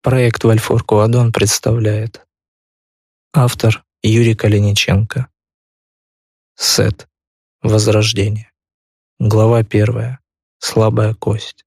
Проект Вальфор Куадон представляет. Автор Юрий Калиниченко. Сет. Возрождение. Глава первая. Слабая кость.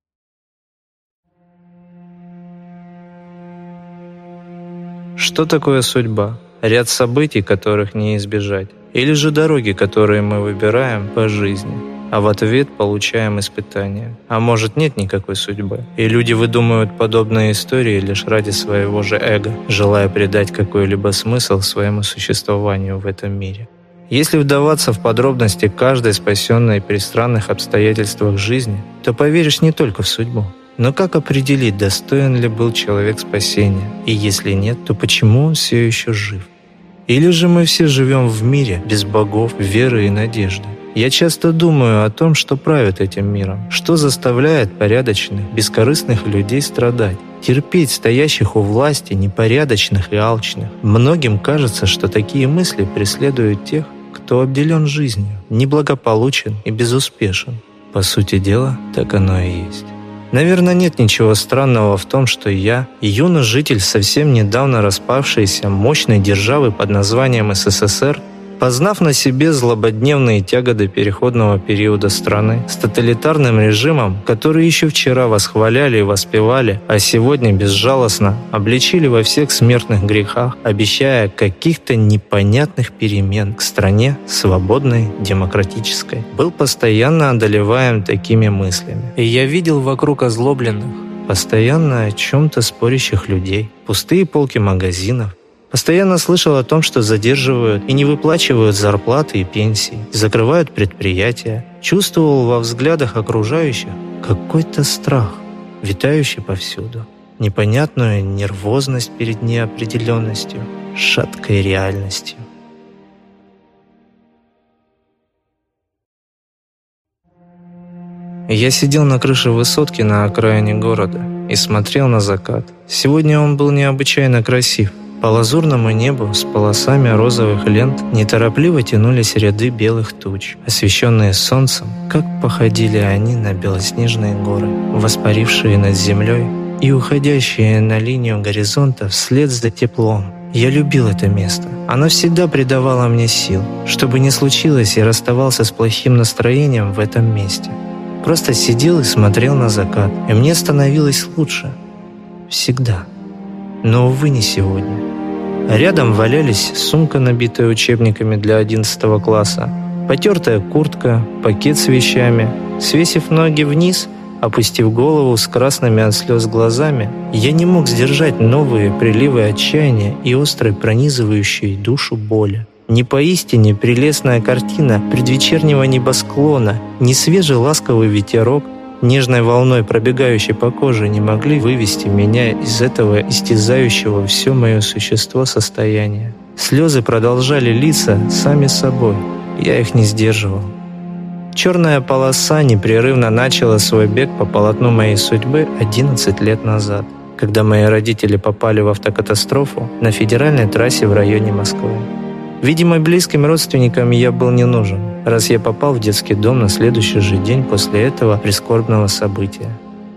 Что такое судьба? Ряд событий, которых не избежать. Или же дороги, которые мы выбираем по жизни а в ответ получаем испытания. А может нет никакой судьбы. И люди выдумывают подобные истории лишь ради своего же эго, желая придать какой-либо смысл своему существованию в этом мире. Если вдаваться в подробности каждой спасенной при странных обстоятельствах жизни, то поверишь не только в судьбу. Но как определить, достоин ли был человек спасения? И если нет, то почему он все еще жив? Или же мы все живем в мире без богов, веры и надежды? Я часто думаю о том, что правит этим миром, что заставляет порядочных, бескорыстных людей страдать, терпеть стоящих у власти непорядочных и алчных. Многим кажется, что такие мысли преследуют тех, кто обделен жизнью, неблагополучен и безуспешен. По сути дела, так оно и есть. Наверное, нет ничего странного в том, что я, юный житель совсем недавно распавшейся мощной державы под названием СССР, Познав на себе злободневные тяготы переходного периода страны с тоталитарным режимом, который еще вчера восхваляли и воспевали, а сегодня безжалостно обличили во всех смертных грехах, обещая каких-то непонятных перемен к стране свободной, демократической, был постоянно одолеваем такими мыслями. И я видел вокруг озлобленных, постоянно о чем-то спорящих людей, пустые полки магазинов, Постоянно слышал о том, что задерживают и не выплачивают зарплаты и пенсии, закрывают предприятия. Чувствовал во взглядах окружающих какой-то страх, витающий повсюду. Непонятную нервозность перед неопределенностью, шаткой реальностью. Я сидел на крыше высотки на окраине города и смотрел на закат. Сегодня он был необычайно красив. По лазурному небу с полосами розовых лент неторопливо тянулись ряды белых туч, освещенные солнцем, как походили они на белоснежные горы, воспарившие над землей и уходящие на линию горизонта вслед за теплом. Я любил это место. Оно всегда придавало мне сил. Что бы ни случилось, я расставался с плохим настроением в этом месте. Просто сидел и смотрел на закат, и мне становилось лучше. Всегда. Но, увы, не сегодня. Рядом валялись сумка, набитая учебниками для 11 класса, потертая куртка, пакет с вещами. Свесив ноги вниз, опустив голову с красными от слез глазами, я не мог сдержать новые приливы отчаяния и острой пронизывающей душу боли. Не поистине прелестная картина предвечернего небосклона, не свежий ласковый ветерок, нежной волной, пробегающей по коже, не могли вывести меня из этого истязающего все мое существо состояния. Слезы продолжали литься сами собой. Я их не сдерживал. Черная полоса непрерывно начала свой бег по полотну моей судьбы 11 лет назад, когда мои родители попали в автокатастрофу на федеральной трассе в районе Москвы. Видимо, близким родственникам я был не нужен, раз я попал в детский дом на следующий же день после этого прискорбного события.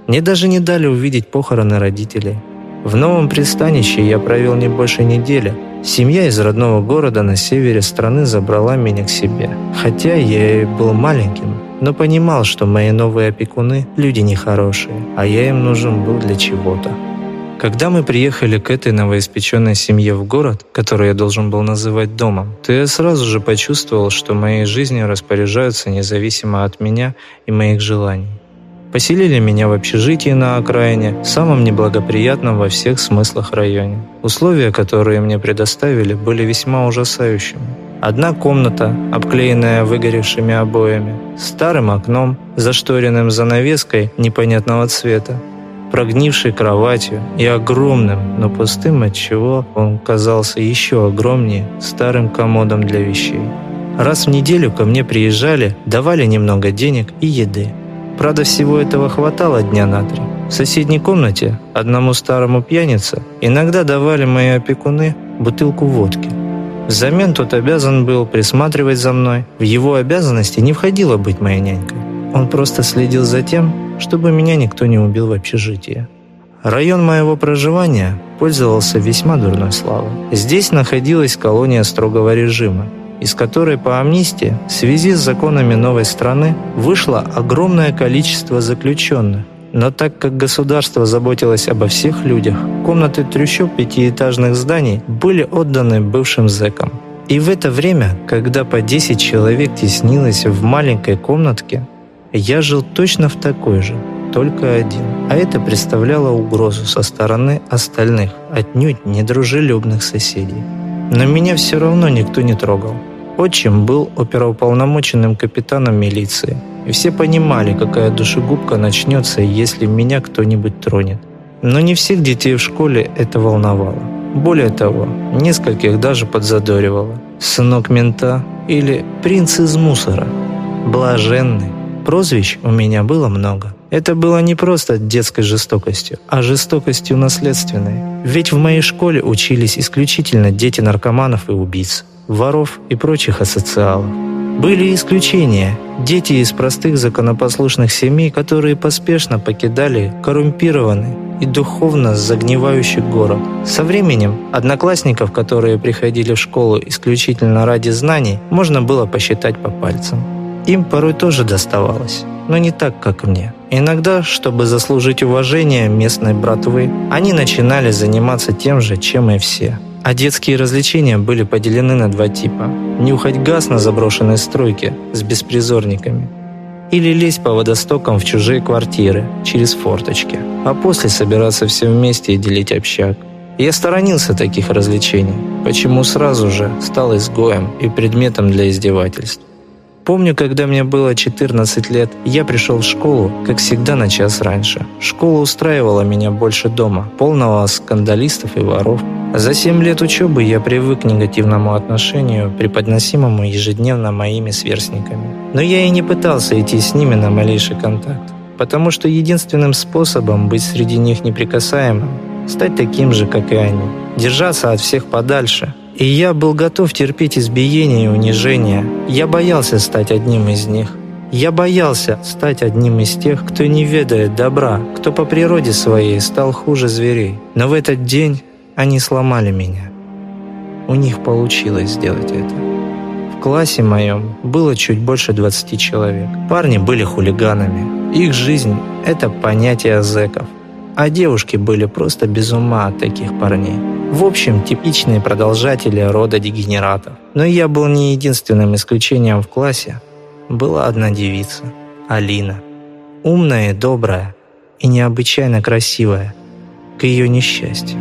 Мне даже не дали увидеть похороны родителей. В новом пристанище я провел не больше недели. Семья из родного города на севере страны забрала меня к себе. Хотя я и был маленьким, но понимал, что мои новые опекуны – люди нехорошие, а я им нужен был для чего-то. Когда мы приехали к этой новоиспеченной семье в город, который я должен был называть домом, то я сразу же почувствовал, что моей жизнью распоряжаются независимо от меня и моих желаний. Поселили меня в общежитии на окраине, самом неблагоприятном во всех смыслах районе. Условия, которые мне предоставили, были весьма ужасающими. Одна комната, обклеенная выгоревшими обоями, старым окном, зашторенным занавеской непонятного цвета, прогнившей кроватью и огромным, но пустым, отчего он казался еще огромнее, старым комодом для вещей. Раз в неделю ко мне приезжали, давали немного денег и еды. Правда, всего этого хватало дня на три. В соседней комнате одному старому пьянице иногда давали мои опекуны бутылку водки. Взамен тот обязан был присматривать за мной. В его обязанности не входило быть моей нянькой. Он просто следил за тем, чтобы меня никто не убил в общежитии. Район моего проживания пользовался весьма дурной славой. Здесь находилась колония строгого режима, из которой по амнистии в связи с законами новой страны вышло огромное количество заключенных. Но так как государство заботилось обо всех людях, комнаты трущоб пятиэтажных зданий были отданы бывшим зэкам. И в это время, когда по 10 человек теснилось в маленькой комнатке, я жил точно в такой же, только один. А это представляло угрозу со стороны остальных, отнюдь недружелюбных соседей. Но меня все равно никто не трогал. Отчим был оперуполномоченным капитаном милиции, и все понимали, какая душегубка начнется, если меня кто-нибудь тронет. Но не всех детей в школе это волновало. Более того, нескольких даже подзадоривало. «Сынок мента» или «Принц из мусора». Блаженный. Прозвищ у меня было много. Это было не просто детской жестокостью, а жестокостью наследственной. Ведь в моей школе учились исключительно дети наркоманов и убийц, воров и прочих асоциалов. Были исключения – дети из простых законопослушных семей, которые поспешно покидали коррумпированный и духовно загнивающий город. Со временем одноклассников, которые приходили в школу исключительно ради знаний, можно было посчитать по пальцам. Им порой тоже доставалось, но не так, как мне. Иногда, чтобы заслужить уважение местной братвы, они начинали заниматься тем же, чем и все. А детские развлечения были поделены на два типа. Нюхать газ на заброшенной стройке с беспризорниками или лезть по водостокам в чужие квартиры через форточки, а после собираться все вместе и делить общак. Я сторонился таких развлечений, почему сразу же стал изгоем и предметом для издевательств. Помню, когда мне было 14 лет, я пришел в школу, как всегда, на час раньше. Школа устраивала меня больше дома, полного скандалистов и воров. За 7 лет учебы я привык к негативному отношению, преподносимому ежедневно моими сверстниками. Но я и не пытался идти с ними на малейший контакт, потому что единственным способом быть среди них неприкасаемым – стать таким же, как и они, держаться от всех подальше – и я был готов терпеть избиения и унижения. Я боялся стать одним из них. Я боялся стать одним из тех, кто не ведает добра, кто по природе своей стал хуже зверей. Но в этот день они сломали меня. У них получилось сделать это. В классе моем было чуть больше 20 человек. Парни были хулиганами. Их жизнь – это понятие зэков. А девушки были просто без ума от таких парней. В общем, типичные продолжатели рода дегенератов. Но я был не единственным исключением в классе. Была одна девица, Алина. Умная добрая, и необычайно красивая, к ее несчастью.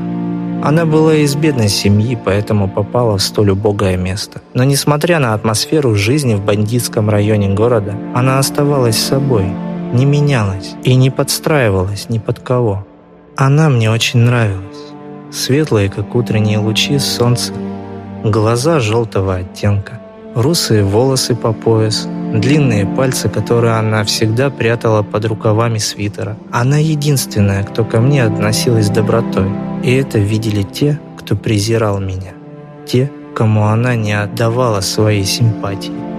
Она была из бедной семьи, поэтому попала в столь убогое место. Но несмотря на атмосферу жизни в бандитском районе города, она оставалась собой, не менялась и не подстраивалась ни под кого. Она мне очень нравилась светлые, как утренние лучи солнца, глаза желтого оттенка, русые волосы по пояс, длинные пальцы, которые она всегда прятала под рукавами свитера. Она единственная, кто ко мне относилась с добротой, и это видели те, кто презирал меня, те, кому она не отдавала своей симпатии.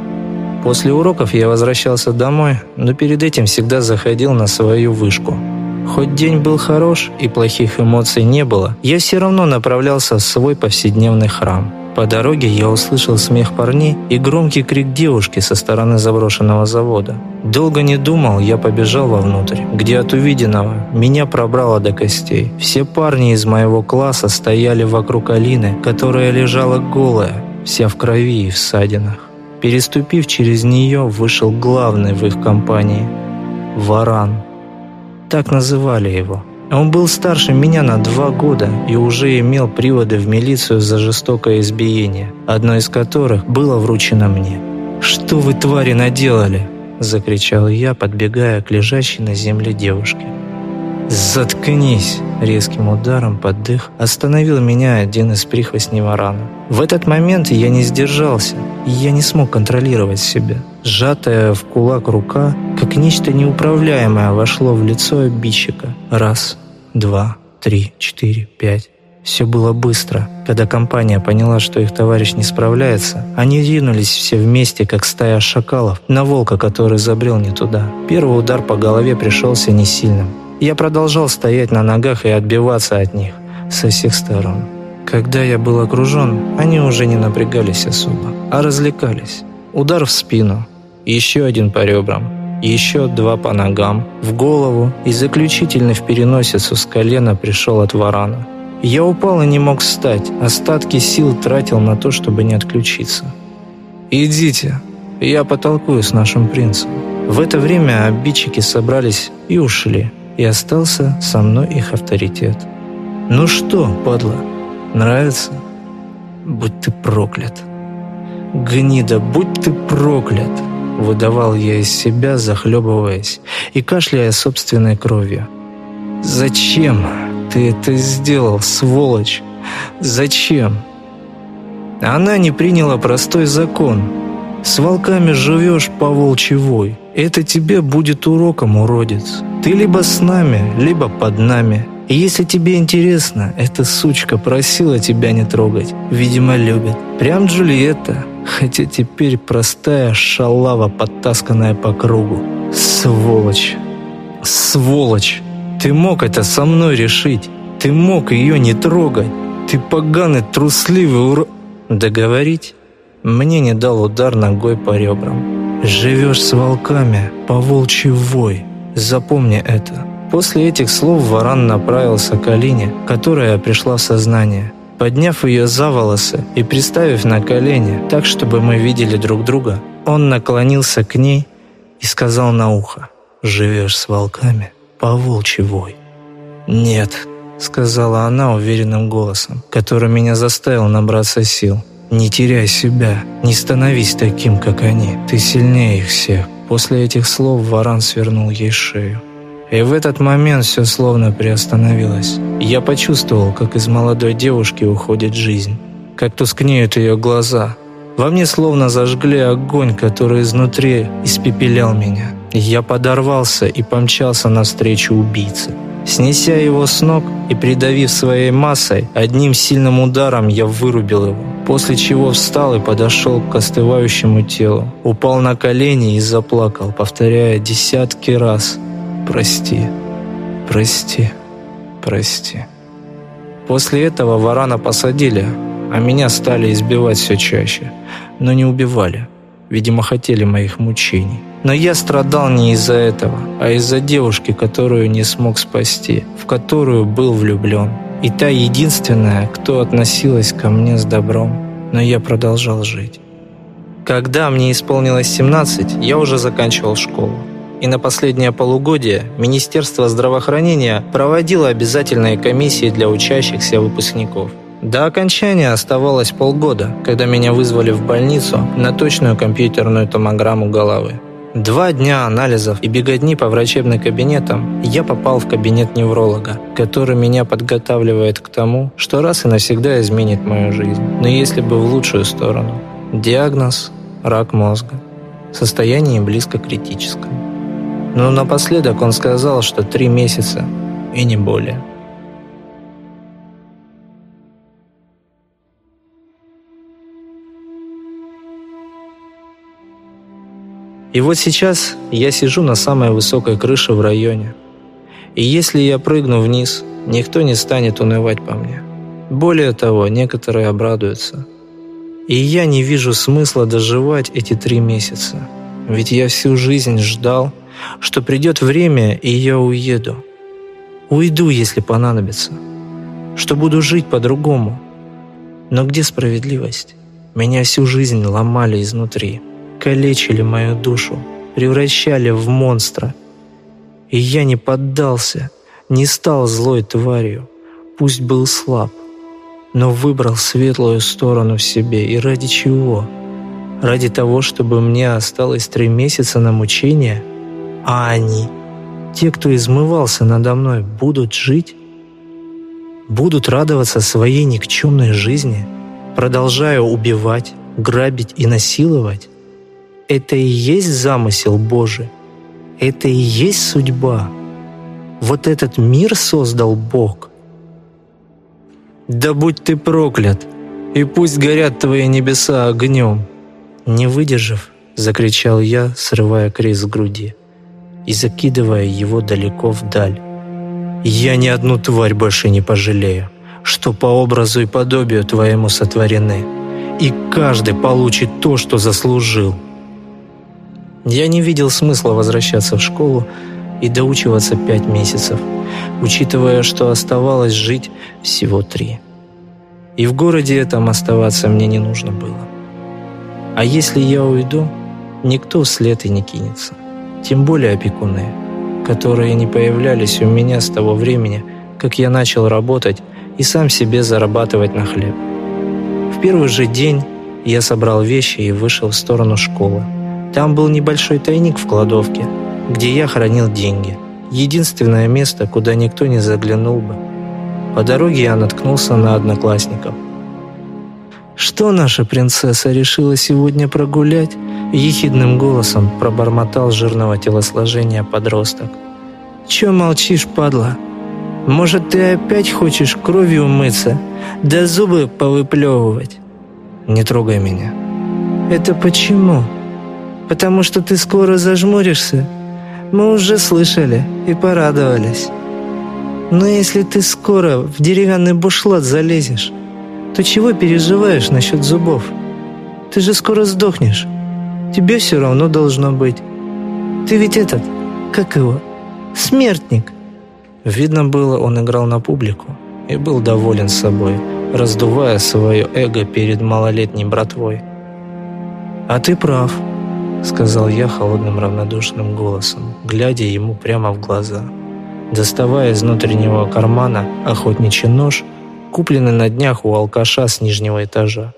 После уроков я возвращался домой, но перед этим всегда заходил на свою вышку – Хоть день был хорош и плохих эмоций не было, я все равно направлялся в свой повседневный храм. По дороге я услышал смех парней и громкий крик девушки со стороны заброшенного завода. Долго не думал, я побежал вовнутрь, где от увиденного меня пробрало до костей. Все парни из моего класса стояли вокруг Алины, которая лежала голая, вся в крови и в ссадинах. Переступив через нее, вышел главный в их компании – Варан – так называли его. Он был старше меня на два года и уже имел приводы в милицию за жестокое избиение, одно из которых было вручено мне. «Что вы, твари, наделали?» – закричал я, подбегая к лежащей на земле девушке. «Заткнись!» – резким ударом под дых остановил меня один из прихвостней варана. В этот момент я не сдержался, и я не смог контролировать себя. Сжатая в кулак рука, как нечто неуправляемое, вошло в лицо обидчика. Раз, два, три, четыре, пять. Все было быстро. Когда компания поняла, что их товарищ не справляется, они ринулись все вместе, как стая шакалов, на волка, который забрел не туда. Первый удар по голове пришелся не сильным Я продолжал стоять на ногах и отбиваться от них со всех сторон. Когда я был окружен, они уже не напрягались особо, а развлекались. Удар в спину, еще один по ребрам, еще два по ногам, в голову и заключительно в переносицу с колена пришел от варана. Я упал и не мог встать, остатки сил тратил на то, чтобы не отключиться. «Идите, я потолкую с нашим принцем». В это время обидчики собрались и ушли, и остался со мной их авторитет. «Ну что, падла, нравится? Будь ты проклят!» «Гнида, будь ты проклят!» Выдавал я из себя, захлебываясь и кашляя собственной кровью. «Зачем ты это сделал, сволочь? Зачем?» Она не приняла простой закон. С волками живешь по волчевой. Это тебе будет уроком, уродец. Ты либо с нами, либо под нами. И если тебе интересно, эта сучка просила тебя не трогать. Видимо, любит. Прям Джульетта. Хотя теперь простая шалава, подтасканная по кругу. Сволочь. Сволочь. Ты мог это со мной решить. Ты мог ее не трогать. Ты поганый, трусливый ур... Договорить? Мне не дал удар ногой по ребрам. Живешь с волками, по волчьи вой. Запомни это. После этих слов Варан направился к Алине, которая пришла в сознание. Подняв ее за волосы и приставив на колени, так, чтобы мы видели друг друга, он наклонился к ней и сказал на ухо, «Живешь с волками, по волчьей «Нет», — сказала она уверенным голосом, который меня заставил набраться сил. «Не теряй себя, не становись таким, как они, ты сильнее их всех». После этих слов Варан свернул ей шею. И в этот момент все словно приостановилось. Я почувствовал, как из молодой девушки уходит жизнь, как тускнеют ее глаза. Во мне словно зажгли огонь, который изнутри испепелял меня. Я подорвался и помчался навстречу убийце. Снеся его с ног и придавив своей массой, одним сильным ударом я вырубил его, после чего встал и подошел к остывающему телу, упал на колени и заплакал, повторяя десятки раз «Прости, прости, прости». После этого варана посадили, а меня стали избивать все чаще, но не убивали. Видимо, хотели моих мучений. Но я страдал не из-за этого, а из-за девушки, которую не смог спасти, в которую был влюблен. И та единственная, кто относилась ко мне с добром. Но я продолжал жить. Когда мне исполнилось 17, я уже заканчивал школу и на последнее полугодие Министерство здравоохранения проводило обязательные комиссии для учащихся выпускников. До окончания оставалось полгода, когда меня вызвали в больницу на точную компьютерную томограмму головы. Два дня анализов и беготни по врачебным кабинетам я попал в кабинет невролога, который меня подготавливает к тому, что раз и навсегда изменит мою жизнь, но если бы в лучшую сторону. Диагноз – рак мозга. Состояние близко к критическому. Но напоследок он сказал, что три месяца и не более. И вот сейчас я сижу на самой высокой крыше в районе. И если я прыгну вниз, никто не станет унывать по мне. Более того, некоторые обрадуются. И я не вижу смысла доживать эти три месяца. Ведь я всю жизнь ждал, что придет время, и я уеду. Уйду, если понадобится. Что буду жить по-другому. Но где справедливость? Меня всю жизнь ломали изнутри, калечили мою душу, превращали в монстра. И я не поддался, не стал злой тварью, пусть был слаб, но выбрал светлую сторону в себе. И ради чего? Ради того, чтобы мне осталось три месяца на мучение – а они, те, кто измывался надо мной, будут жить? Будут радоваться своей никчемной жизни, продолжая убивать, грабить и насиловать? Это и есть замысел Божий. Это и есть судьба. Вот этот мир создал Бог. Да будь ты проклят, и пусть горят твои небеса огнем. Не выдержав, закричал я, срывая крест с груди и закидывая его далеко вдаль. Я ни одну тварь больше не пожалею, что по образу и подобию твоему сотворены, и каждый получит то, что заслужил. Я не видел смысла возвращаться в школу и доучиваться пять месяцев, учитывая, что оставалось жить всего три. И в городе этом оставаться мне не нужно было. А если я уйду, никто вслед и не кинется. Тем более опекуны, которые не появлялись у меня с того времени, как я начал работать и сам себе зарабатывать на хлеб. В первый же день я собрал вещи и вышел в сторону школы. Там был небольшой тайник в кладовке, где я хранил деньги. Единственное место, куда никто не заглянул бы. По дороге я наткнулся на одноклассников. «Что наша принцесса решила сегодня прогулять?» Ехидным голосом пробормотал жирного телосложения подросток. «Чё молчишь, падла? Может, ты опять хочешь кровью умыться, да зубы повыплевывать?» «Не трогай меня». «Это почему?» Потому что ты скоро зажмуришься. Мы уже слышали и порадовались. Но если ты скоро в деревянный бушлат залезешь, то чего переживаешь насчет зубов? Ты же скоро сдохнешь. Тебе все равно должно быть. Ты ведь этот, как его, смертник. Видно было, он играл на публику и был доволен собой, раздувая свое эго перед малолетней братвой. «А ты прав», сказал я холодным равнодушным голосом, глядя ему прямо в глаза. Доставая из внутреннего кармана охотничий нож, купленный на днях у алкаша с нижнего этажа.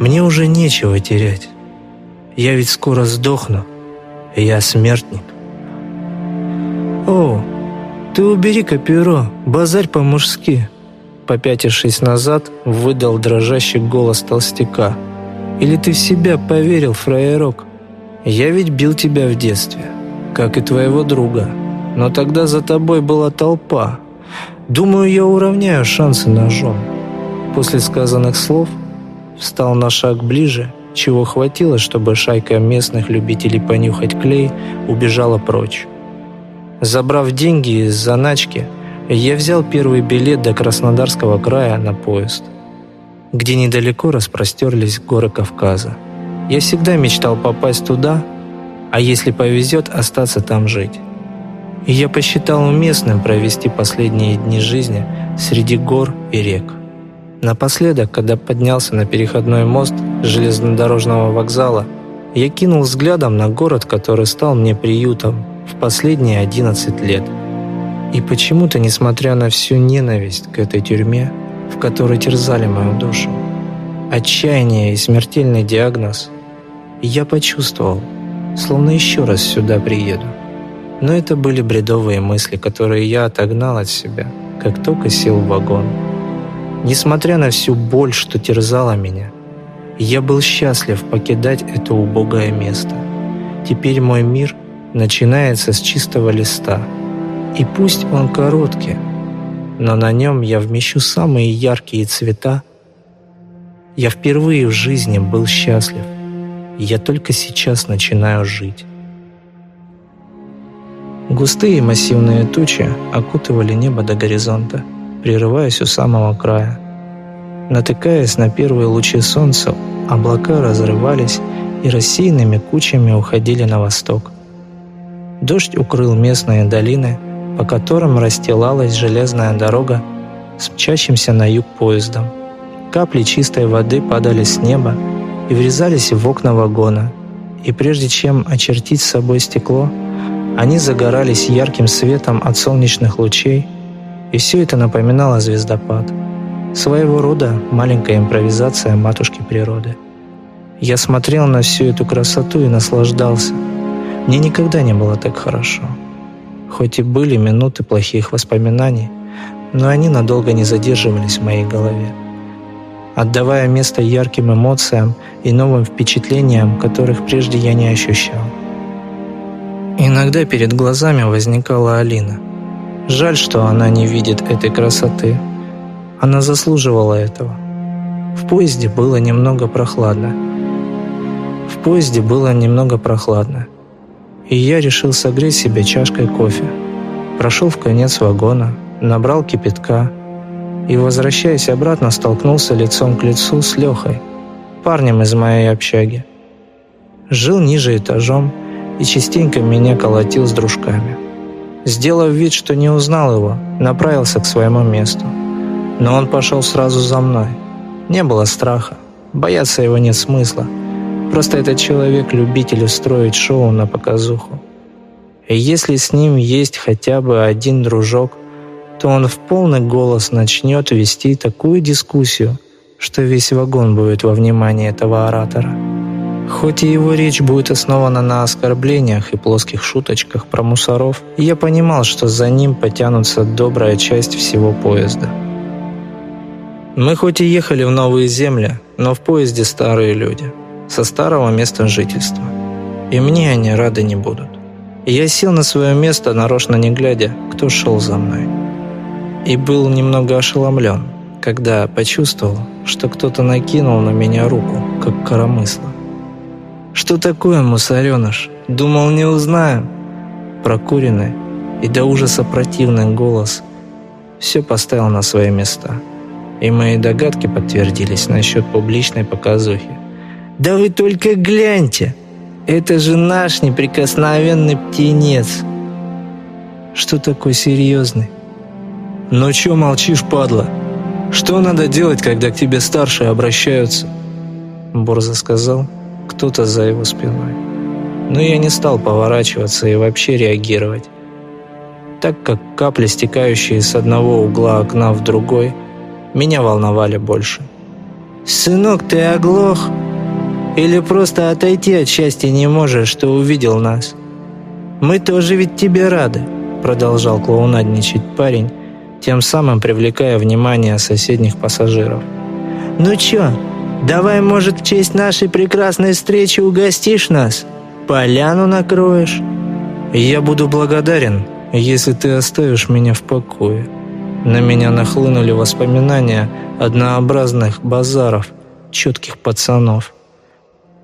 Мне уже нечего терять. Я ведь скоро сдохну, я смертник. О, «Ты убери-ка перо, базарь по-мужски!» Попятившись назад, выдал дрожащий голос толстяка. «Или ты в себя поверил, фраерок? Я ведь бил тебя в детстве, как и твоего друга. Но тогда за тобой была толпа. Думаю, я уравняю шансы ножом». После сказанных слов встал на шаг ближе, чего хватило, чтобы шайка местных любителей понюхать клей убежала прочь. Забрав деньги из заначки, я взял первый билет до Краснодарского края на поезд, где недалеко распростерлись горы Кавказа. Я всегда мечтал попасть туда, а если повезет, остаться там жить. И я посчитал уместным провести последние дни жизни среди гор и рек. Напоследок, когда поднялся на переходной мост железнодорожного вокзала, я кинул взглядом на город, который стал мне приютом в последние 11 лет. И почему-то, несмотря на всю ненависть к этой тюрьме, в которой терзали мою душу, отчаяние и смертельный диагноз, я почувствовал, словно еще раз сюда приеду. Но это были бредовые мысли, которые я отогнал от себя, как только сел в вагон. Несмотря на всю боль, что терзала меня, я был счастлив покидать это убогое место. Теперь мой мир — начинается с чистого листа. И пусть он короткий, но на нем я вмещу самые яркие цвета. Я впервые в жизни был счастлив. Я только сейчас начинаю жить. Густые массивные тучи окутывали небо до горизонта, прерываясь у самого края. Натыкаясь на первые лучи солнца, облака разрывались и рассеянными кучами уходили на восток. Дождь укрыл местные долины, по которым расстилалась железная дорога с мчащимся на юг поездом. Капли чистой воды падали с неба и врезались в окна вагона, и прежде чем очертить с собой стекло, они загорались ярким светом от солнечных лучей, и все это напоминало звездопад. Своего рода маленькая импровизация матушки природы. Я смотрел на всю эту красоту и наслаждался – мне никогда не было так хорошо. Хоть и были минуты плохих воспоминаний, но они надолго не задерживались в моей голове, отдавая место ярким эмоциям и новым впечатлениям, которых прежде я не ощущал. Иногда перед глазами возникала Алина. Жаль, что она не видит этой красоты. Она заслуживала этого. В поезде было немного прохладно. В поезде было немного прохладно. И я решил согреть себе чашкой кофе. Прошел в конец вагона, набрал кипятка и, возвращаясь обратно, столкнулся лицом к лицу с Лехой, парнем из моей общаги. Жил ниже этажом и частенько меня колотил с дружками. Сделав вид, что не узнал его, направился к своему месту. Но он пошел сразу за мной. Не было страха. Бояться его нет смысла. Просто этот человек любитель устроить шоу на показуху. И если с ним есть хотя бы один дружок, то он в полный голос начнет вести такую дискуссию, что весь вагон будет во внимании этого оратора. Хоть и его речь будет основана на оскорблениях и плоских шуточках про мусоров, я понимал, что за ним потянутся добрая часть всего поезда. Мы хоть и ехали в новые земли, но в поезде старые люди, со старого места жительства. И мне они рады не будут. Я сел на свое место, нарочно не глядя, кто шел за мной. И был немного ошеломлен, когда почувствовал, что кто-то накинул на меня руку, как коромысло. «Что такое, мусореныш? Думал, не узнаю?» Прокуренный и до ужаса противный голос все поставил на свои места – и мои догадки подтвердились насчет публичной показухи. «Да вы только гляньте! Это же наш неприкосновенный птенец!» «Что такой серьезный?» «Ну чё молчишь, падла? Что надо делать, когда к тебе старшие обращаются?» Борза сказал кто-то за его спиной. Но я не стал поворачиваться и вообще реагировать, так как капли, стекающие с одного угла окна в другой – меня волновали больше. «Сынок, ты оглох? Или просто отойти от счастья не можешь, что увидел нас? Мы тоже ведь тебе рады», продолжал клоунадничать парень, тем самым привлекая внимание соседних пассажиров. «Ну чё, давай, может, в честь нашей прекрасной встречи угостишь нас? Поляну накроешь?» «Я буду благодарен, если ты оставишь меня в покое», на меня нахлынули воспоминания однообразных базаров, четких пацанов.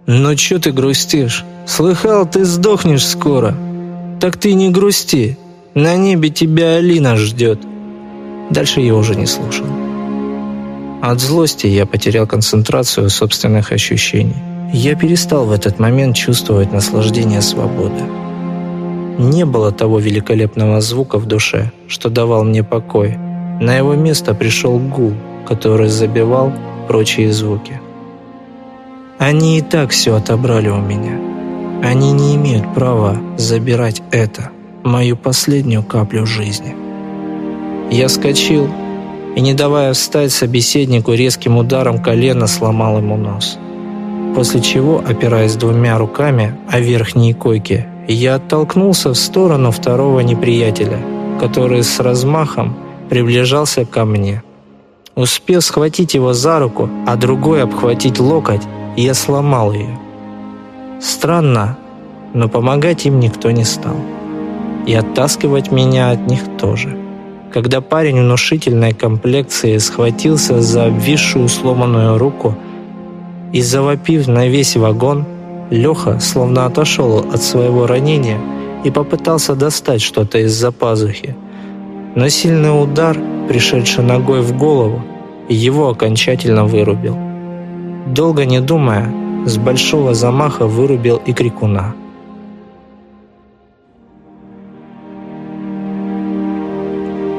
«Ну чё ты грустишь? Слыхал, ты сдохнешь скоро. Так ты не грусти. На небе тебя Алина ждет». Дальше я уже не слушал. От злости я потерял концентрацию собственных ощущений. Я перестал в этот момент чувствовать наслаждение свободы. Не было того великолепного звука в душе, что давал мне покой – на его место пришел гул, который забивал прочие звуки. Они и так все отобрали у меня. Они не имеют права забирать это, мою последнюю каплю жизни. Я вскочил и, не давая встать собеседнику, резким ударом колена сломал ему нос. После чего, опираясь двумя руками о верхние койки, я оттолкнулся в сторону второго неприятеля, который с размахом приближался ко мне. Успев схватить его за руку, а другой обхватить локоть, я сломал ее. Странно, но помогать им никто не стал. И оттаскивать меня от них тоже. Когда парень внушительной комплекции схватился за обвисшую сломанную руку и, завопив на весь вагон, Леха словно отошел от своего ранения и попытался достать что-то из-за пазухи – но сильный удар, пришедший ногой в голову, его окончательно вырубил. Долго не думая, с большого замаха вырубил и крикуна.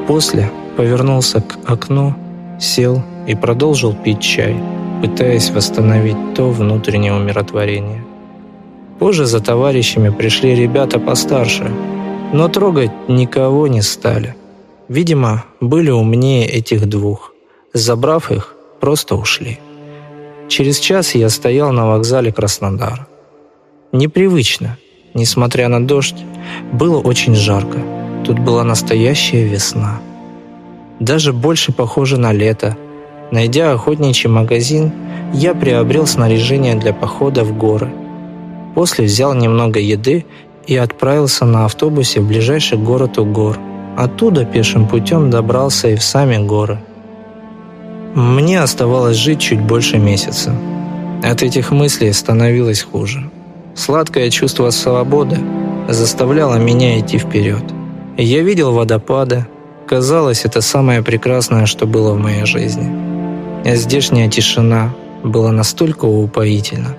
После повернулся к окну, сел и продолжил пить чай, пытаясь восстановить то внутреннее умиротворение. Позже за товарищами пришли ребята постарше, но трогать никого не стали – Видимо, были умнее этих двух. Забрав их, просто ушли. Через час я стоял на вокзале Краснодар. Непривычно, несмотря на дождь, было очень жарко. Тут была настоящая весна. Даже больше похоже на лето. Найдя охотничий магазин, я приобрел снаряжение для похода в горы. После взял немного еды и отправился на автобусе в ближайший город Угор – Оттуда пешим путем добрался и в сами горы. Мне оставалось жить чуть больше месяца. От этих мыслей становилось хуже. Сладкое чувство свободы заставляло меня идти вперед. Я видел водопады. Казалось, это самое прекрасное, что было в моей жизни. А здешняя тишина была настолько упоительна,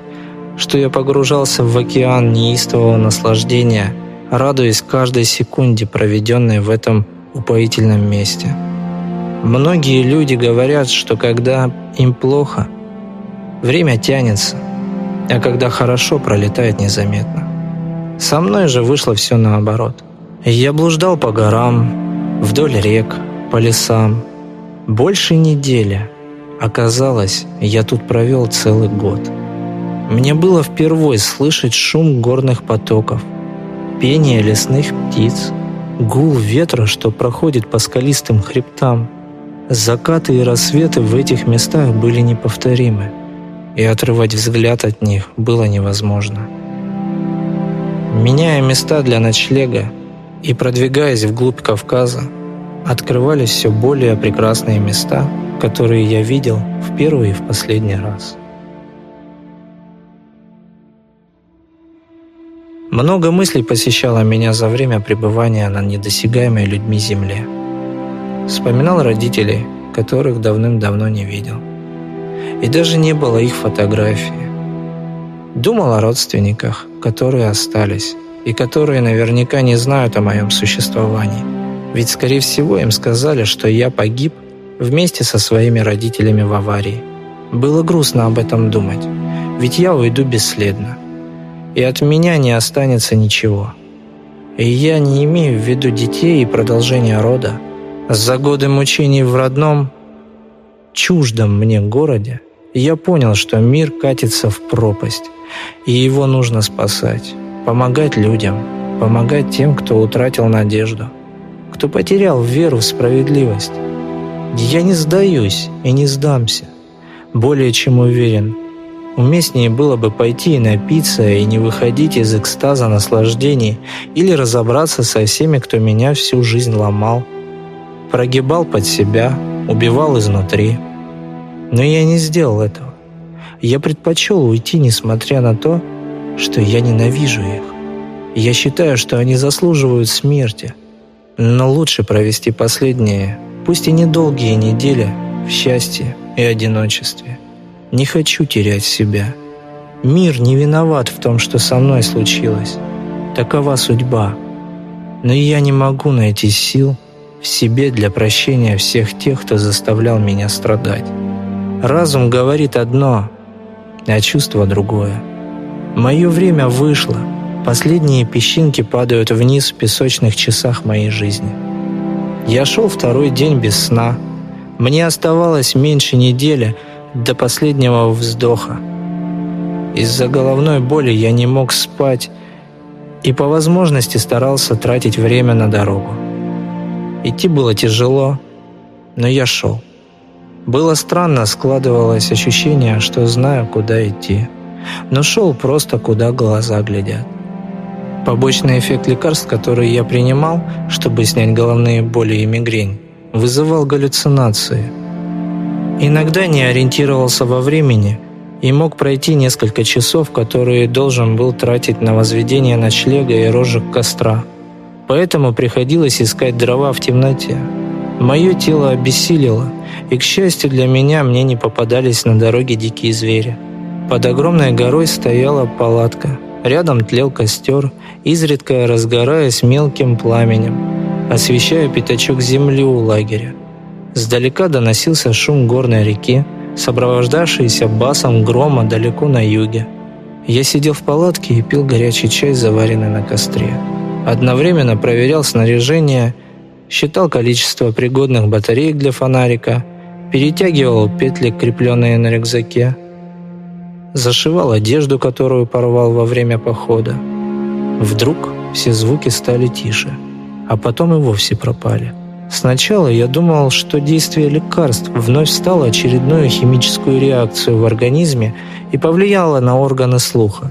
что я погружался в океан неистового наслаждения, радуясь каждой секунде, проведенной в этом упоительном месте. Многие люди говорят, что когда им плохо, время тянется, а когда хорошо, пролетает незаметно. Со мной же вышло все наоборот. Я блуждал по горам, вдоль рек, по лесам. Больше недели. Оказалось, я тут провел целый год. Мне было впервые слышать шум горных потоков, пение лесных птиц, гул ветра, что проходит по скалистым хребтам, Закаты и рассветы в этих местах были неповторимы, и отрывать взгляд от них было невозможно. Меняя места для ночлега и продвигаясь вглубь Кавказа, открывались все более прекрасные места, которые я видел в первый и в последний раз. Много мыслей посещало меня за время пребывания на недосягаемой людьми земле – Вспоминал родителей, которых давным-давно не видел. И даже не было их фотографии. Думал о родственниках, которые остались, и которые наверняка не знают о моем существовании. Ведь, скорее всего, им сказали, что я погиб вместе со своими родителями в аварии. Было грустно об этом думать, ведь я уйду бесследно. И от меня не останется ничего. И я не имею в виду детей и продолжение рода, за годы мучений в родном, чуждом мне городе, я понял, что мир катится в пропасть, и его нужно спасать, помогать людям, помогать тем, кто утратил надежду, кто потерял веру в справедливость. Я не сдаюсь и не сдамся, более чем уверен. Уместнее было бы пойти и напиться, и не выходить из экстаза наслаждений, или разобраться со всеми, кто меня всю жизнь ломал – прогибал под себя, убивал изнутри. Но я не сделал этого. Я предпочел уйти, несмотря на то, что я ненавижу их. Я считаю, что они заслуживают смерти. Но лучше провести последние, пусть и недолгие недели, в счастье и одиночестве. Не хочу терять себя. Мир не виноват в том, что со мной случилось. Такова судьба. Но я не могу найти сил в себе для прощения всех тех, кто заставлял меня страдать. Разум говорит одно, а чувство другое. Мое время вышло, последние песчинки падают вниз в песочных часах моей жизни. Я шел второй день без сна. Мне оставалось меньше недели до последнего вздоха. Из-за головной боли я не мог спать и по возможности старался тратить время на дорогу. Идти было тяжело, но я шел. Было странно, складывалось ощущение, что знаю, куда идти. Но шел просто, куда глаза глядят. Побочный эффект лекарств, которые я принимал, чтобы снять головные боли и мигрень, вызывал галлюцинации. Иногда не ориентировался во времени и мог пройти несколько часов, которые должен был тратить на возведение ночлега и розжиг костра – Поэтому приходилось искать дрова в темноте. Мое тело обессилило, и, к счастью для меня, мне не попадались на дороге дикие звери. Под огромной горой стояла палатка. Рядом тлел костер, изредка разгораясь мелким пламенем, освещая пятачок земли у лагеря. Сдалека доносился шум горной реки, сопровождавшийся басом грома далеко на юге. Я сидел в палатке и пил горячий чай, заваренный на костре. Одновременно проверял снаряжение, считал количество пригодных батареек для фонарика, перетягивал петли, крепленные на рюкзаке, зашивал одежду, которую порвал во время похода. Вдруг все звуки стали тише, а потом и вовсе пропали. Сначала я думал, что действие лекарств вновь стало очередной химическую реакцию в организме и повлияло на органы слуха.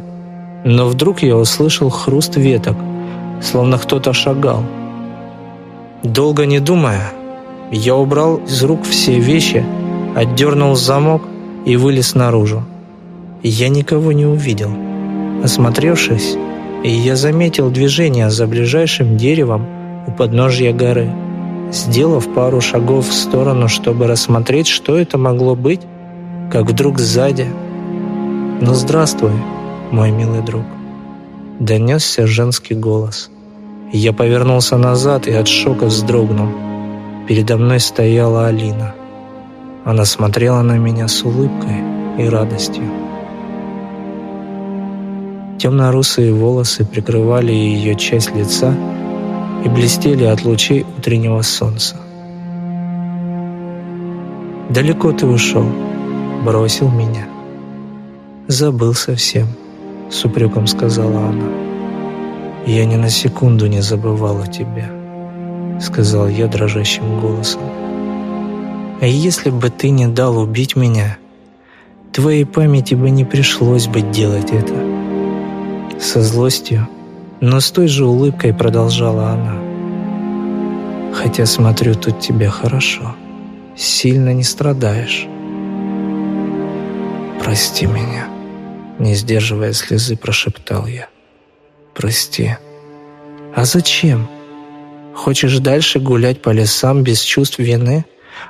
Но вдруг я услышал хруст веток – словно кто-то шагал. Долго не думая, я убрал из рук все вещи отдернул замок и вылез наружу. Я никого не увидел. Осмотревшись, я заметил движение за ближайшим деревом у подножья горы. Сделав пару шагов в сторону, чтобы рассмотреть, что это могло быть, как вдруг сзади «Ну, здравствуй, мой милый друг!» Донесся женский голос. Я повернулся назад и от шока вздрогнул. Передо мной стояла Алина. Она смотрела на меня с улыбкой и радостью. Темно-русые волосы прикрывали ее часть лица и блестели от лучей утреннего солнца. «Далеко ты ушел», бросил меня. Забыл совсем, с упреком сказала она. Я ни на секунду не забывала тебя, сказал я дрожащим голосом. А если бы ты не дал убить меня, твоей памяти бы не пришлось бы делать это. Со злостью, но с той же улыбкой продолжала она. Хотя смотрю, тут тебе хорошо, сильно не страдаешь. «Прости меня», — не сдерживая слезы, прошептал я. «Прости». «А зачем? Хочешь дальше гулять по лесам без чувств вины,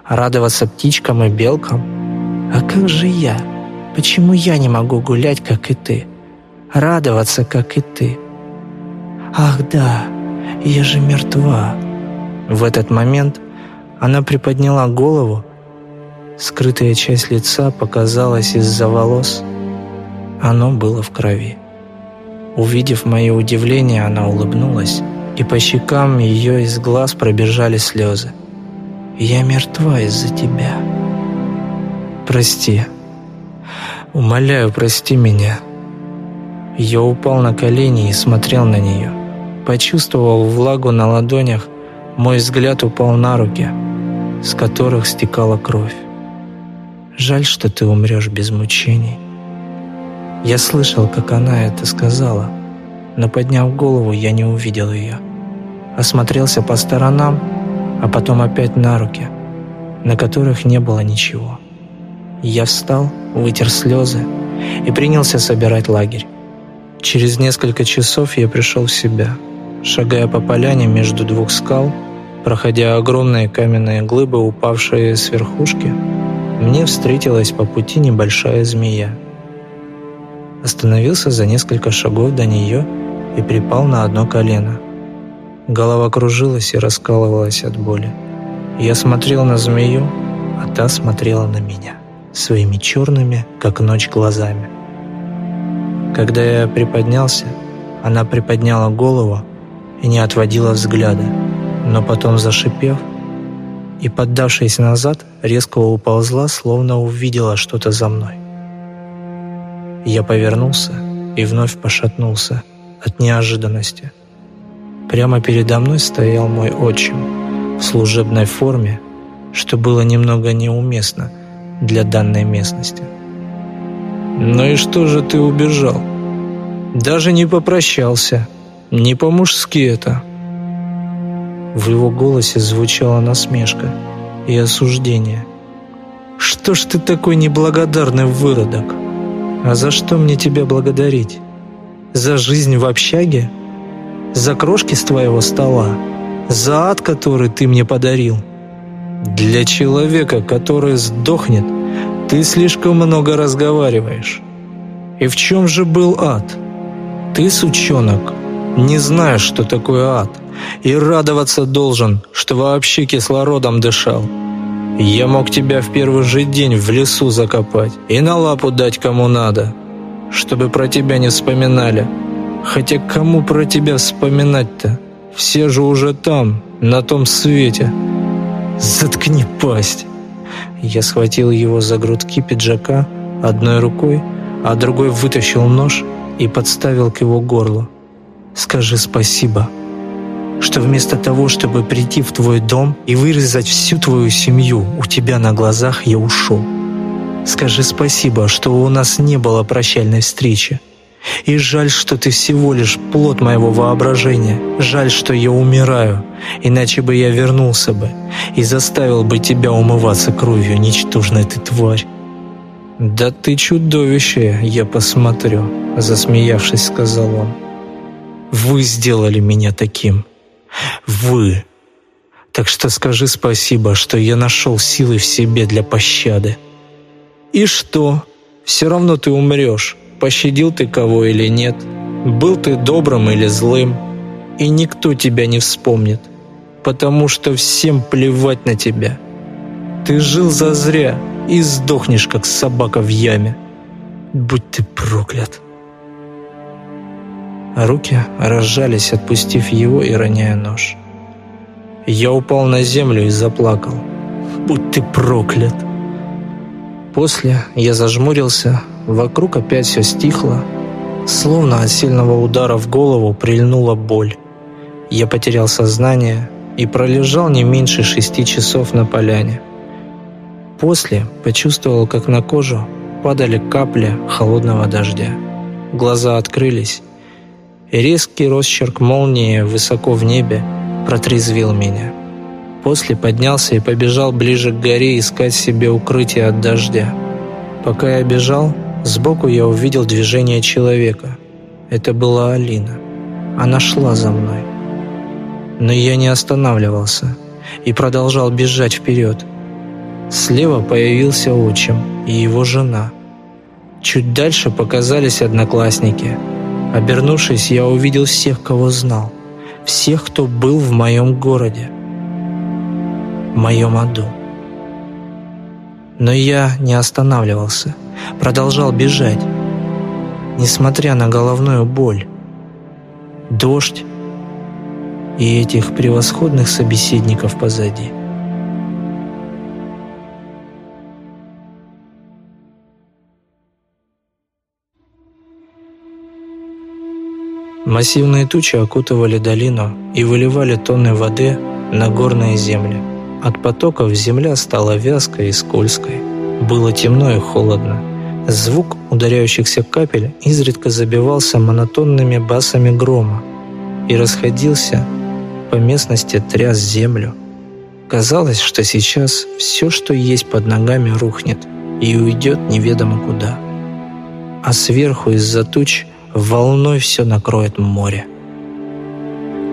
радоваться птичкам и белкам? А как же я? Почему я не могу гулять, как и ты? Радоваться, как и ты? Ах да, я же мертва». В этот момент она приподняла голову, Скрытая часть лица показалась из-за волос. Оно было в крови. Увидев мое удивление, она улыбнулась, и по щекам ее из глаз пробежали слезы. «Я мертва из-за тебя. Прости. Умоляю, прости меня». Я упал на колени и смотрел на нее. Почувствовал влагу на ладонях, мой взгляд упал на руки, с которых стекала кровь. Жаль, что ты умрешь без мучений. Я слышал, как она это сказала, но подняв голову, я не увидел ее. Осмотрелся по сторонам, а потом опять на руки, на которых не было ничего. Я встал, вытер слезы и принялся собирать лагерь. Через несколько часов я пришел в себя, шагая по поляне между двух скал, проходя огромные каменные глыбы, упавшие с верхушки, мне встретилась по пути небольшая змея. Остановился за несколько шагов до нее и припал на одно колено. Голова кружилась и раскалывалась от боли. Я смотрел на змею, а та смотрела на меня своими черными, как ночь, глазами. Когда я приподнялся, она приподняла голову и не отводила взгляда, но потом, зашипев, и, поддавшись назад, резко уползла, словно увидела что-то за мной. Я повернулся и вновь пошатнулся от неожиданности. Прямо передо мной стоял мой отчим в служебной форме, что было немного неуместно для данной местности. «Ну и что же ты убежал? Даже не попрощался. Не по-мужски это». В его голосе звучала насмешка и осуждение. «Что ж ты такой неблагодарный выродок? А за что мне тебя благодарить? За жизнь в общаге? За крошки с твоего стола? За ад, который ты мне подарил? Для человека, который сдохнет, ты слишком много разговариваешь. И в чем же был ад? Ты, сучонок, не знаешь, что такое ад и радоваться должен, что вообще кислородом дышал. Я мог тебя в первый же день в лесу закопать и на лапу дать кому надо, чтобы про тебя не вспоминали. Хотя кому про тебя вспоминать-то? Все же уже там, на том свете. Заткни пасть. Я схватил его за грудки пиджака одной рукой, а другой вытащил нож и подставил к его горлу. «Скажи спасибо», что вместо того, чтобы прийти в твой дом и вырезать всю твою семью, у тебя на глазах я ушел. Скажи спасибо, что у нас не было прощальной встречи. И жаль, что ты всего лишь плод моего воображения. Жаль, что я умираю, иначе бы я вернулся бы и заставил бы тебя умываться кровью, ничтожная ты тварь. «Да ты чудовище, я посмотрю», — засмеявшись, сказал он. «Вы сделали меня таким. Вы. Так что скажи спасибо, что я нашел силы в себе для пощады». «И что? Все равно ты умрешь пощадил ты кого или нет, был ты добрым или злым, и никто тебя не вспомнит, потому что всем плевать на тебя. Ты жил зазря и сдохнешь, как собака в яме. Будь ты проклят. Руки разжались, отпустив его и роняя нож. Я упал на землю и заплакал. Будь ты проклят. После я зажмурился, Вокруг опять все стихло, словно от сильного удара в голову прильнула боль. Я потерял сознание и пролежал не меньше шести часов на поляне. После почувствовал, как на кожу падали капли холодного дождя. Глаза открылись, резкий росчерк молнии высоко в небе протрезвил меня. После поднялся и побежал ближе к горе искать себе укрытие от дождя. Пока я бежал, Сбоку я увидел движение человека. Это была Алина. Она шла за мной. Но я не останавливался и продолжал бежать вперед. Слева появился отчим и его жена. Чуть дальше показались одноклассники. Обернувшись, я увидел всех, кого знал. Всех, кто был в моем городе. В моем аду. Но я не останавливался – продолжал бежать, несмотря на головную боль, дождь и этих превосходных собеседников позади. Массивные тучи окутывали долину и выливали тонны воды на горные земли. От потоков земля стала вязкой и скользкой. Было темно и холодно. Звук ударяющихся капель изредка забивался монотонными басами грома и расходился по местности тряс землю. Казалось, что сейчас все, что есть под ногами, рухнет и уйдет неведомо куда. А сверху из-за туч волной все накроет море.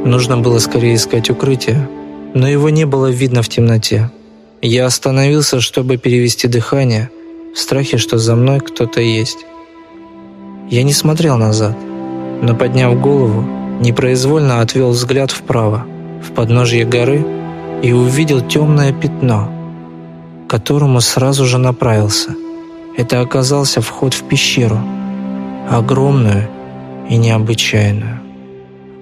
Нужно было скорее искать укрытие, но его не было видно в темноте. Я остановился, чтобы перевести дыхание – в страхе, что за мной кто-то есть. Я не смотрел назад, но, подняв голову, непроизвольно отвел взгляд вправо, в подножье горы, и увидел темное пятно, к которому сразу же направился. Это оказался вход в пещеру, огромную и необычайную.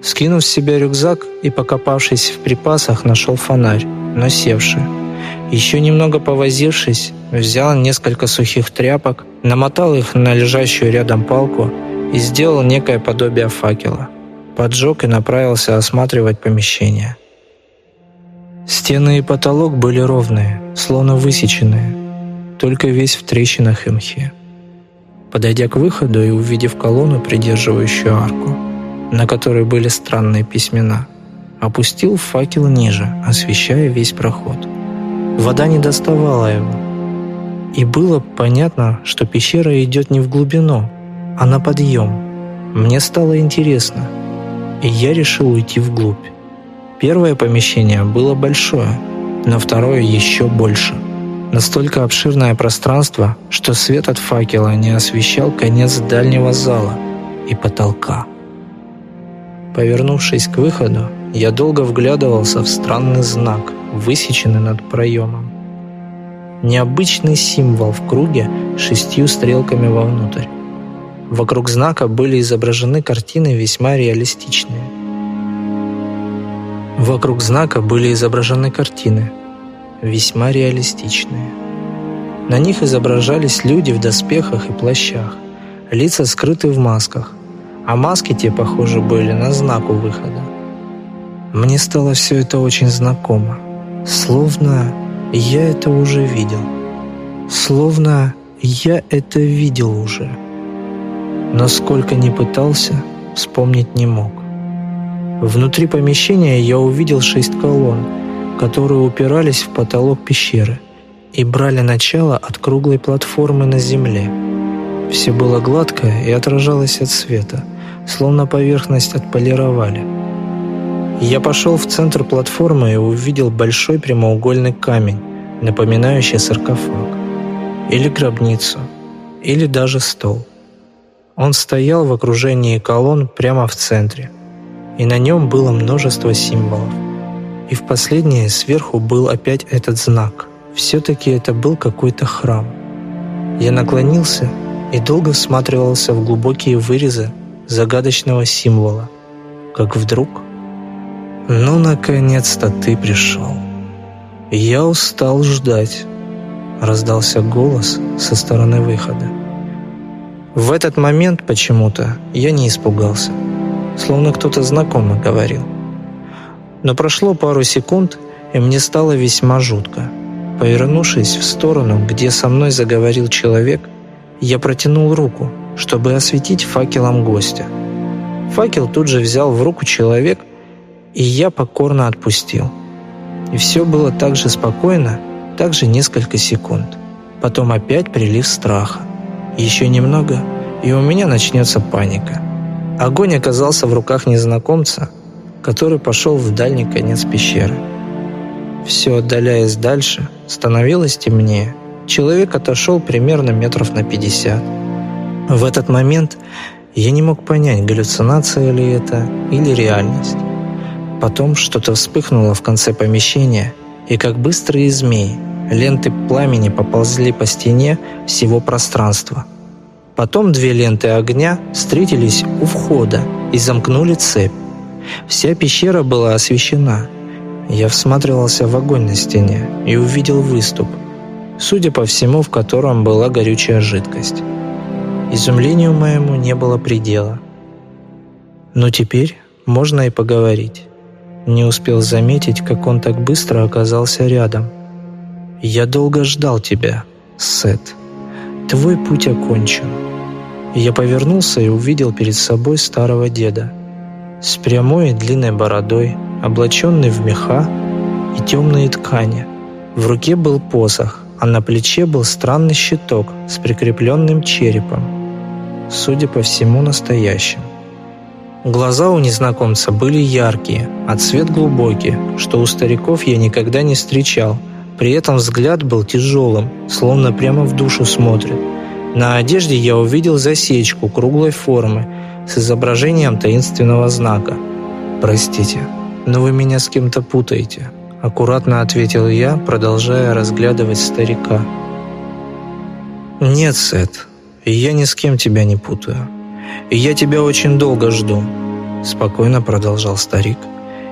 Скинув с себя рюкзак и покопавшись в припасах, нашел фонарь, но севший. Еще немного повозившись, взял несколько сухих тряпок, намотал их на лежащую рядом палку и сделал некое подобие факела. Поджег и направился осматривать помещение. Стены и потолок были ровные, словно высеченные, только весь в трещинах и мхе. Подойдя к выходу и увидев колонну, придерживающую арку, на которой были странные письмена, опустил факел ниже, освещая весь проход – Вода не доставала его. И было понятно, что пещера идет не в глубину, а на подъем. Мне стало интересно, и я решил уйти вглубь. Первое помещение было большое, но второе еще больше. Настолько обширное пространство, что свет от факела не освещал конец дальнего зала и потолка. Повернувшись к выходу, я долго вглядывался в странный знак, высеченный над проемом. Необычный символ в круге шестью стрелками вовнутрь. Вокруг знака были изображены картины весьма реалистичные. Вокруг знака были изображены картины, весьма реалистичные. На них изображались люди в доспехах и плащах, лица скрыты в масках, а маски те, похоже, были на знак у выхода. Мне стало все это очень знакомо, словно я это уже видел, словно я это видел уже. но сколько ни пытался, вспомнить не мог. Внутри помещения я увидел шесть колонн, которые упирались в потолок пещеры и брали начало от круглой платформы на земле. Все было гладко и отражалось от света, словно поверхность отполировали. Я пошел в центр платформы и увидел большой прямоугольный камень, напоминающий саркофаг, или гробницу, или даже стол. Он стоял в окружении колонн прямо в центре, и на нем было множество символов. И в последнее сверху был опять этот знак. Все-таки это был какой-то храм. Я наклонился и долго всматривался в глубокие вырезы загадочного символа, как вдруг... «Ну, наконец-то ты пришел!» «Я устал ждать», — раздался голос со стороны выхода. В этот момент почему-то я не испугался, словно кто-то знакомый говорил. Но прошло пару секунд, и мне стало весьма жутко. Повернувшись в сторону, где со мной заговорил человек, я протянул руку, чтобы осветить факелом гостя. Факел тут же взял в руку человек, и я покорно отпустил. И все было так же спокойно, так же несколько секунд. Потом опять прилив страха. Еще немного, и у меня начнется паника. Огонь оказался в руках незнакомца, который пошел в дальний конец пещеры. Все отдаляясь дальше, становилось темнее. Человек отошел примерно метров на 50. В этот момент я не мог понять, галлюцинация ли это или реальность. Потом что-то вспыхнуло в конце помещения, и как быстрые змеи, ленты пламени поползли по стене всего пространства. Потом две ленты огня встретились у входа и замкнули цепь. Вся пещера была освещена. Я всматривался в огонь на стене и увидел выступ, судя по всему, в котором была горючая жидкость. Изумлению моему не было предела. Но теперь можно и поговорить. Не успел заметить, как он так быстро оказался рядом. «Я долго ждал тебя, Сет. Твой путь окончен». Я повернулся и увидел перед собой старого деда. С прямой и длинной бородой, облаченный в меха и темные ткани. В руке был посох, а на плече был странный щиток с прикрепленным черепом. Судя по всему, настоящим. Глаза у незнакомца были яркие, а цвет глубокий, что у стариков я никогда не встречал. При этом взгляд был тяжелым, словно прямо в душу смотрит. На одежде я увидел засечку круглой формы с изображением таинственного знака. «Простите, но вы меня с кем-то путаете», – аккуратно ответил я, продолжая разглядывать старика. «Нет, Сет, я ни с кем тебя не путаю я тебя очень долго жду», — спокойно продолжал старик,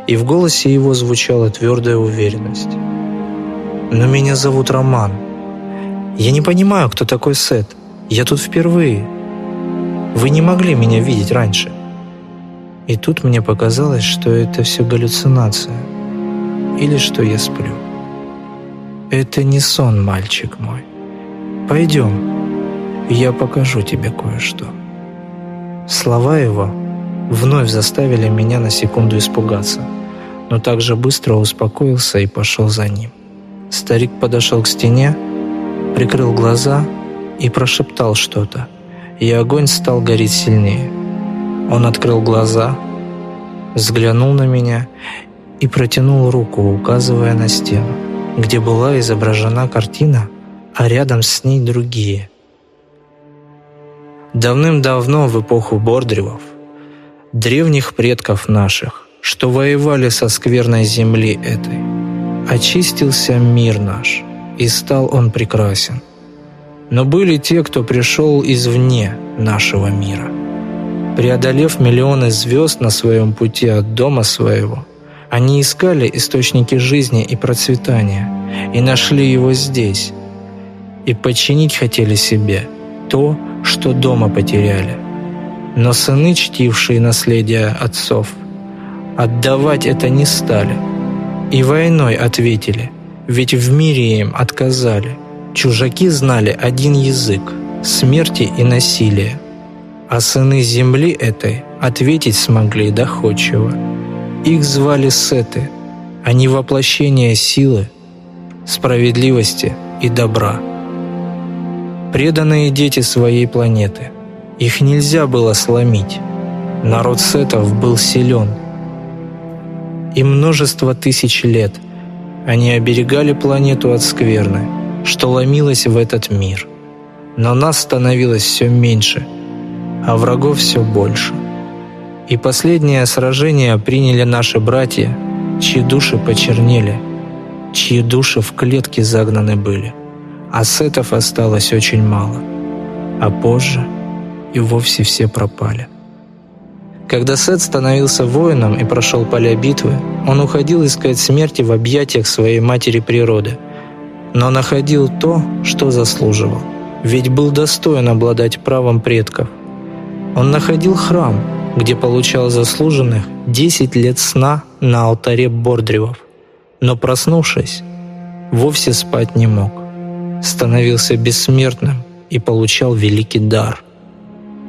и в голосе его звучала твердая уверенность. «Но меня зовут Роман. Я не понимаю, кто такой Сет. Я тут впервые. Вы не могли меня видеть раньше». И тут мне показалось, что это все галлюцинация. Или что я сплю. «Это не сон, мальчик мой. Пойдем, я покажу тебе кое-что». Слова его вновь заставили меня на секунду испугаться, но также быстро успокоился и пошел за ним. Старик подошел к стене, прикрыл глаза и прошептал что-то, и огонь стал гореть сильнее. Он открыл глаза, взглянул на меня и протянул руку, указывая на стену, где была изображена картина, а рядом с ней другие – Давным-давно в эпоху Бордревов, древних предков наших, что воевали со скверной земли этой, очистился мир наш, и стал он прекрасен. Но были те, кто пришел извне нашего мира. Преодолев миллионы звезд на своем пути от дома своего, они искали источники жизни и процветания и нашли его здесь, и подчинить хотели себе то, что дома потеряли. Но сыны, чтившие наследие отцов, отдавать это не стали. И войной ответили, ведь в мире им отказали. Чужаки знали один язык – смерти и насилия. А сыны земли этой ответить смогли доходчиво. Их звали Сеты, они воплощение силы, справедливости и добра. Преданные дети своей планеты. Их нельзя было сломить. Народ Сетов был силен. И множество тысяч лет они оберегали планету от скверны, что ломилось в этот мир. Но нас становилось все меньше – а врагов все больше. И последнее сражение приняли наши братья, чьи души почернели, чьи души в клетке загнаны были, а сетов осталось очень мало, а позже и вовсе все пропали. Когда Сет становился воином и прошел поля битвы, он уходил искать смерти в объятиях своей матери природы, но находил то, что заслуживал, ведь был достоин обладать правом предков, он находил храм, где получал заслуженных 10 лет сна на алтаре Бордревов, но проснувшись, вовсе спать не мог. Становился бессмертным и получал великий дар.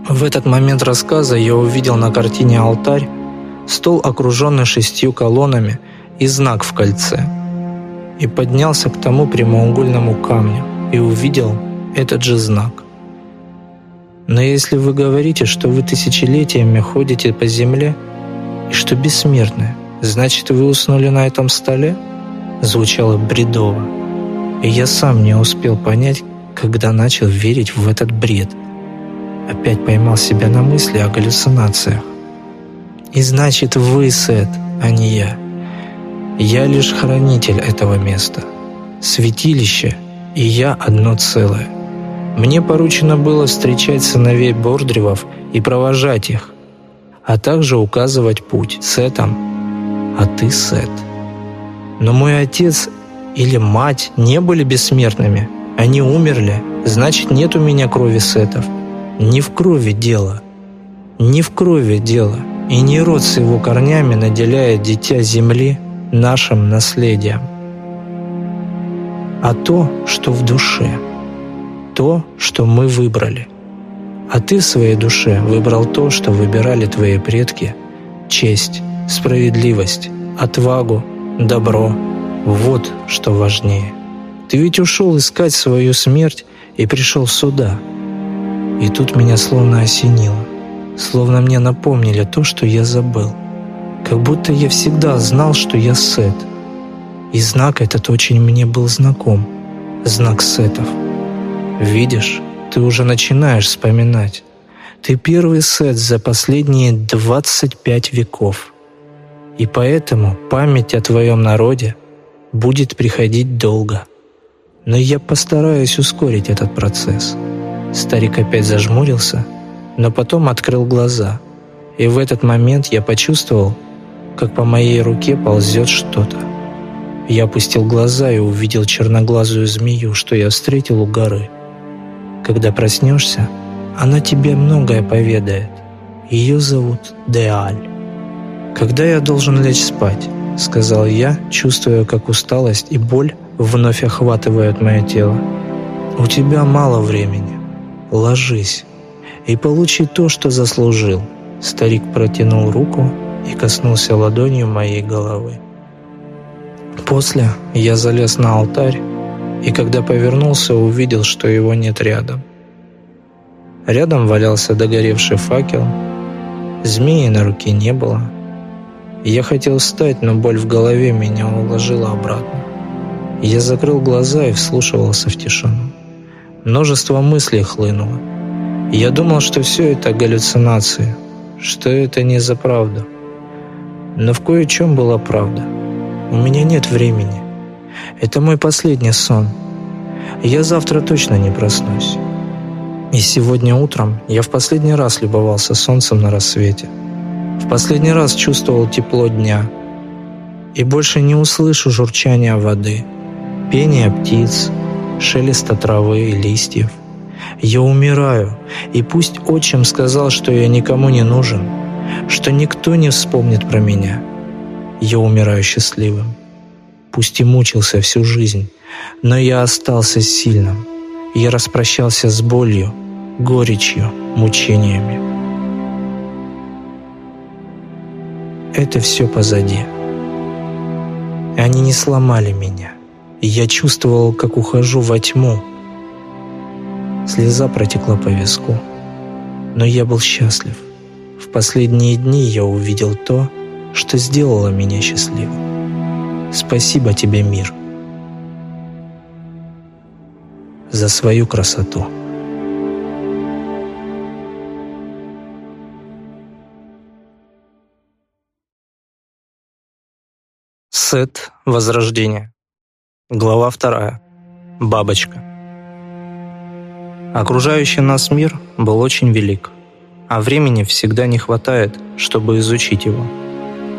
В этот момент рассказа я увидел на картине алтарь, стол, окруженный шестью колоннами и знак в кольце, и поднялся к тому прямоугольному камню и увидел этот же знак. Но если вы говорите, что вы тысячелетиями ходите по земле и что бессмертны, значит, вы уснули на этом столе?» Звучало бредово. И я сам не успел понять, когда начал верить в этот бред. Опять поймал себя на мысли о галлюцинациях. «И значит, вы, Сет, а не я. Я лишь хранитель этого места. Святилище, и я одно целое. Мне поручено было встречать сыновей Бордревов и провожать их, а также указывать путь Сетам, а ты Сет. Но мой отец или мать не были бессмертными. Они умерли, значит, нет у меня крови Сетов. Не в крови дело. Не в крови дело. И не род с его корнями наделяет дитя земли нашим наследием, а то, что в душе – то, что мы выбрали. А ты в своей душе выбрал то, что выбирали твои предки – честь, справедливость, отвагу, добро. Вот что важнее. Ты ведь ушел искать свою смерть и пришел сюда. И тут меня словно осенило. Словно мне напомнили то, что я забыл. Как будто я всегда знал, что я Сет. И знак этот очень мне был знаком. Знак Сетов – Видишь, ты уже начинаешь вспоминать. Ты первый сет за последние 25 веков. И поэтому память о твоем народе будет приходить долго. Но я постараюсь ускорить этот процесс. Старик опять зажмурился, но потом открыл глаза. И в этот момент я почувствовал, как по моей руке ползет что-то. Я опустил глаза и увидел черноглазую змею, что я встретил у горы. Когда проснешься, она тебе многое поведает. Ее зовут Деаль. «Когда я должен лечь спать?» — сказал я, чувствуя, как усталость и боль вновь охватывают мое тело. «У тебя мало времени. Ложись и получи то, что заслужил». Старик протянул руку и коснулся ладонью моей головы. После я залез на алтарь и когда повернулся, увидел, что его нет рядом. Рядом валялся догоревший факел, змеи на руке не было. Я хотел встать, но боль в голове меня уложила обратно. Я закрыл глаза и вслушивался в тишину. Множество мыслей хлынуло. Я думал, что все это галлюцинации, что это не за правду. Но в кое-чем была правда. У меня нет времени. Это мой последний сон. Я завтра точно не проснусь. И сегодня утром я в последний раз любовался солнцем на рассвете. В последний раз чувствовал тепло дня. И больше не услышу журчания воды, пения птиц, шелеста травы и листьев. Я умираю, и пусть отчим сказал, что я никому не нужен, что никто не вспомнит про меня. Я умираю счастливым пусть и мучился всю жизнь, но я остался сильным. Я распрощался с болью, горечью, мучениями. Это все позади. Они не сломали меня. Я чувствовал, как ухожу во тьму. Слеза протекла по виску. Но я был счастлив. Последние дни я увидел то, что сделало меня счастливым. Спасибо тебе, мир, за свою красоту. Сет Возрождение. Глава вторая. Бабочка. Окружающий нас мир был очень велик, а времени всегда не хватает, чтобы изучить его.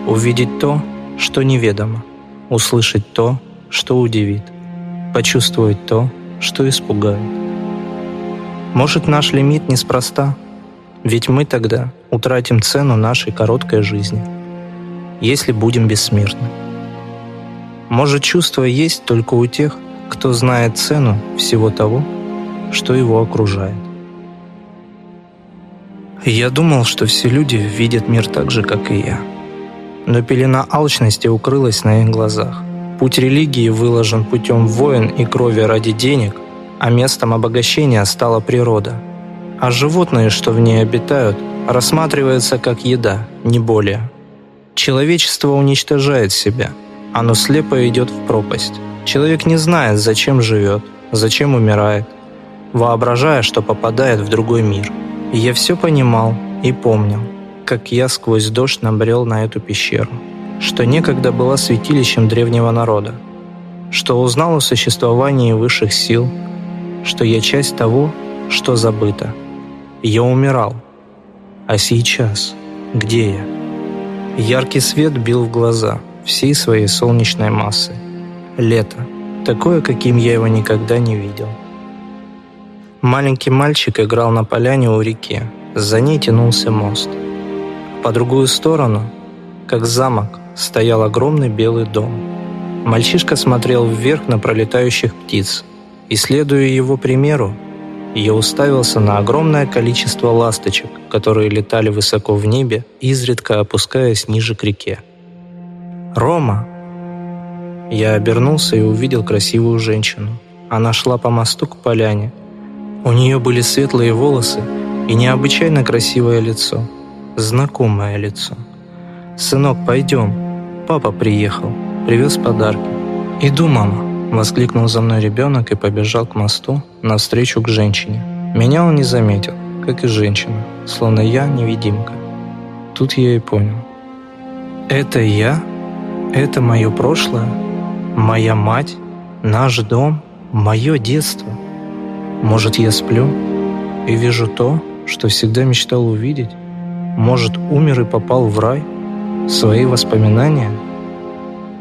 Увидеть то, что неведомо, услышать то, что удивит, почувствовать то, что испугает. Может, наш лимит неспроста, ведь мы тогда утратим цену нашей короткой жизни, если будем бессмертны. Может, чувство есть только у тех, кто знает цену всего того, что его окружает. Я думал, что все люди видят мир так же, как и я. Но пелена алчности укрылась на их глазах. Путь религии выложен путем войн и крови ради денег, а местом обогащения стала природа. А животные, что в ней обитают, рассматриваются как еда, не более. Человечество уничтожает себя – оно слепо идет в пропасть. Человек не знает, зачем живет, зачем умирает, воображая, что попадает в другой мир. Я все понимал и помнил, как я сквозь дождь набрел на эту пещеру, что некогда была святилищем древнего народа, что узнал о существовании высших сил, что я часть того, что забыто. Я умирал. А сейчас? Где я? Яркий свет бил в глаза – всей своей солнечной массы. Лето. Такое, каким я его никогда не видел. Маленький мальчик играл на поляне у реки. За ней тянулся мост. По другую сторону, как замок, стоял огромный белый дом. Мальчишка смотрел вверх на пролетающих птиц, и, следуя его примеру, я уставился на огромное количество ласточек, которые летали высоко в небе, изредка опускаясь ниже к реке. «Рома!» Я обернулся и увидел красивую женщину. Она шла по мосту к поляне. У нее были светлые волосы и необычайно красивое лицо. Знакомое лицо. «Сынок, пойдем. Папа приехал. Привез подарки». «Иду, мама!» – воскликнул за мной ребенок и побежал к мосту навстречу к женщине. Меня он не заметил, как и женщина, словно я невидимка. Тут я и понял. «Это я?» Это мое прошлое, моя мать, наш дом, мое детство. Может, я сплю и вижу то, что всегда мечтал увидеть? Может, умер и попал в рай? Свои воспоминания?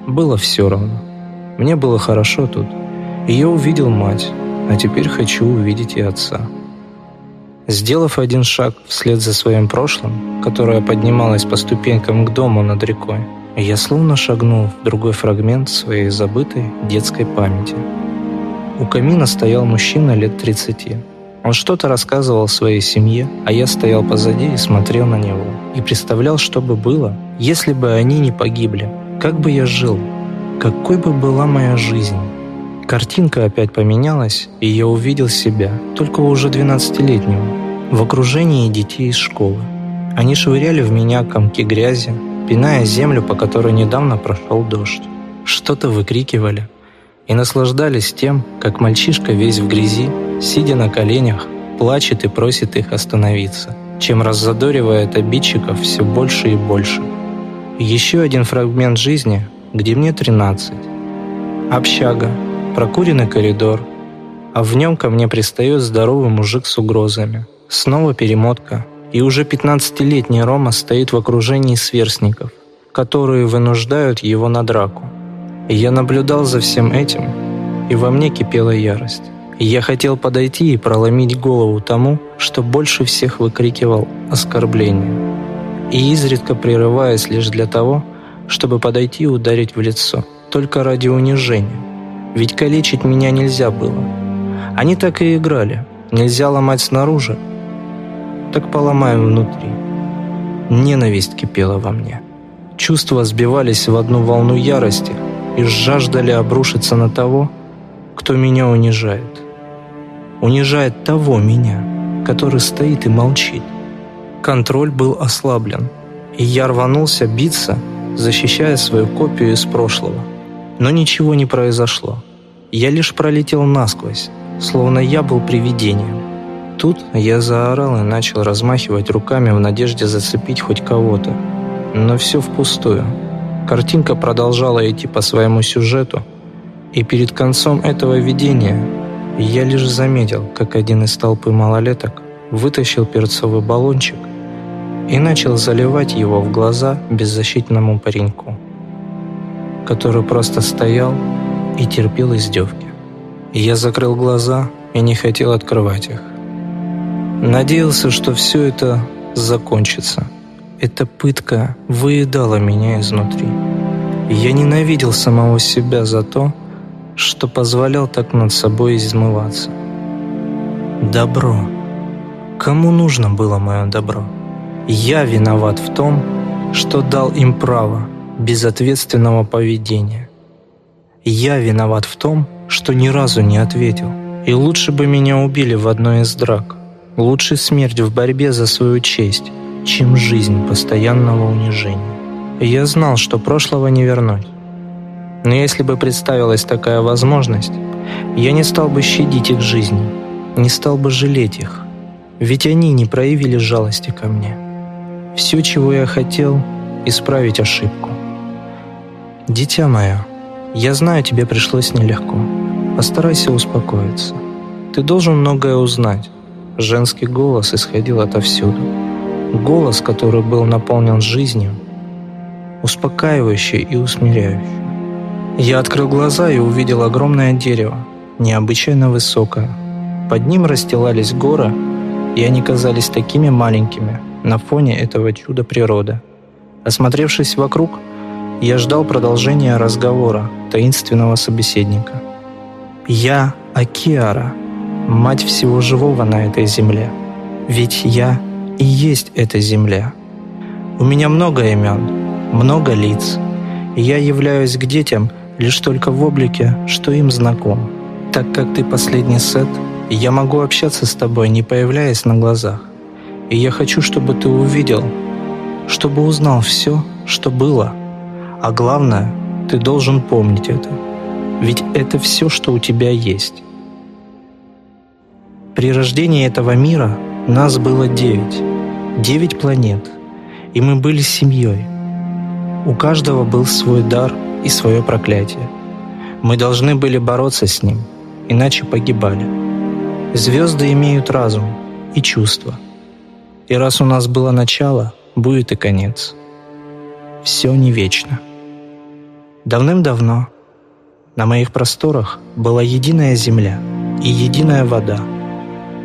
Было все равно. Мне было хорошо тут. И я увидел мать, а теперь хочу увидеть и отца. Сделав один шаг вслед за своим прошлым, которое поднималось по ступенькам к дому над рекой, я словно шагнул в другой фрагмент своей забытой детской памяти. У камина стоял мужчина лет 30. Он что-то рассказывал своей семье, а я стоял позади и смотрел на него. И представлял, что бы было, если бы они не погибли. Как бы я жил? Какой бы была моя жизнь? Картинка опять поменялась, и я увидел себя, только уже 12-летнего, в окружении детей из школы. Они швыряли в меня комки грязи, пиная землю, по которой недавно прошел дождь. Что-то выкрикивали и наслаждались тем, как мальчишка весь в грязи, сидя на коленях, плачет и просит их остановиться, чем раззадоривает обидчиков все больше и больше. Еще один фрагмент жизни, где мне 13. Общага, прокуренный коридор, а в нем ко мне пристает здоровый мужик с угрозами. Снова перемотка – и уже 15-летний Рома стоит в окружении сверстников, которые вынуждают его на драку. И я наблюдал за всем этим, и во мне кипела ярость. Я хотел подойти и проломить голову тому, что больше всех выкрикивал оскорбление. И изредка прерываясь лишь для того, чтобы подойти и ударить в лицо, только ради унижения. Ведь калечить меня нельзя было. Они так и играли, нельзя ломать снаружи, так поломаем внутри. Ненависть кипела во мне. Чувства сбивались в одну волну ярости и жаждали обрушиться на того, кто меня унижает. Унижает того меня, который стоит и молчит. Контроль был ослаблен, и я рванулся биться, защищая свою копию из прошлого. Но ничего не произошло. Я лишь пролетел насквозь, словно я был привидением. Тут я заорал и начал размахивать руками в надежде зацепить хоть кого-то. Но все впустую. Картинка продолжала идти по своему сюжету, и перед концом этого видения я лишь заметил, как один из толпы малолеток вытащил перцовый баллончик и начал заливать его в глаза беззащитному пареньку, который просто стоял и терпел издевки. Я закрыл глаза и не хотел открывать их. Надеялся, что все это закончится. Эта пытка выедала меня изнутри. Я ненавидел самого себя за то, что позволял так над собой измываться. Добро. Кому нужно было мое добро? Я виноват в том, что дал им право безответственного поведения. Я виноват в том, что ни разу не ответил. И лучше бы меня убили в одной из драк. Лучше смерть в борьбе за свою честь, чем жизнь постоянного унижения. Я знал, что прошлого не вернуть. Но если бы представилась такая возможность, я не стал бы щадить их жизни, не стал бы жалеть их. Ведь они не проявили жалости ко мне. Все, чего я хотел, исправить ошибку. Дитя мое, я знаю, тебе пришлось нелегко. Постарайся успокоиться. Ты должен многое узнать. Женский голос исходил отовсюду. Голос, который был наполнен жизнью, успокаивающий и усмиряющий. Я открыл глаза и увидел огромное дерево, необычайно высокое. Под ним расстилались горы, и они казались такими маленькими на фоне этого чуда природы. Осмотревшись вокруг, я ждал продолжения разговора таинственного собеседника. «Я Акиара, мать всего живого на этой земле. Ведь я и есть эта земля. У меня много имен, много лиц, и я являюсь к детям лишь только в облике, что им знаком. Так как ты последний сет, я могу общаться с тобой, не появляясь на глазах. И я хочу, чтобы ты увидел, чтобы узнал все, что было. А главное, ты должен помнить это. Ведь это все, что у тебя есть. При рождении этого мира нас было девять. Девять планет. И мы были семьей. У каждого был свой дар — и свое проклятие. Мы должны были бороться с ним, иначе погибали. Звезды имеют разум и чувства. И раз у нас было начало, будет и конец. Все не вечно. Давным-давно на моих просторах была единая земля и единая вода.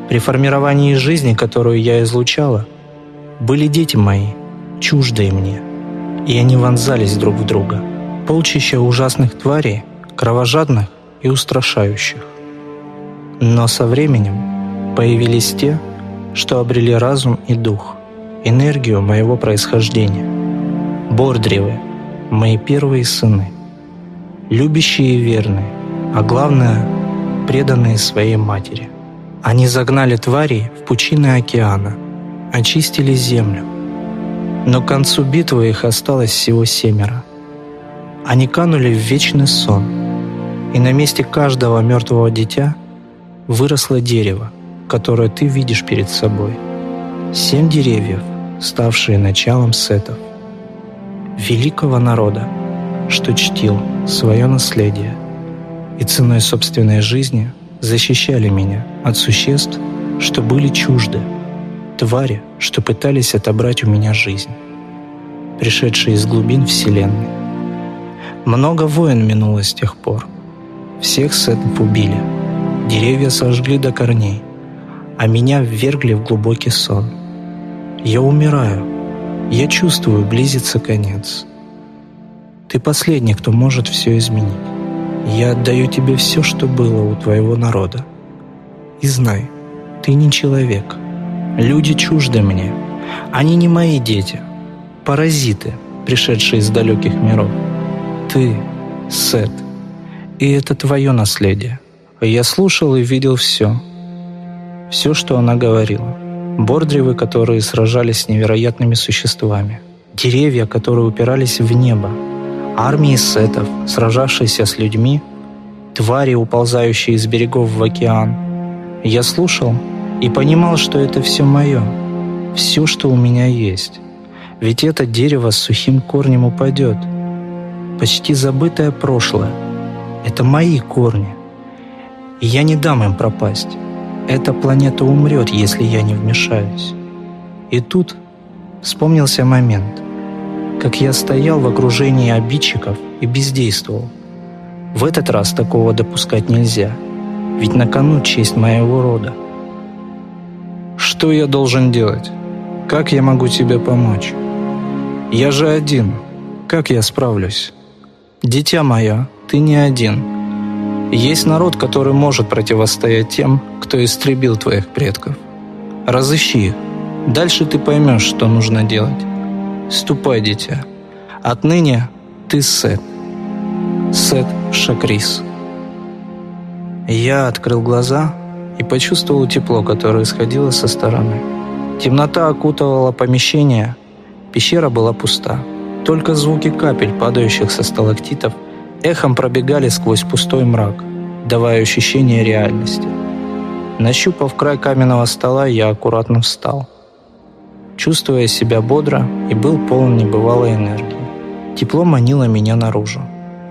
При формировании жизни, которую я излучала, были дети мои, чуждые мне, и они вонзались друг в друга – полчища ужасных тварей, кровожадных и устрашающих. Но со временем появились те, что обрели разум и дух, энергию моего происхождения. Бордревы, мои первые сыны, любящие и верные, а главное, преданные своей матери. Они загнали тварей в пучины океана, очистили землю. Но к концу битвы их осталось всего семеро – они канули в вечный сон, и на месте каждого мертвого дитя выросло дерево, которое ты видишь перед собой. Семь деревьев, ставшие началом сетов. Великого народа, что чтил свое наследие и ценой собственной жизни защищали меня от существ, что были чужды, твари, что пытались отобрать у меня жизнь, пришедшие из глубин Вселенной. Много войн минуло с тех пор. Всех сетов убили. Деревья сожгли до корней, а меня ввергли в глубокий сон. Я умираю. Я чувствую, близится конец. Ты последний, кто может все изменить. Я отдаю тебе все, что было у твоего народа. И знай, Ты не человек. Люди чужды мне. Они не мои дети. Паразиты, пришедшие из далеких миров. Ты — Сет. И это твое наследие. Я слушал и видел все. Все, что она говорила. Бордривы, которые сражались с невероятными существами. Деревья, которые упирались в небо. Армии сетов, сражавшиеся с людьми. Твари, уползающие из берегов в океан. Я слушал и понимал, что это все мое. Все, что у меня есть. Ведь это дерево с сухим корнем упадет. Почти забытое прошлое. Это мои корни. И я не дам им пропасть. Эта планета умрет, если я не вмешаюсь. И тут вспомнился момент, как я стоял в окружении обидчиков и бездействовал. В этот раз такого допускать нельзя, ведь на кону честь моего рода. Что я должен делать? Как я могу тебе помочь? Я же один. Как я справлюсь? Дитя мое, ты не один. Есть народ, который может противостоять тем, кто истребил твоих предков. Разыщи их. Дальше ты поймешь, что нужно делать. Ступай, дитя. Отныне ты Сет. Сет Шакрис. Я открыл глаза и почувствовал тепло, которое исходило со стороны. Темнота окутывала помещение, пещера была пуста. Только звуки капель, падающих со сталактитов, эхом пробегали сквозь пустой мрак, давая ощущение реальности. Нащупав край каменного стола, я аккуратно встал. Чувствуя себя бодро и был полон небывалой энергии. Тепло манило меня наружу.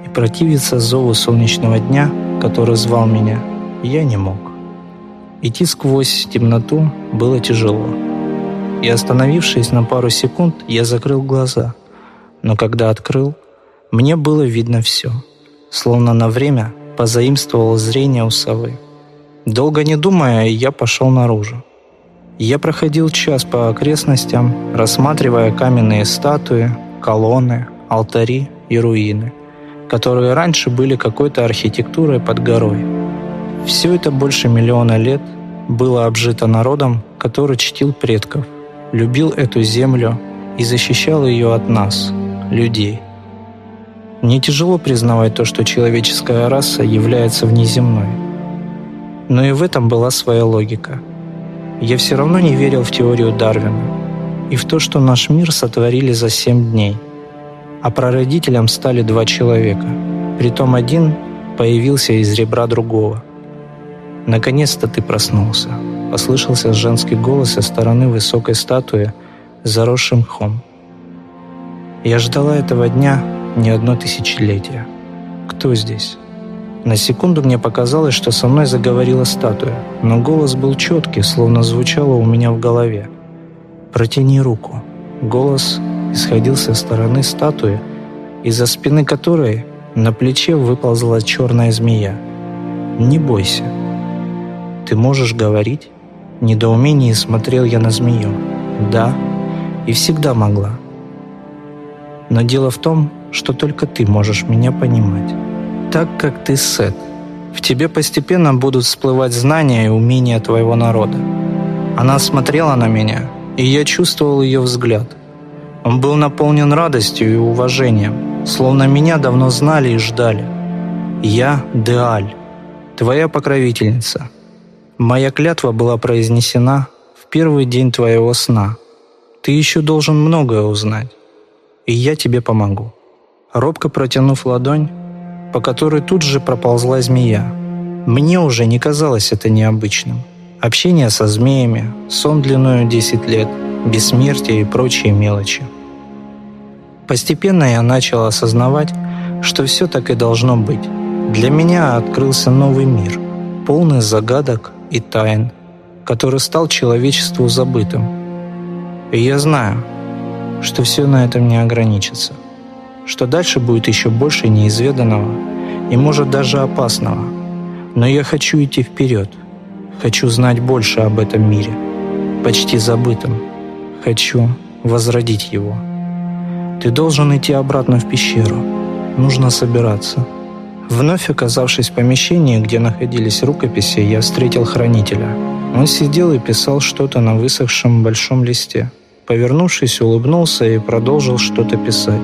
И противиться зову солнечного дня, который звал меня, я не мог. Идти сквозь темноту было тяжело. И остановившись на пару секунд, я закрыл глаза. Но когда открыл, мне было видно все. Словно на время позаимствовал зрение у совы. Долго не думая, я пошел наружу. Я проходил час по окрестностям, рассматривая каменные статуи, колонны, алтари и руины, которые раньше были какой-то архитектурой под горой. Все это больше миллиона лет было обжито народом, который чтил предков, любил эту землю и защищал ее от нас, людей. Мне тяжело признавать то, что человеческая раса является внеземной – но и в этом была своя логика. Я все равно не верил в теорию Дарвина и в то, что наш мир сотворили за семь дней, а прародителем стали два человека, притом один появился из ребра другого. «Наконец-то ты проснулся», — послышался женский голос со стороны высокой статуи, заросшим мхом. Я ждала этого дня не одно тысячелетие. Кто здесь? На секунду мне показалось, что со мной заговорила статуя, но голос был четкий, словно звучало у меня в голове. «Протяни руку». Голос исходил со стороны статуи, из-за спины которой на плече выползла черная змея. «Не бойся. Ты можешь говорить?» В недоумении смотрел я на змею. «Да, и всегда могла. Но дело в том, что только ты можешь меня понимать» так, как ты, Сет. В тебе постепенно будут всплывать знания и умения твоего народа. Она смотрела на меня, и я чувствовал ее взгляд. Он был наполнен радостью и уважением, словно меня давно знали и ждали. Я Деаль, твоя покровительница. Моя клятва была произнесена в первый день твоего сна. Ты еще должен многое узнать, и я тебе помогу. Робко протянув ладонь, по которой тут же проползла змея. Мне уже не казалось это необычным. Общение со змеями, сон длиною 10 лет, бессмертие и прочие мелочи. Постепенно я начал осознавать, что все так и должно быть. Для меня открылся новый мир, полный загадок и тайн, который стал человечеству забытым. И я знаю, что все на этом не ограничится что дальше будет еще больше неизведанного и, может, даже опасного. Но я хочу идти вперед. Хочу знать больше об этом мире, почти забытом. Хочу возродить его. Ты должен идти обратно в пещеру. Нужно собираться. Вновь оказавшись в помещении, где находились рукописи, я встретил хранителя. Он сидел и писал что-то на высохшем большом листе. Повернувшись, улыбнулся и продолжил что-то писать.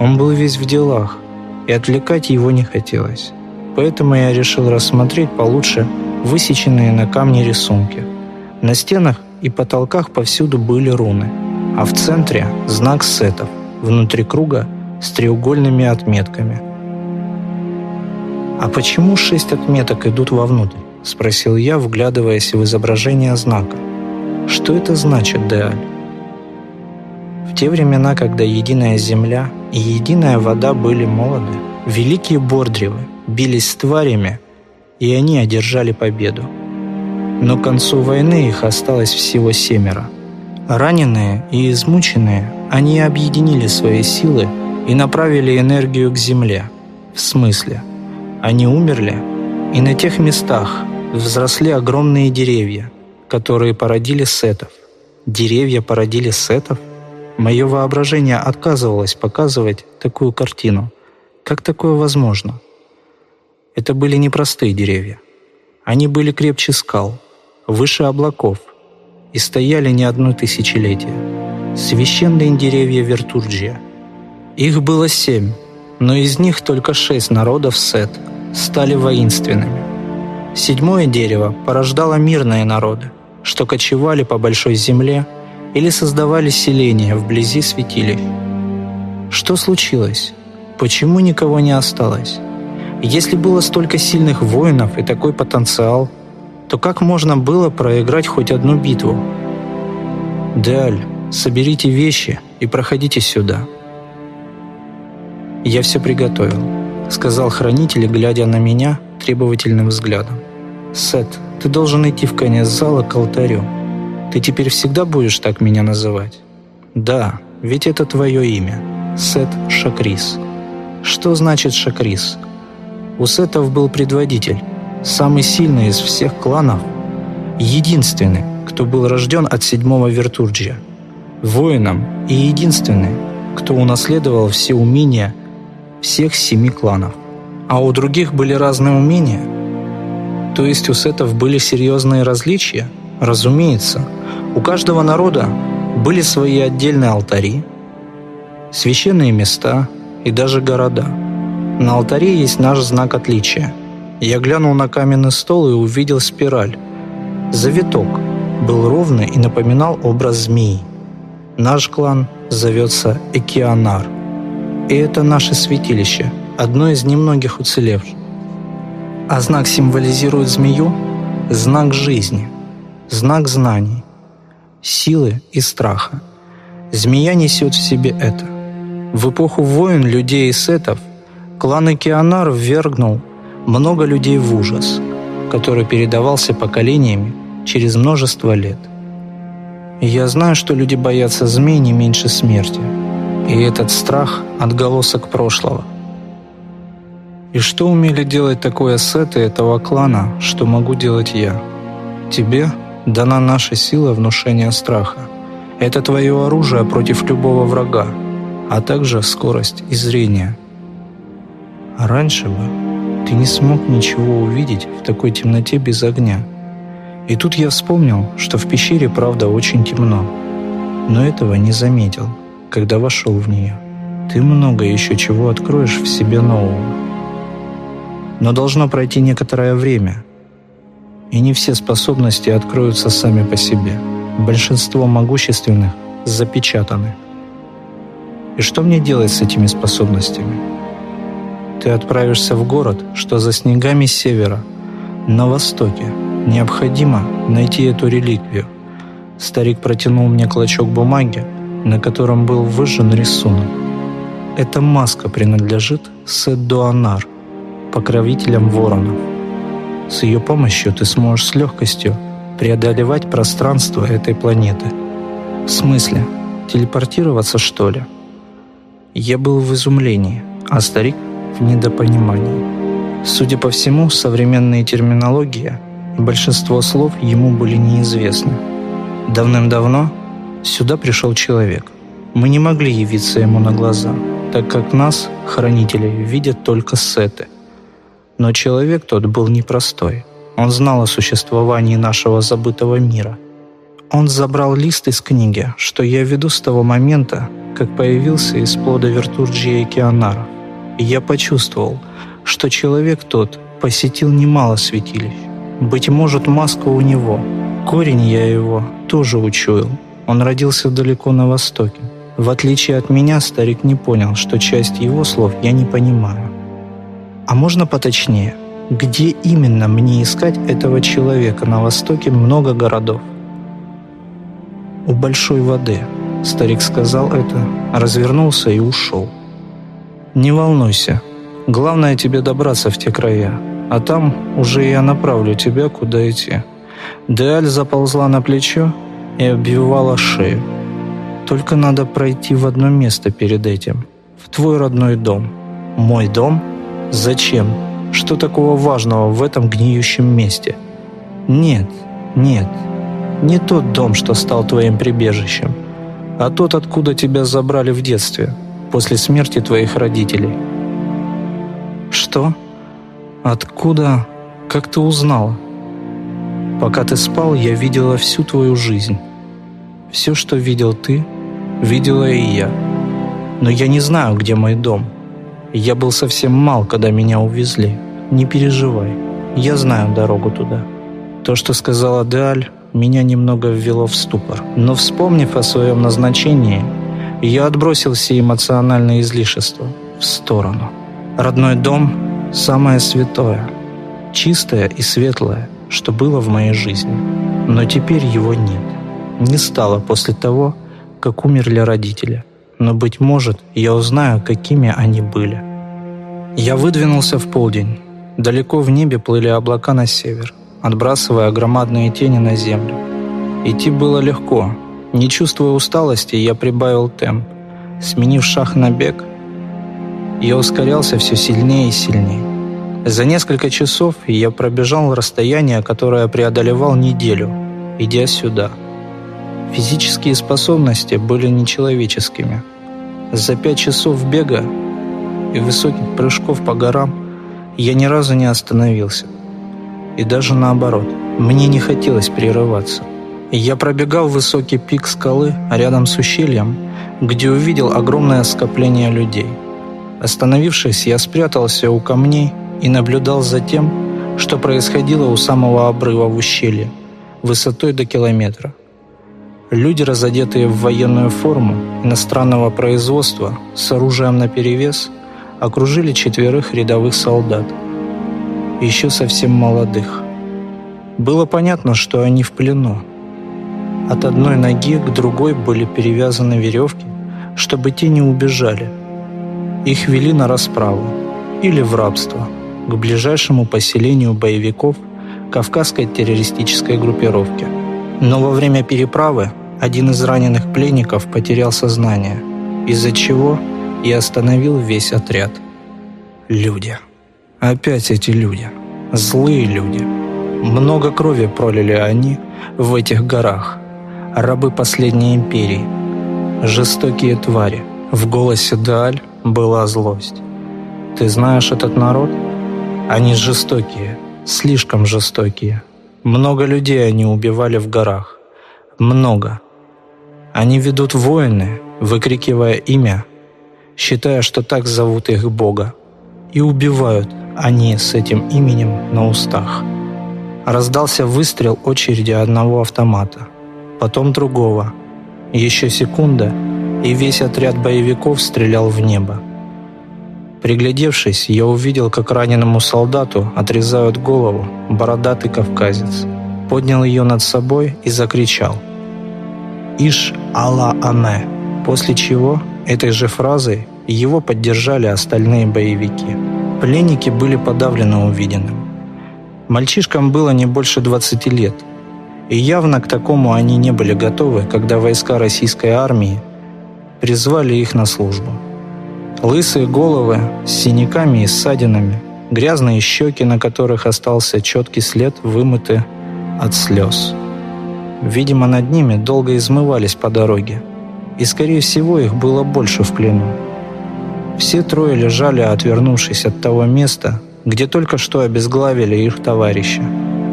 Он был весь в делах, и отвлекать его не хотелось. Поэтому я решил рассмотреть получше высеченные на камне рисунки. На стенах и потолках повсюду были руны, а в центре знак сетов, внутри круга с треугольными отметками. «А почему шесть отметок идут вовнутрь?» – спросил я, вглядываясь в изображение знака. «Что это значит, Деаль?» В те времена, когда единая земля и единая вода были молоды, великие бордревы бились с тварями, и они одержали победу. Но к концу войны их осталось всего семеро. Раненые и измученные, они объединили свои силы и направили энергию к земле. В смысле, они умерли, и на тех местах взросли огромные деревья, которые породили сетов. Деревья породили сетов – Мое воображение отказывалось показывать такую картину. Как такое возможно? Это были непростые деревья. Они были крепче скал, выше облаков и стояли не одно тысячелетие. Священные деревья Вертурджия. Их было семь, но из них только шесть народов Сет стали воинственными. Седьмое дерево порождало мирные народы, что кочевали по большой земле – или создавали селения вблизи святилищ. Что случилось? Почему никого не осталось? Если было столько сильных воинов и такой потенциал, то как можно было проиграть хоть одну битву? Деаль, соберите вещи и проходите сюда. «Я все приготовил», — сказал хранитель, глядя на меня требовательным взглядом. «Сет, ты должен идти в конец зала к алтарю. Ты теперь всегда будешь так меня называть? Да, ведь это твое имя. Сет Шакрис. Что значит Шакрис? У Сетов был предводитель, самый сильный из всех кланов, единственный, кто был рожден от седьмого Вертурджия, воином и единственный, кто унаследовал все умения всех семи кланов. А у других были разные умения? То есть у сетов были серьезные различия? Разумеется – у каждого народа были свои отдельные алтари, священные места и даже города. На алтаре есть наш знак отличия. Я глянул на каменный стол и увидел спираль. Завиток был ровный и напоминал образ змеи. Наш клан зовется Экианар. И это наше святилище, одно из немногих уцелевших. А знак символизирует змею? Знак жизни, знак знаний, силы и страха. Змея несет в себе это. В эпоху войн людей и сетов клан Океанар ввергнул много людей в ужас, который передавался поколениями через множество лет. Я знаю, что люди боятся змей не меньше смерти, и этот страх – отголосок прошлого. И что умели делать такое сеты этого клана, что могу делать я? Тебе дана наша сила внушения страха. Это твое оружие против любого врага, а также скорость и зрение. Раньше бы ты не смог ничего увидеть в такой темноте без огня. И тут я вспомнил, что в пещере правда очень темно, но этого не заметил, когда вошел в нее. Ты много еще чего откроешь в себе нового. Но должно пройти некоторое время – и не все способности откроются сами по себе. Большинство могущественных запечатаны. И что мне делать с этими способностями? Ты отправишься в город, что за снегами севера, на востоке. Необходимо найти эту реликвию. Старик протянул мне клочок бумаги, на котором был выжжен рисунок. Эта маска принадлежит Седуанар, покровителям воронов. С ее помощью ты сможешь с легкостью преодолевать пространство этой планеты. В смысле? Телепортироваться, что ли? Я был в изумлении, а старик в недопонимании. Судя по всему, современные терминология и большинство слов ему были неизвестны. Давным-давно сюда пришел человек. Мы не могли явиться ему на глаза, так как нас, хранителей, видят только сеты – но человек тот был непростой. Он знал о существовании нашего забытого мира. Он забрал лист из книги, что я веду с того момента, как появился из плода Вертурджия и Кианара. И я почувствовал, что человек тот посетил немало святилищ. Быть может, маска у него. Корень я его тоже учуял. Он родился далеко на востоке. В отличие от меня, старик не понял, что часть его слов я не понимаю. А можно поточнее? Где именно мне искать этого человека? На востоке много городов. У большой воды. Старик сказал это, развернулся и ушел. Не волнуйся. Главное тебе добраться в те края. А там уже я направлю тебя, куда идти. Деаль заползла на плечо и обвивала шею. Только надо пройти в одно место перед этим. В твой родной дом. Мой дом? Зачем? Что такого важного в этом гниющем месте? Нет, нет. Не тот дом, что стал твоим прибежищем, а тот, откуда тебя забрали в детстве, после смерти твоих родителей. Что? Откуда? Как ты узнала? Пока ты спал, я видела всю твою жизнь. Все, что видел ты, видела и я. Но я не знаю, где мой дом. Я был совсем мал, когда меня увезли. Не переживай, я знаю дорогу туда. То, что сказала Деаль, меня немного ввело в ступор. Но вспомнив о своем назначении, я отбросил все эмоциональные излишества в сторону. Родной дом – самое святое, чистое и светлое, что было в моей жизни. Но теперь его нет. Не стало после того, как умерли родители. Но, быть может, я узнаю, какими они были. Я выдвинулся в полдень. Далеко в небе плыли облака на север, отбрасывая громадные тени на землю. Идти было легко. Не чувствуя усталости, я прибавил темп. Сменив шаг на бег, я ускорялся все сильнее и сильнее. За несколько часов я пробежал расстояние, которое преодолевал неделю, идя сюда – Физические способности были нечеловеческими. За пять часов бега и высоких прыжков по горам я ни разу не остановился. И даже наоборот, мне не хотелось прерываться. Я пробегал высокий пик скалы рядом с ущельем, где увидел огромное скопление людей. Остановившись, я спрятался у камней и наблюдал за тем, что происходило у самого обрыва в ущелье, высотой до километра. Люди, разодетые в военную форму иностранного производства с оружием наперевес, окружили четверых рядовых солдат, еще совсем молодых. Было понятно, что они в плену. От одной ноги к другой были перевязаны веревки, чтобы те не убежали. Их вели на расправу или в рабство к ближайшему поселению боевиков Кавказской террористической группировки. Но во время переправы один из раненых пленников потерял сознание, из-за чего и остановил весь отряд. Люди. Опять эти люди. Злые люди. Много крови пролили они в этих горах. Рабы последней империи. Жестокие твари. В голосе Дааль была злость. Ты знаешь этот народ? Они жестокие, слишком жестокие. Много людей они убивали в горах. Много. Они ведут войны, выкрикивая имя, считая, что так зовут их Бога, и убивают они с этим именем на устах. Раздался выстрел очереди одного автомата, потом другого. Еще секунда, и весь отряд боевиков стрелял в небо. Приглядевшись, я увидел, как раненому солдату отрезают голову бородатый кавказец. Поднял ее над собой и закричал – Иш Алла Ане, после чего этой же фразой его поддержали остальные боевики. Пленники были подавлены увиденным. Мальчишкам было не больше 20 лет, и явно к такому они не были готовы, когда войска российской армии призвали их на службу. Лысые головы с синяками и ссадинами, грязные щеки, на которых остался четкий след, вымыты от слез. Видимо, над ними долго измывались по дороге, и, скорее всего, их было больше в плену. Все трое лежали, отвернувшись от того места, где только что обезглавили их товарища.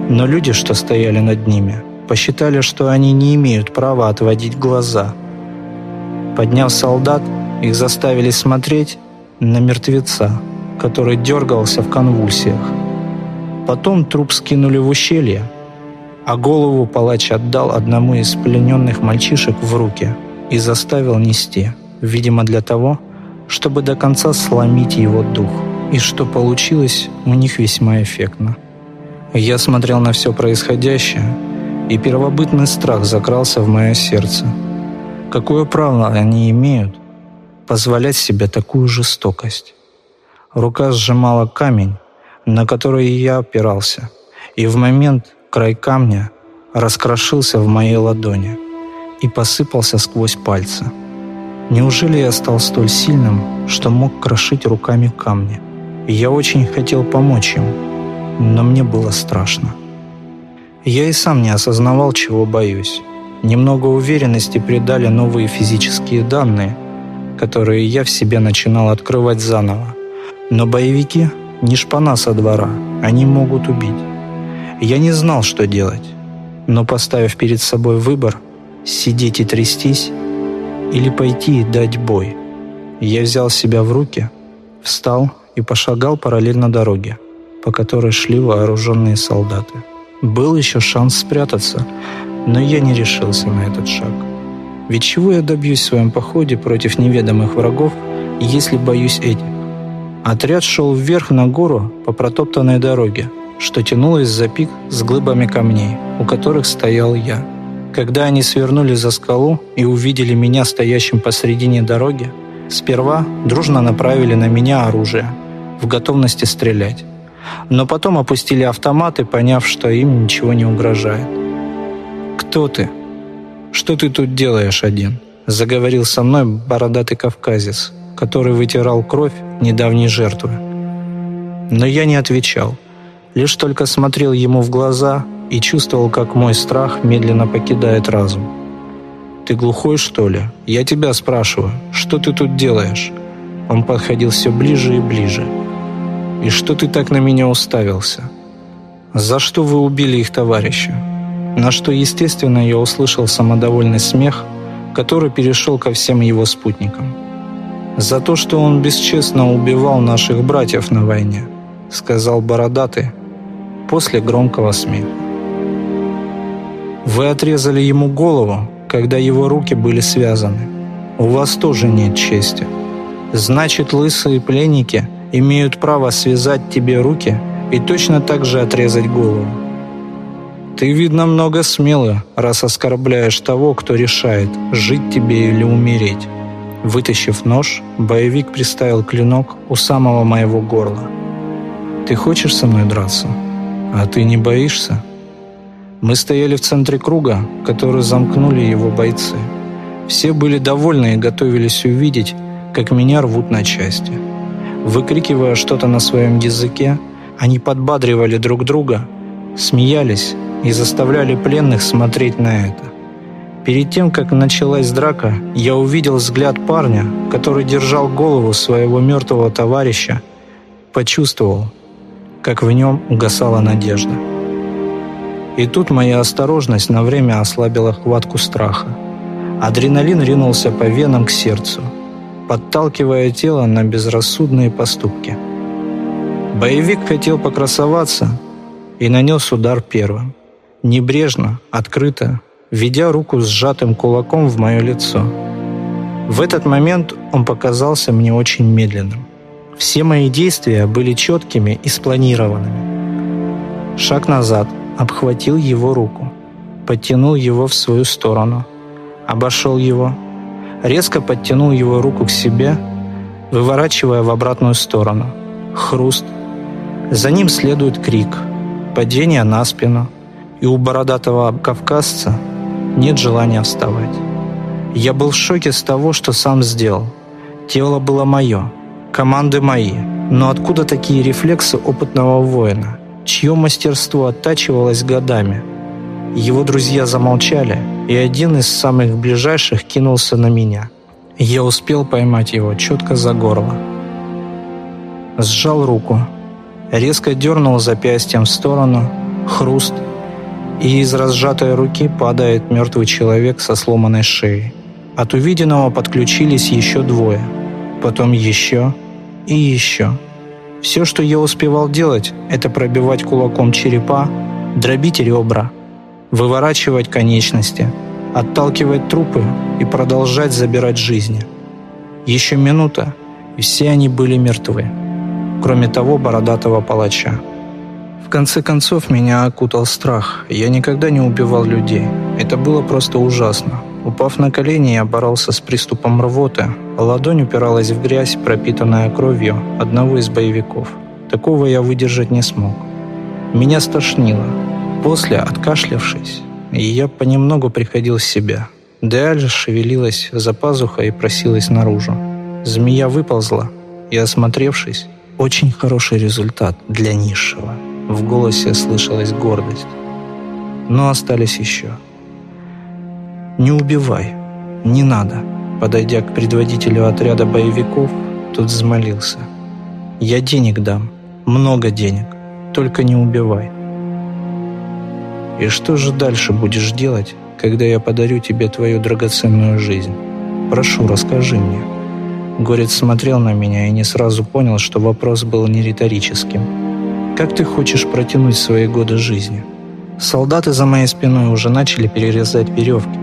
Но люди, что стояли над ними, посчитали, что они не имеют права отводить глаза. Подняв солдат, их заставили смотреть на мертвеца, который дергался в конвульсиях. Потом труп скинули в ущелье, а голову палач отдал одному из плененных мальчишек в руки и заставил нести, видимо для того, чтобы до конца сломить его дух. И что получилось у них весьма эффектно. Я смотрел на все происходящее, и первобытный страх закрался в мое сердце. Какое право они имеют позволять себе такую жестокость? Рука сжимала камень, на который я опирался, и в момент край камня раскрошился в моей ладони и посыпался сквозь пальцы. Неужели я стал столь сильным, что мог крошить руками камни? Я очень хотел помочь им, но мне было страшно. Я и сам не осознавал, чего боюсь. Немного уверенности придали новые физические данные, которые я в себе начинал открывать заново. Но боевики не шпана со двора, они могут убить. Я не знал, что делать, но поставив перед собой выбор сидеть и трястись или пойти и дать бой, я взял себя в руки, встал и пошагал параллельно дороге, по которой шли вооруженные солдаты. Был еще шанс спрятаться, но я не решился на этот шаг. Ведь чего я добьюсь в своем походе против неведомых врагов, если боюсь этих? Отряд шел вверх на гору по протоптанной дороге, что тянулась за пик с глыбами камней, у которых стоял я. Когда они свернули за скалу и увидели меня стоящим посредине дороги, сперва дружно направили на меня оружие, в готовности стрелять. Но потом опустили автоматы, поняв, что им ничего не угрожает. «Кто ты? Что ты тут делаешь один?» заговорил со мной бородатый кавказец, который вытирал кровь недавней жертвы. Но я не отвечал, лишь только смотрел ему в глаза и чувствовал, как мой страх медленно покидает разум. «Ты глухой, что ли? Я тебя спрашиваю, что ты тут делаешь?» Он подходил все ближе и ближе. «И что ты так на меня уставился? За что вы убили их товарища?» На что, естественно, я услышал самодовольный смех, который перешел ко всем его спутникам. «За то, что он бесчестно убивал наших братьев на войне», сказал Бородатый после громкого смеха. «Вы отрезали ему голову, когда его руки были связаны. У вас тоже нет чести. Значит, лысые пленники имеют право связать тебе руки и точно так же отрезать голову. Ты, видно, много смелый, раз оскорбляешь того, кто решает, жить тебе или умереть. Вытащив нож, боевик приставил клинок у самого моего горла. «Ты хочешь со мной драться? А ты не боишься?» Мы стояли в центре круга, который замкнули его бойцы. Все были довольны и готовились увидеть, как меня рвут на части. Выкрикивая что-то на своем языке, они подбадривали друг друга, смеялись и заставляли пленных смотреть на это. Перед тем, как началась драка, я увидел взгляд парня, который держал голову своего мертвого товарища, почувствовал, как в нем угасала надежда. И тут моя осторожность на время ослабила хватку страха. Адреналин ринулся по венам к сердцу, подталкивая тело на безрассудные поступки. Боевик хотел покрасоваться и нанес удар первым. Небрежно, открыто, ведя руку сжатым кулаком в мое лицо. В этот момент он показался мне очень медленным. Все мои действия были четкими и спланированными. Шаг назад, обхватил его руку, подтянул его в свою сторону, обошел его, резко подтянул его руку к себе, выворачивая в обратную сторону. Хруст. За ним следует крик, падение на спину, и у бородатого кавказца нет желания вставать. Я был в шоке с того, что сам сделал. Тело было мое, команды мои. Но откуда такие рефлексы опытного воина, чье мастерство оттачивалось годами? Его друзья замолчали, и один из самых ближайших кинулся на меня. Я успел поймать его четко за горло. Сжал руку, резко дернул запястьем в сторону, хруст, и из разжатой руки падает мертвый человек со сломанной шеей. От увиденного подключились еще двое, потом еще и еще. Все, что я успевал делать, это пробивать кулаком черепа, дробить ребра, выворачивать конечности, отталкивать трупы и продолжать забирать жизни. Еще минута, и все они были мертвы, кроме того бородатого палача. В конце концов меня окутал страх. Я никогда не убивал людей. Это было просто ужасно. Упав на колени, я боролся с приступом рвоты. Ладонь упиралась в грязь, пропитанная кровью одного из боевиков. Такого я выдержать не смог. Меня стошнило. После, откашлявшись, я понемногу приходил в себя. Деаль шевелилась за пазухой и просилась наружу. Змея выползла и, осмотревшись, очень хороший результат для низшего. В голосе слышалась гордость. Но остались еще. «Не убивай. Не надо». Подойдя к предводителю отряда боевиков, тот взмолился. «Я денег дам. Много денег. Только не убивай». «И что же дальше будешь делать, когда я подарю тебе твою драгоценную жизнь? Прошу, расскажи мне». Горец смотрел на меня и не сразу понял, что вопрос был не риторическим. Как ты хочешь протянуть свои годы жизни? Солдаты за моей спиной уже начали перерезать веревки,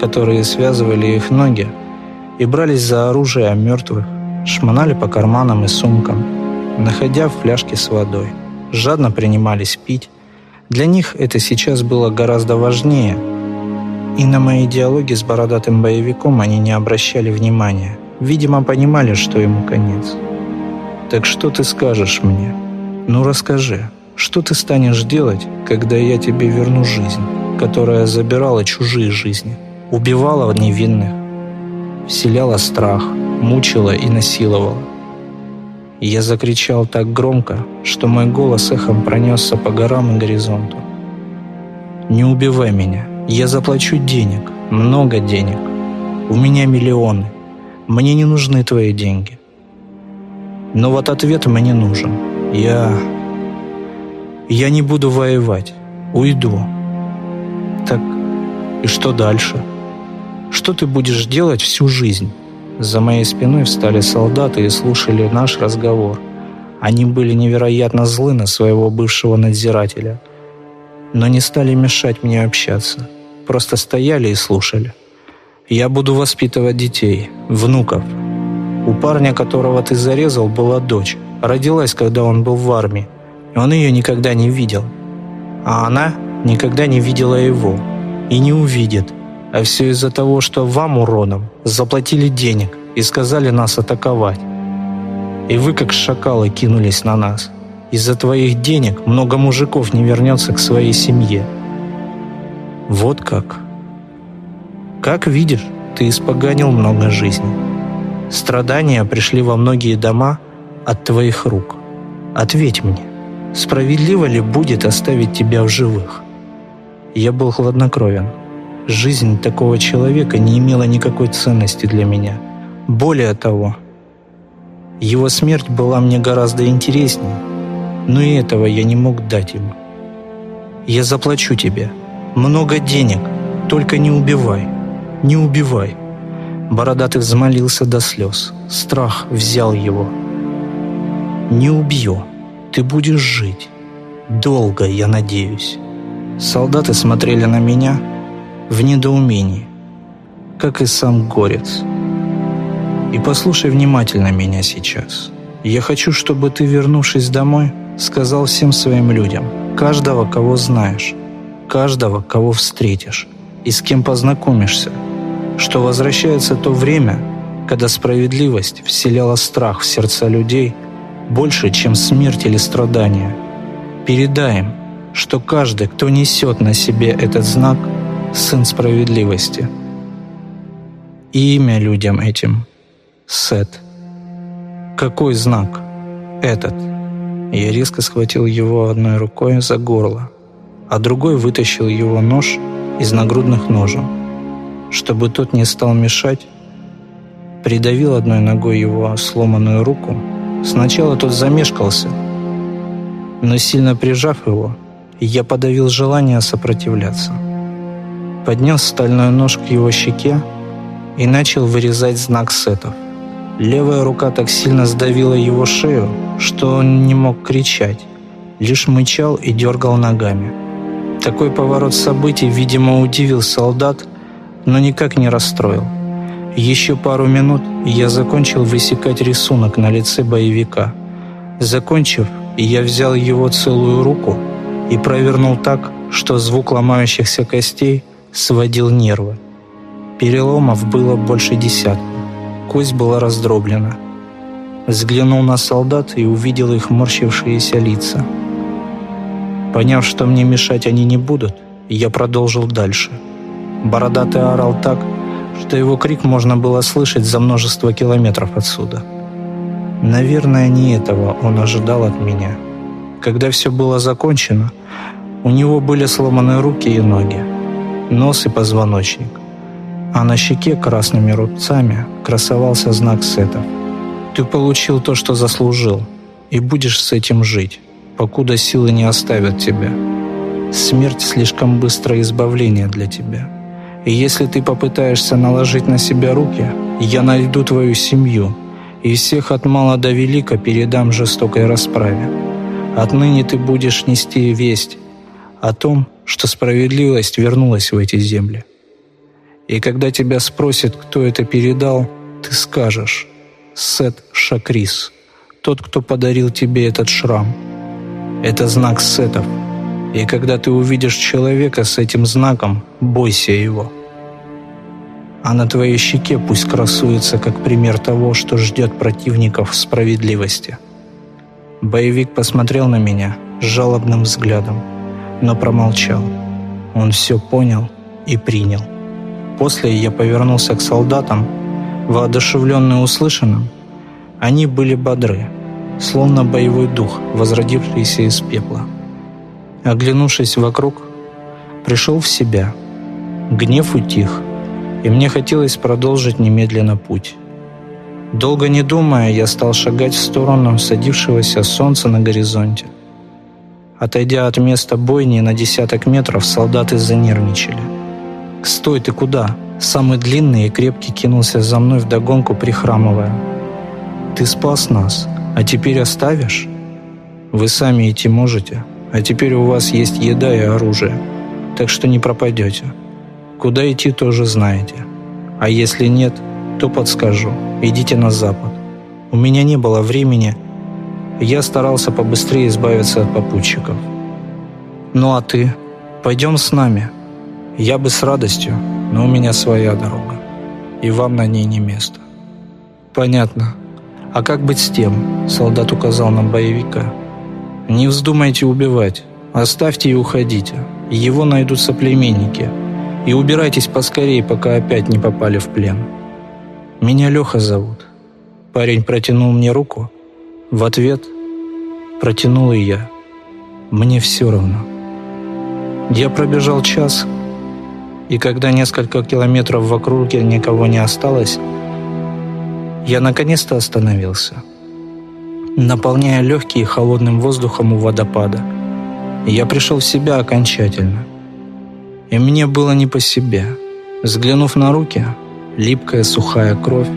которые связывали их ноги, и брались за оружие мертвых, шмонали по карманам и сумкам, находя фляжки с водой. Жадно принимались пить. Для них это сейчас было гораздо важнее, и на мои диалоги с бородатым боевиком они не обращали внимания. Видимо, понимали, что ему конец. «Так что ты скажешь мне?» Ну расскажи, что ты станешь делать, когда я тебе верну жизнь, которая забирала чужие жизни, убивала невинных, вселяла страх, мучила и насиловала? Я закричал так громко, что мой голос эхом пронесся по горам и горизонту. «Не убивай меня. Я заплачу денег, много денег. У меня миллионы. Мне не нужны твои деньги. Но вот ответ мне нужен. Я... Я не буду воевать. Уйду. Так и что дальше? Что ты будешь делать всю жизнь? За моей спиной встали солдаты и слушали наш разговор. Они были невероятно злы на своего бывшего надзирателя, но не стали мешать мне общаться. Просто стояли и слушали. Я буду воспитывать детей, внуков. У парня, которого ты зарезал, была дочь родилась, когда он был в армии. Он ее никогда не видел. А она никогда не видела его. И не увидит. А все из-за того, что вам, уроном, заплатили денег и сказали нас атаковать. И вы, как шакалы, кинулись на нас. Из-за твоих денег много мужиков не вернется к своей семье. Вот как. Как видишь, ты испоганил много жизней. Страдания пришли во многие дома – от твоих рук. Ответь мне, справедливо ли будет оставить тебя в живых? Я был хладнокровен. Жизнь такого человека не имела никакой ценности для меня. Более того, его смерть была мне гораздо интереснее, но и этого я не мог дать ему. Я заплачу тебе. Много денег. Только не убивай. Не убивай. Бородатый взмолился до слез. Страх взял его не убью. Ты будешь жить. Долго, я надеюсь». Солдаты смотрели на меня в недоумении, как и сам горец. «И послушай внимательно меня сейчас. Я хочу, чтобы ты, вернувшись домой, сказал всем своим людям, каждого, кого знаешь, каждого, кого встретишь и с кем познакомишься, что возвращается то время, когда справедливость вселяла страх в сердца людей – больше, чем смерть или страдания. Передаем, что каждый, кто несет на себе этот знак, сын справедливости. И имя людям этим — Сет. Какой знак? Этот. Я резко схватил его одной рукой за горло, а другой вытащил его нож из нагрудных ножен. Чтобы тот не стал мешать, придавил одной ногой его сломанную руку Сначала тот замешкался, но сильно прижав его, Я подавил желание сопротивляться. Поднес стальной нож к его щеке и начал вырезать знак сетов. Левая рука так сильно сдавила его шею, что он не мог кричать, лишь мычал и дергал ногами. Такой поворот событий, видимо, удивил солдат, но никак не расстроил. Еще пару минут, я закончил высекать рисунок на лице боевика. Закончив, я взял его целую руку и провернул так, что звук ломающихся костей сводил нервы. Переломов было больше десятка кость была раздроблена. Взглянул на солдат и увидел их морщившиеся лица. Поняв, что мне мешать они не будут, я продолжил дальше. Бородатый орал так, что его крик можно было слышать за множество километров отсюда. Наверное, не этого он ожидал от меня. Когда все было закончено, у него были сломаны руки и ноги, нос и позвоночник а на щеке красными рубцами красовался знак сетов. Ты получил то, что заслужил, и будешь с этим жить, покуда силы не оставят тебя. Смерть слишком быстрое избавление для тебя. И если ты попытаешься наложить на себя руки, я найду твою семью, и всех от мала до велика передам жестокой расправе. Отныне ты будешь нести весть о том, что справедливость вернулась в эти земли. И когда тебя спросят, кто это передал, ты скажешь «Сет Шакрис, тот, кто подарил тебе этот шрам». Это знак сетов. И когда ты увидишь человека с этим знаком, бойся его. А на твоей щеке пусть красуется как пример того, что ждет противников справедливости. Боевик посмотрел на меня жалобным взглядом, но промолчал. Он все понял и принял. После я повернулся к солдатам, воодушевленные услышанным. Они были бодры, словно боевой дух, возродившийся из пепла. Оглянувшись вокруг, пришел в себя. Гнев утих, и мне хотелось продолжить немедленно путь. Долго не думая, я стал шагать в сторону садившегося солнца на горизонте. Отойдя от места бойни на десяток метров, солдаты занервничали. «Стой, ты куда?» Самый длинный и крепкий кинулся за мной вдогонку, прихрамывая. «Ты спас нас, а теперь оставишь? Вы сами идти можете, а теперь у вас есть еда и оружие, так что не пропадете. Куда идти тоже знаете. А если нет, то подскажу. Идите на запад. У меня не было времени. Я старался побыстрее избавиться от попутчиков. Ну а ты? Пойдем с нами. Я бы с радостью, но у меня своя дорога, и вам на ней не место. Понятно. А как быть с тем? Солдат указал на боевика. Не вздумайте убивать, оставьте и уходите. Его найдут соплеменники. И убирайтесь поскорее, пока опять не попали в плен. Меня Леха зовут. Парень протянул мне руку. В ответ протянул и я. Мне все равно. Я пробежал час, и когда несколько километров в округе никого не осталось, я наконец-то остановился, наполняя легкие холодным воздухом у водопада. Я пришел в себя окончательно. И мне было не по себе. Взглянув на руки, липкая сухая кровь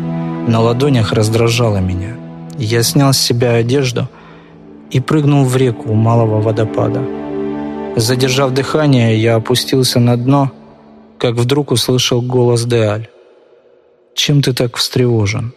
на ладонях раздражала меня. Я снял с себя одежду и прыгнул в реку у малого водопада. Задержав дыхание, я опустился на дно как вдруг услышал голос Деаль. «Чем ты так встревожен?»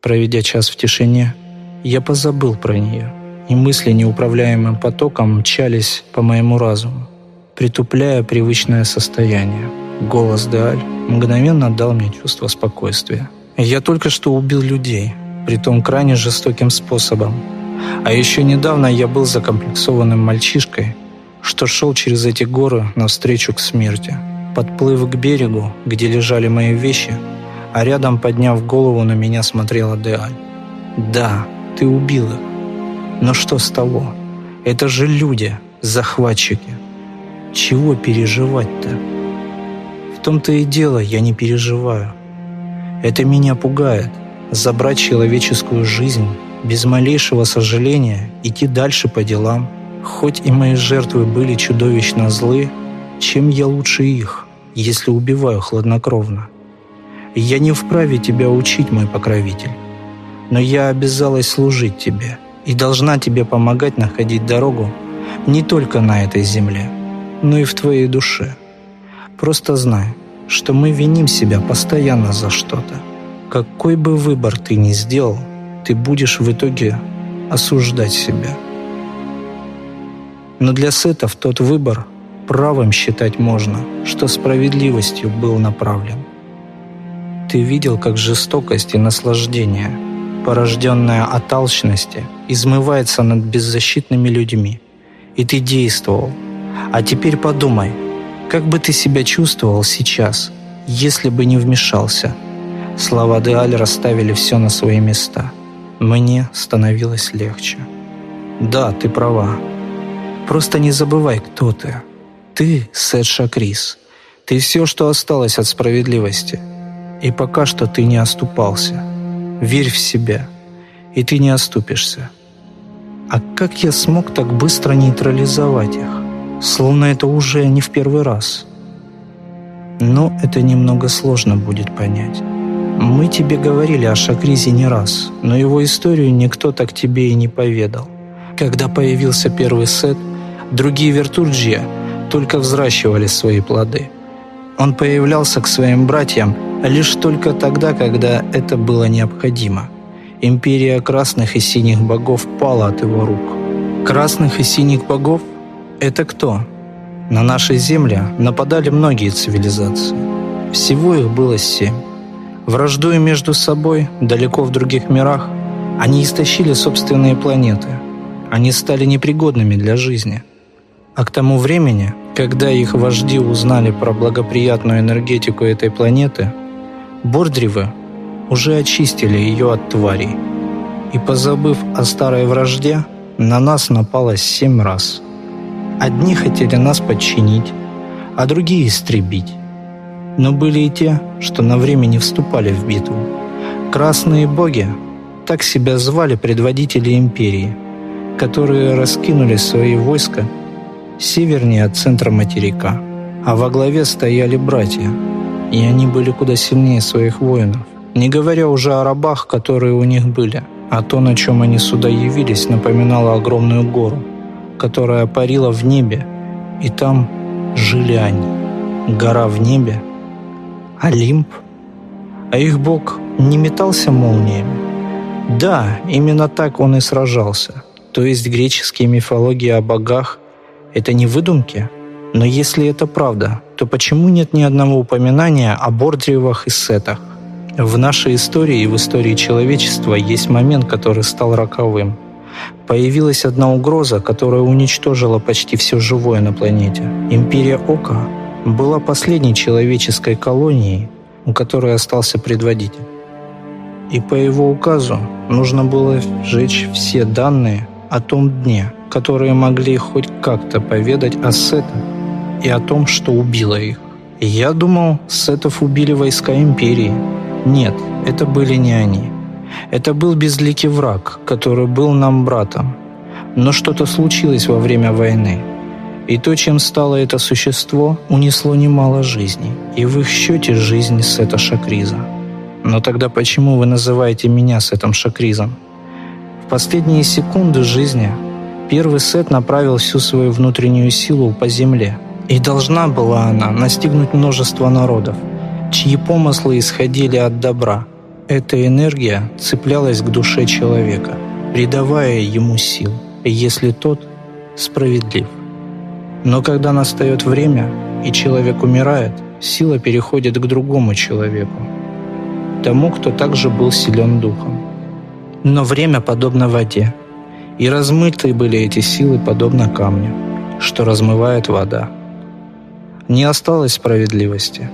Проведя час в тишине, я позабыл про нее, и мысли неуправляемым потоком мчались по моему разуму, притупляя привычное состояние. Голос Деаль мгновенно дал мне чувство спокойствия. Я только что убил людей, притом крайне жестоким способом. А еще недавно я был закомплексованным мальчишкой, что шел через эти горы навстречу к смерти. Подплыв к берегу, где лежали мои вещи, а рядом, подняв голову, на меня смотрела Деаль. «Да, ты убил их. Но что с того? Это же люди, захватчики. Чего переживать-то? В том-то и дело, я не переживаю. Это меня пугает. Забрать человеческую жизнь, без малейшего сожаления, идти дальше по делам – Хоть и мои жертвы были чудовищно злы, чем я лучше их, если убиваю хладнокровно? Я не вправе тебя учить, мой покровитель, но я обязалась служить тебе и должна тебе помогать находить дорогу не только на этой земле, но и в твоей душе. Просто знай, что мы виним себя постоянно за что-то. Какой бы выбор ты ни сделал, ты будешь в итоге осуждать себя. Но для сетов тот выбор правым считать можно, что справедливостью был направлен. Ты видел, как жестокость и наслаждение, порожденное от алчности, измывается над беззащитными людьми. И ты действовал. А теперь подумай, как бы ты себя чувствовал сейчас, если бы не вмешался? Слова Деаль расставили все на свои места. Мне становилось легче. Да, ты права. Просто не забывай, кто ты. Ты Сет Шакрис. Ты все, что осталось от справедливости. И пока что ты не оступался. Верь в себя, и ты не оступишься. А как я смог так быстро нейтрализовать их? Словно это уже не в первый раз. Но это немного сложно будет понять. Мы тебе говорили о Шакризе не раз, но его историю никто так тебе и не поведал. Когда появился первый сет, другие вертурджия только взращивали свои плоды. Он появлялся к своим братьям лишь только тогда, когда это было необходимо. Империя красных и синих богов пала от его рук. Красных и синих богов – это кто? На нашей земле нападали многие цивилизации. Всего их было семь. Враждуя между собой, далеко в других мирах, они истощили собственные планеты. Они стали непригодными для жизни. А к тому времени, когда их вожди узнали про благоприятную энергетику этой планеты, Бордривы уже очистили ее от тварей. И позабыв о старой вражде, на нас напало семь раз. Одни хотели нас подчинить, а другие истребить. Но были и те, что на время не вступали в битву. Красные боги, так себя звали предводители империи, которые раскинули свои войска севернее от центра материка, а во главе стояли братья, и они были куда сильнее своих воинов, не говоря уже о рабах, которые у них были, а то, на чем они сюда явились, напоминало огромную гору, которая парила в небе, и там жили они. Гора в небе, Олимп, а их бог не метался молниями. Да, именно так он и сражался. То есть греческие мифологии о богах – это не выдумки? Но если это правда, то почему нет ни одного упоминания о Бордриевах и Сетах? В нашей истории и в истории человечества есть момент, который стал роковым. Появилась одна угроза, которая уничтожила почти все живое на планете. Империя Ока была последней человеческой колонией, у которой остался предводитель. И по его указу нужно было сжечь все данные о том дне, которые могли хоть как-то поведать о Сетах и о том, что убило их. Я думал, Сетов убили войска Империи. Нет, это были не они. Это был безликий враг, который был нам братом. Но что-то случилось во время войны. И то, чем стало это существо, унесло немало жизней. И в их счете жизнь Сета Шакриза. Но тогда почему вы называете меня Сетом Шакризом? В последние секунды жизни первый Сет направил всю свою внутреннюю силу по земле – и должна была она настигнуть множество народов, чьи помыслы исходили от добра. Эта энергия цеплялась к душе человека, придавая ему сил, если тот справедлив. Но когда настает время, и человек умирает, сила переходит к другому человеку, тому, кто также был силен духом. Но время подобно воде, и размыты были эти силы подобно камню, что размывает вода не осталось справедливости,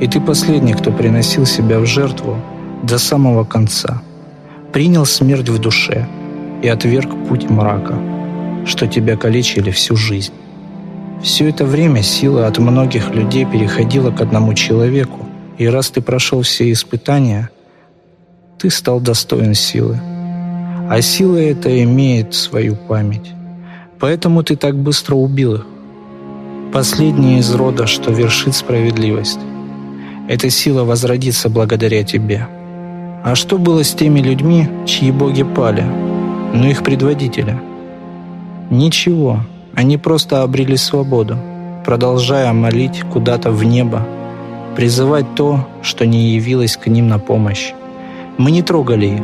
и ты последний, кто приносил себя в жертву до самого конца, принял смерть в душе и отверг путь мрака, что тебя калечили всю жизнь. Все это время сила от многих людей переходила к одному человеку, и раз ты прошел все испытания, ты стал достоин силы. А сила эта имеет свою память. Поэтому ты так быстро убил их. Последний из рода, что вершит справедливость. Эта сила возродится благодаря тебе. А что было с теми людьми, чьи боги пали, но их предводителя? Ничего, они просто обрели свободу, продолжая молить куда-то в небо, призывать то, что не явилось к ним на помощь. Мы не трогали их.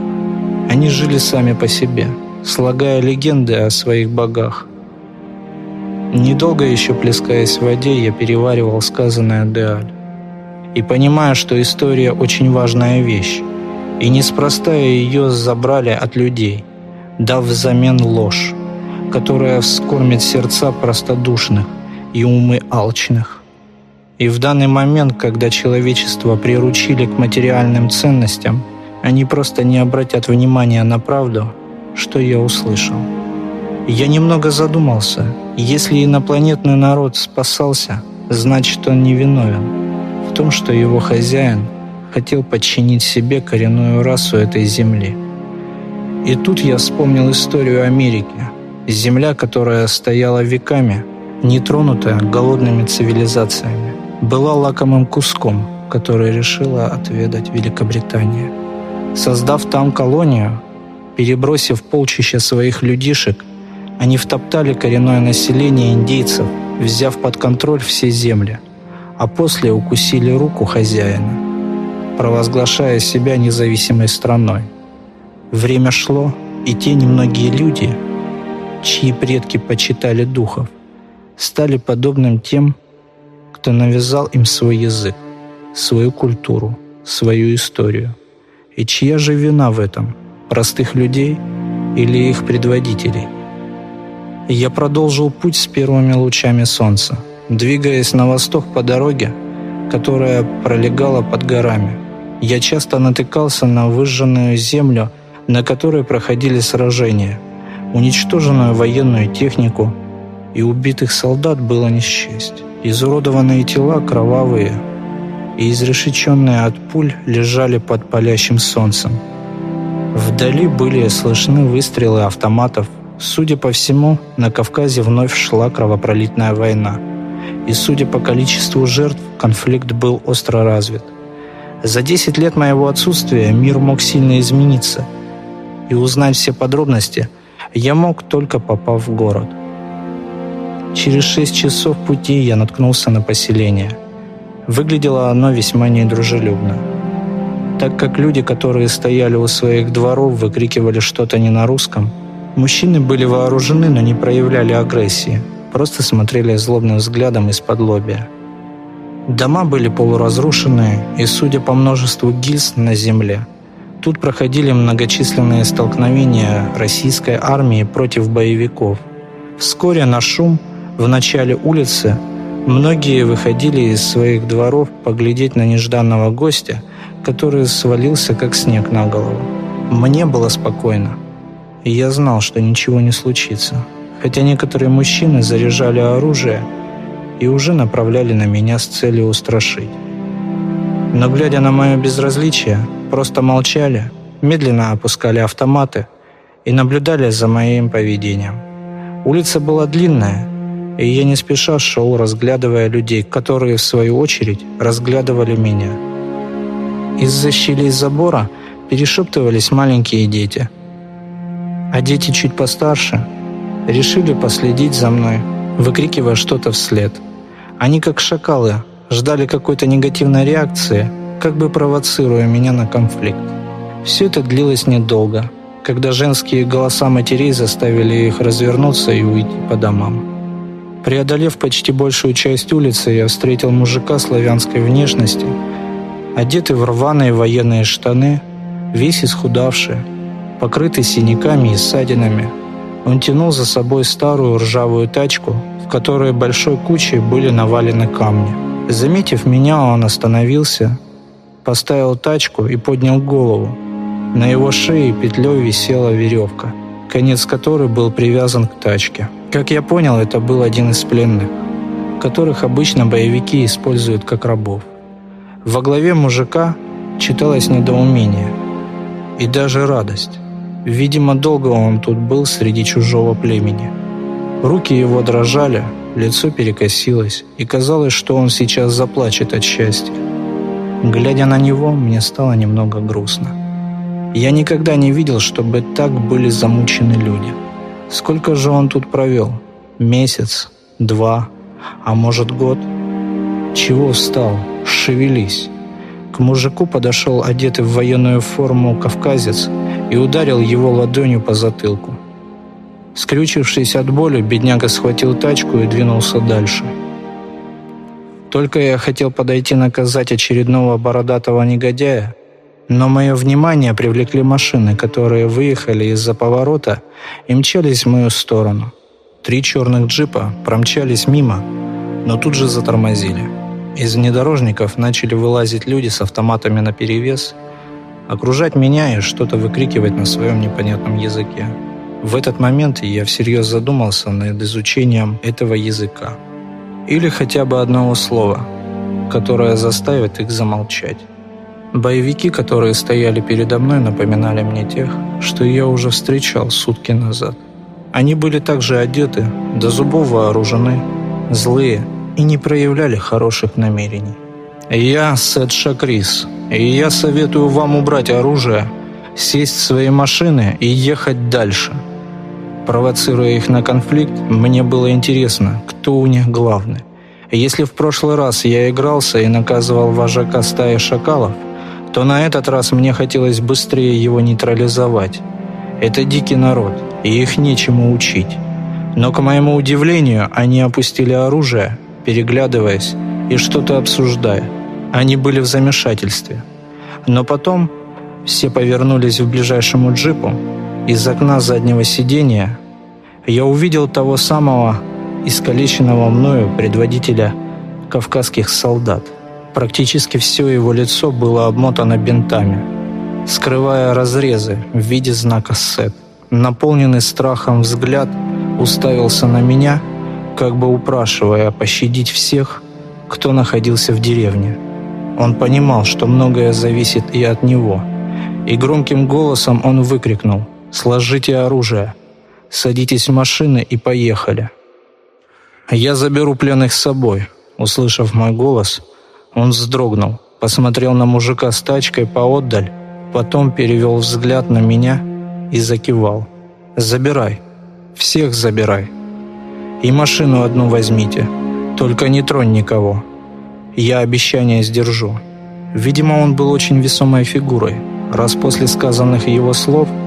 Они жили сами по себе, слагая легенды о своих богах. Недолго еще плескаясь в воде, я переваривал сказанное Деаль. И понимая, что история очень важная вещь, и неспроста ее забрали от людей, дав взамен ложь, которая вскормит сердца простодушных и умы алчных. И в данный момент, когда человечество приручили к материальным ценностям, они просто не обратят внимания на правду, что я услышал. Я немного задумался. Если инопланетный народ спасался, значит он не виновен в том, что его хозяин хотел подчинить себе коренную расу этой земли. И тут я вспомнил историю Америки. Земля, которая стояла веками, нетронутая голодными цивилизациями, была лакомым куском, который решила отведать Великобритания. Создав там колонию, перебросив полчища своих людишек, они втоптали коренное население индейцев, взяв под контроль все земли, а после укусили руку хозяина, провозглашая себя независимой страной. Время шло, и те немногие люди, чьи предки почитали духов, стали подобным тем, кто навязал им свой язык, свою культуру, свою историю. И чья же вина в этом? Простых людей или их предводителей? Я продолжил путь с первыми лучами солнца, двигаясь на восток по дороге, которая пролегала под горами. Я часто натыкался на выжженную землю, на которой проходили сражения, уничтоженную военную технику, и убитых солдат было не счесть. Изуродованные тела кровавые и изрешеченные от пуль лежали под палящим солнцем. Вдали были слышны выстрелы автоматов. Судя по всему, на Кавказе вновь шла кровопролитная война. И судя по количеству жертв, конфликт был остро развит. За 10 лет моего отсутствия мир мог сильно измениться. И узнать все подробности я мог только попав в город – Через шесть часов пути я наткнулся на поселение. Выглядело оно весьма недружелюбно. Так как люди, которые стояли у своих дворов, выкрикивали что-то не на русском, мужчины были вооружены, но не проявляли агрессии, просто смотрели злобным взглядом из-под лобия. Дома были полуразрушенные, и, судя по множеству гильз на земле, тут проходили многочисленные столкновения российской армии против боевиков. Вскоре на шум – в начале улицы многие выходили из своих дворов поглядеть на нежданного гостя, который свалился как снег на голову. Мне было спокойно, и я знал, что ничего не случится, хотя некоторые мужчины заряжали оружие и уже направляли на меня с целью устрашить. Но глядя на мое безразличие, просто молчали, медленно опускали автоматы и наблюдали за моим поведением. Улица была длинная, и я не спеша шел, разглядывая людей, которые, в свою очередь, разглядывали меня. Из-за щелей забора перешептывались маленькие дети. А дети чуть постарше решили последить за мной, выкрикивая что-то вслед. Они, как шакалы, ждали какой-то негативной реакции, как бы провоцируя меня на конфликт. Все это длилось недолго, когда женские голоса матерей заставили их развернуться и уйти по домам. Преодолев почти большую часть улицы, я встретил мужика славянской внешности, одетый в рваные военные штаны, весь исхудавший, покрытый синяками и ссадинами. Он тянул за собой старую ржавую тачку, в которой большой кучей были навалены камни. Заметив меня, он остановился, поставил тачку и поднял голову. На его шее петлей висела веревка, конец которой был привязан к тачке. Как я понял, это был один из пленных, которых обычно боевики используют как рабов. Во главе мужика читалось недоумение и даже радость. Видимо, долго он тут был среди чужого племени. Руки его дрожали, лицо перекосилось, и казалось, что он сейчас заплачет от счастья. Глядя на него, мне стало немного грустно. Я никогда не видел, чтобы так были замучены люди. Сколько же он тут провел? Месяц? Два? А может год? Чего встал? Шевелись. К мужику подошел одетый в военную форму кавказец и ударил его ладонью по затылку. Скрючившись от боли, бедняга схватил тачку и двинулся дальше. Только я хотел подойти наказать очередного бородатого негодяя, но мое внимание привлекли машины, которые выехали из-за поворота и мчались в мою сторону. Три черных джипа промчались мимо, но тут же затормозили. Из внедорожников начали вылазить люди с автоматами наперевес, окружать меня и что-то выкрикивать на своем непонятном языке. В этот момент я всерьез задумался над изучением этого языка. Или хотя бы одного слова, которое заставит их замолчать. Боевики, которые стояли передо мной, напоминали мне тех, что я уже встречал сутки назад. Они были также одеты, до зубов вооружены, злые и не проявляли хороших намерений. «Я Сет Шакрис, и я советую вам убрать оружие, сесть в свои машины и ехать дальше», Провоцируя их на конфликт, мне было интересно, кто у них главный. Если в прошлый раз я игрался и наказывал вожака стаи шакалов, то на этот раз мне хотелось быстрее его нейтрализовать. Это дикий народ, и их нечему учить. Но, к моему удивлению, они опустили оружие, переглядываясь и что-то обсуждая. Они были в замешательстве. Но потом все повернулись в ближайшему джипу из окна заднего сидения я увидел того самого искалеченного мною предводителя кавказских солдат. Практически все его лицо было обмотано бинтами, скрывая разрезы в виде знака «СЭТ». Наполненный страхом взгляд уставился на меня, как бы упрашивая пощадить всех, кто находился в деревне. Он понимал, что многое зависит и от него, и громким голосом он выкрикнул – Сложите оружие. Садитесь в машины и поехали. Я заберу пленных с собой. Услышав мой голос, он вздрогнул, посмотрел на мужика с тачкой поотдаль, потом перевел взгляд на меня и закивал. «Забирай. Всех забирай. И машину одну возьмите. Только не тронь никого. Я обещание сдержу». Видимо, он был очень весомой фигурой, раз после сказанных его слов –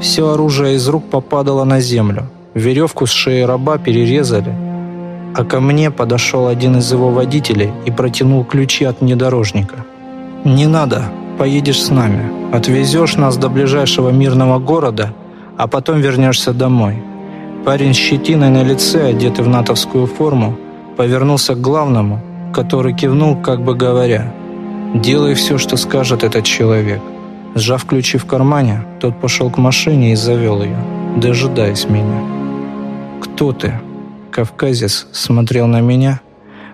все оружие из рук попадало на землю. Веревку с шеи раба перерезали. А ко мне подошел один из его водителей и протянул ключи от внедорожника. «Не надо, поедешь с нами. Отвезешь нас до ближайшего мирного города, а потом вернешься домой». Парень с щетиной на лице, одетый в натовскую форму, повернулся к главному, который кивнул, как бы говоря, «Делай все, что скажет этот человек». Сжав ключи в кармане, тот пошел к машине и завел ее, дожидаясь меня. «Кто ты?» Кавказец смотрел на меня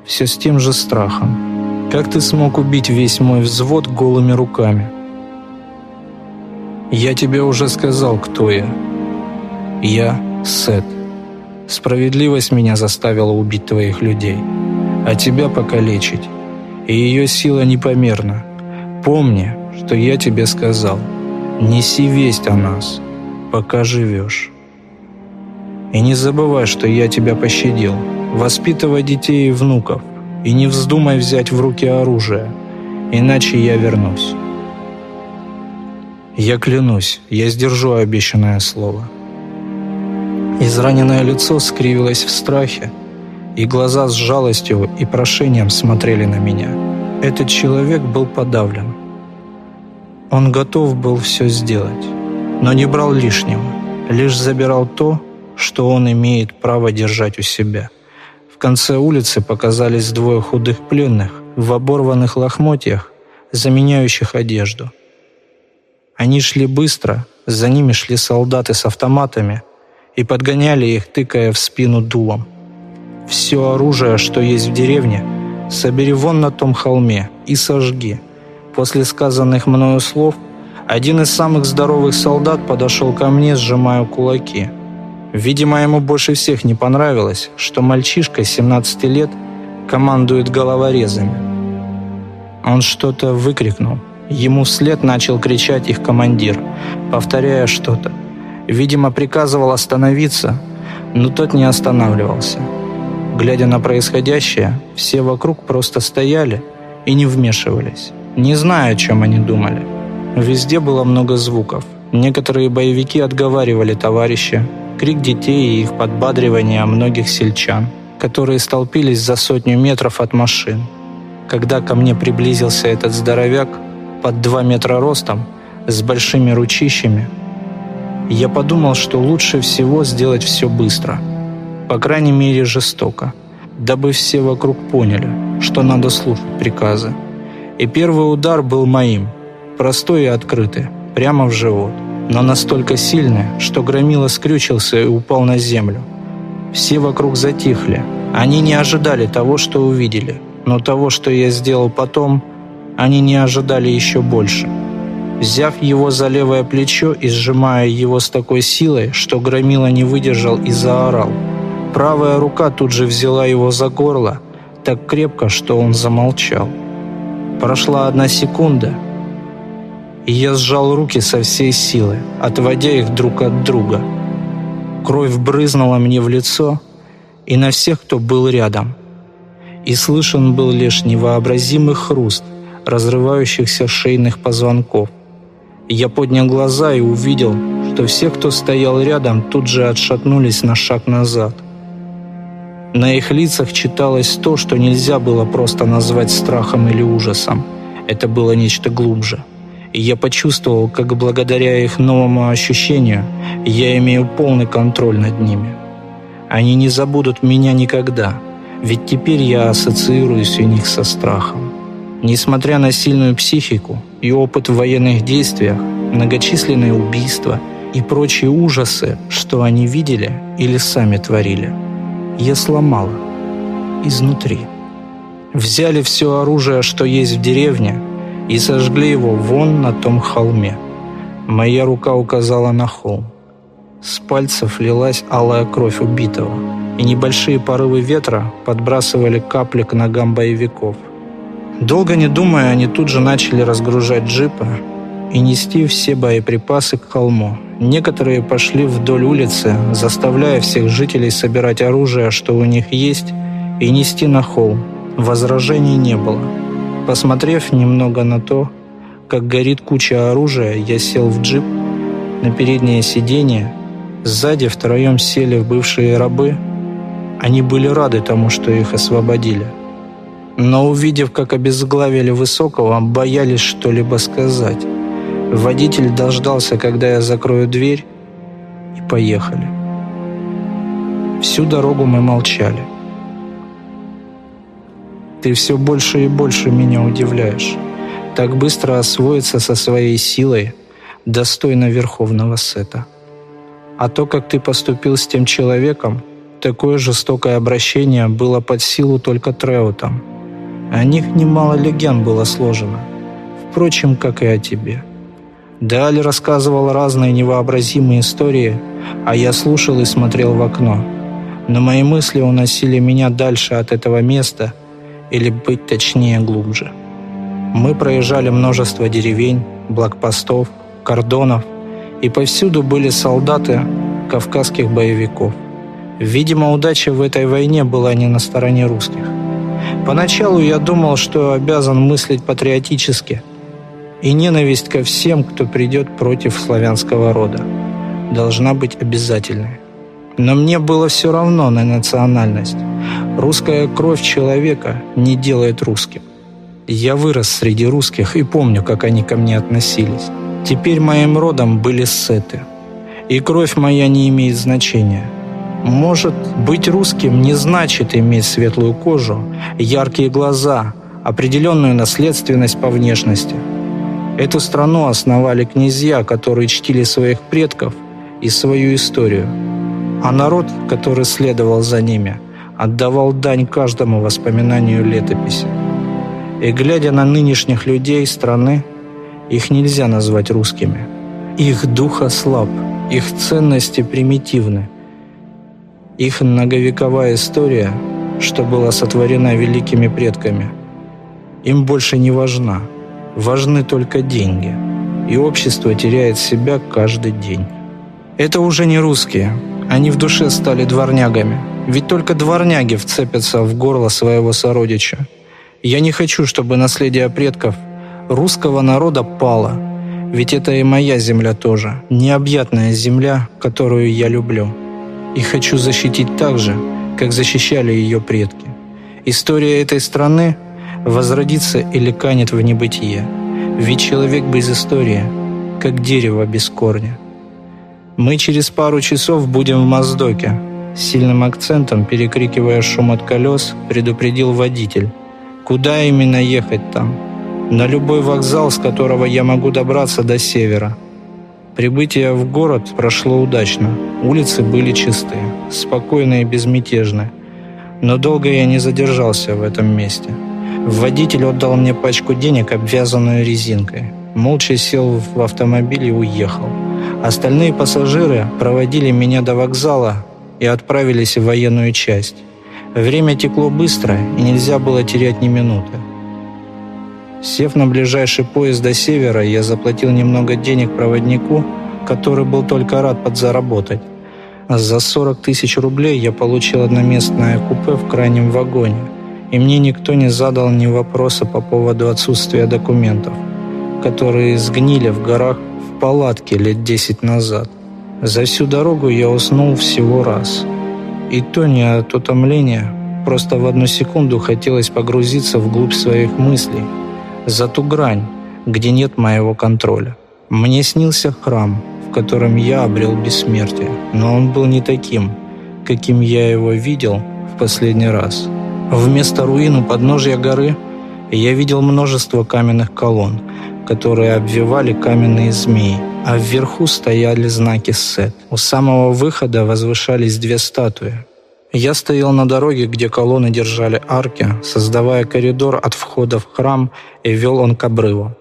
все с тем же страхом. «Как ты смог убить весь мой взвод голыми руками?» «Я тебе уже сказал, кто я. Я Сет. Справедливость меня заставила убить твоих людей, а тебя покалечить. И ее сила непомерна. Помни, что я тебе сказал. Неси весть о нас, пока живешь. И не забывай, что я тебя пощадил. Воспитывай детей и внуков, и не вздумай взять в руки оружие, иначе я вернусь. Я клянусь, я сдержу обещанное слово. Израненное лицо скривилось в страхе, и глаза с жалостью и прошением смотрели на меня. Этот человек был подавлен. Он готов был все сделать, но не брал лишнего, лишь забирал то, что он имеет право держать у себя. В конце улицы показались двое худых пленных в оборванных лохмотьях, заменяющих одежду. Они шли быстро, за ними шли солдаты с автоматами и подгоняли их, тыкая в спину дулом. Все оружие, что есть в деревне, собери вон на том холме и сожги – После сказанных мною слов один из самых здоровых солдат подошел ко мне, сжимая кулаки. Видимо, ему больше всех не понравилось, что мальчишка 17 лет командует головорезами. Он что-то выкрикнул. Ему вслед начал кричать их командир, повторяя что-то. Видимо, приказывал остановиться, но тот не останавливался. Глядя на происходящее, все вокруг просто стояли и не вмешивались, не зная, о чем они думали. Везде было много звуков. Некоторые боевики отговаривали товарища, крик детей и их подбадривание многих сельчан, которые столпились за сотню метров от машин. Когда ко мне приблизился этот здоровяк, под два метра ростом, с большими ручищами, я подумал, что лучше всего сделать все быстро, по крайней мере жестоко, дабы все вокруг поняли, что надо слушать приказы. И первый удар был моим, простой и открытый, прямо в живот, но настолько сильный, что Громила скрючился и упал на землю. Все вокруг затихли. Они не ожидали того, что увидели, но того, что я сделал потом, они не ожидали еще больше. Взяв его за левое плечо и сжимая его с такой силой, что Громила не выдержал и заорал. Правая рука тут же взяла его за горло, так крепко, что он замолчал. Прошла одна секунда, и я сжал руки со всей силы, отводя их друг от друга. Кровь брызнула мне в лицо и на всех, кто был рядом. И слышен был лишь невообразимый хруст разрывающихся шейных позвонков. Я поднял глаза и увидел, что все, кто стоял рядом, тут же отшатнулись на шаг назад. На их лицах читалось то, что нельзя было просто назвать страхом или ужасом. Это было нечто глубже. И я почувствовал, как благодаря их новому ощущению я имею полный контроль над ними. Они не забудут меня никогда, ведь теперь я ассоциируюсь у них со страхом. Несмотря на сильную психику и опыт в военных действиях, многочисленные убийства и прочие ужасы, что они видели или сами творили, я сломала изнутри. Взяли все оружие, что есть в деревне, и сожгли его вон на том холме. Моя рука указала на холм. С пальцев лилась алая кровь убитого, и небольшие порывы ветра подбрасывали капли к ногам боевиков. Долго не думая, они тут же начали разгружать джипы и нести все боеприпасы к холму. Некоторые пошли вдоль улицы, заставляя всех жителей собирать оружие, что у них есть, и нести на холм. Возражений не было. Посмотрев немного на то, как горит куча оружия, я сел в джип на переднее сиденье. Сзади втроем сели бывшие рабы. Они были рады тому, что их освободили но, увидев, как обезглавили Высокого, боялись что-либо сказать. Водитель дождался, когда я закрою дверь, и поехали. Всю дорогу мы молчали. Ты все больше и больше меня удивляешь. Так быстро освоиться со своей силой достойно Верховного Сета. А то, как ты поступил с тем человеком, такое жестокое обращение было под силу только Треутам – о них немало легенд было сложено, впрочем, как и о тебе. Даль рассказывал разные невообразимые истории, а я слушал и смотрел в окно. Но мои мысли уносили меня дальше от этого места, или быть точнее глубже. Мы проезжали множество деревень, блокпостов, кордонов, и повсюду были солдаты кавказских боевиков. Видимо, удача в этой войне была не на стороне русских. Поначалу я думал, что обязан мыслить патриотически, и ненависть ко всем, кто придет против славянского рода, должна быть обязательной. Но мне было все равно на национальность. Русская кровь человека не делает русским. Я вырос среди русских и помню, как они ко мне относились. Теперь моим родом были сеты. И кровь моя не имеет значения – может, быть русским не значит иметь светлую кожу, яркие глаза, определенную наследственность по внешности. Эту страну основали князья, которые чтили своих предков и свою историю. А народ, который следовал за ними, отдавал дань каждому воспоминанию летописи. И глядя на нынешних людей страны, их нельзя назвать русскими. Их дух ослаб, их ценности примитивны – Их многовековая история, что была сотворена великими предками, им больше не важна. Важны только деньги. И общество теряет себя каждый день. Это уже не русские. Они в душе стали дворнягами. Ведь только дворняги вцепятся в горло своего сородича. Я не хочу, чтобы наследие предков русского народа пало. Ведь это и моя земля тоже. Необъятная земля, которую я люблю и хочу защитить так же, как защищали ее предки. История этой страны возродится или канет в небытие, ведь человек без истории, как дерево без корня. Мы через пару часов будем в Моздоке. Сильным акцентом, перекрикивая шум от колес, предупредил водитель. Куда именно ехать там? На любой вокзал, с которого я могу добраться до севера – Прибытие в город прошло удачно. Улицы были чистые, спокойные и безмятежные. Но долго я не задержался в этом месте. Водитель отдал мне пачку денег, обвязанную резинкой. Молча сел в автомобиль и уехал. Остальные пассажиры проводили меня до вокзала и отправились в военную часть. Время текло быстро, и нельзя было терять ни минуты. Сев на ближайший поезд до севера, я заплатил немного денег проводнику, который был только рад подзаработать. За 40 тысяч рублей я получил одноместное купе в крайнем вагоне, и мне никто не задал ни вопроса по поводу отсутствия документов, которые сгнили в горах в палатке лет 10 назад. За всю дорогу я уснул всего раз. И то не от утомления, просто в одну секунду хотелось погрузиться вглубь своих мыслей – за ту грань, где нет моего контроля. Мне снился храм, в котором я обрел бессмертие, но он был не таким, каким я его видел в последний раз. Вместо руин у подножья горы я видел множество каменных колонн, которые обвивали каменные змеи, а вверху стояли знаки Сет. У самого выхода возвышались две статуи, я стоял на дороге, где колонны держали арки, создавая коридор от входа в храм, и вел он к обрыву.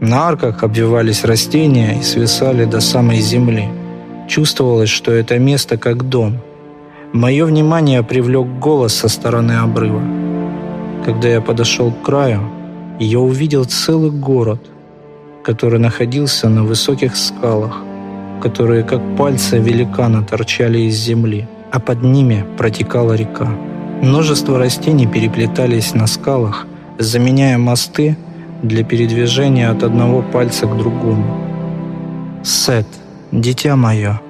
На арках обвивались растения и свисали до самой земли. Чувствовалось, что это место как дом. Мое внимание привлек голос со стороны обрыва. Когда я подошел к краю, я увидел целый город, который находился на высоких скалах, которые как пальцы великана торчали из земли а под ними протекала река. Множество растений переплетались на скалах, заменяя мосты для передвижения от одного пальца к другому. «Сет, дитя мое!»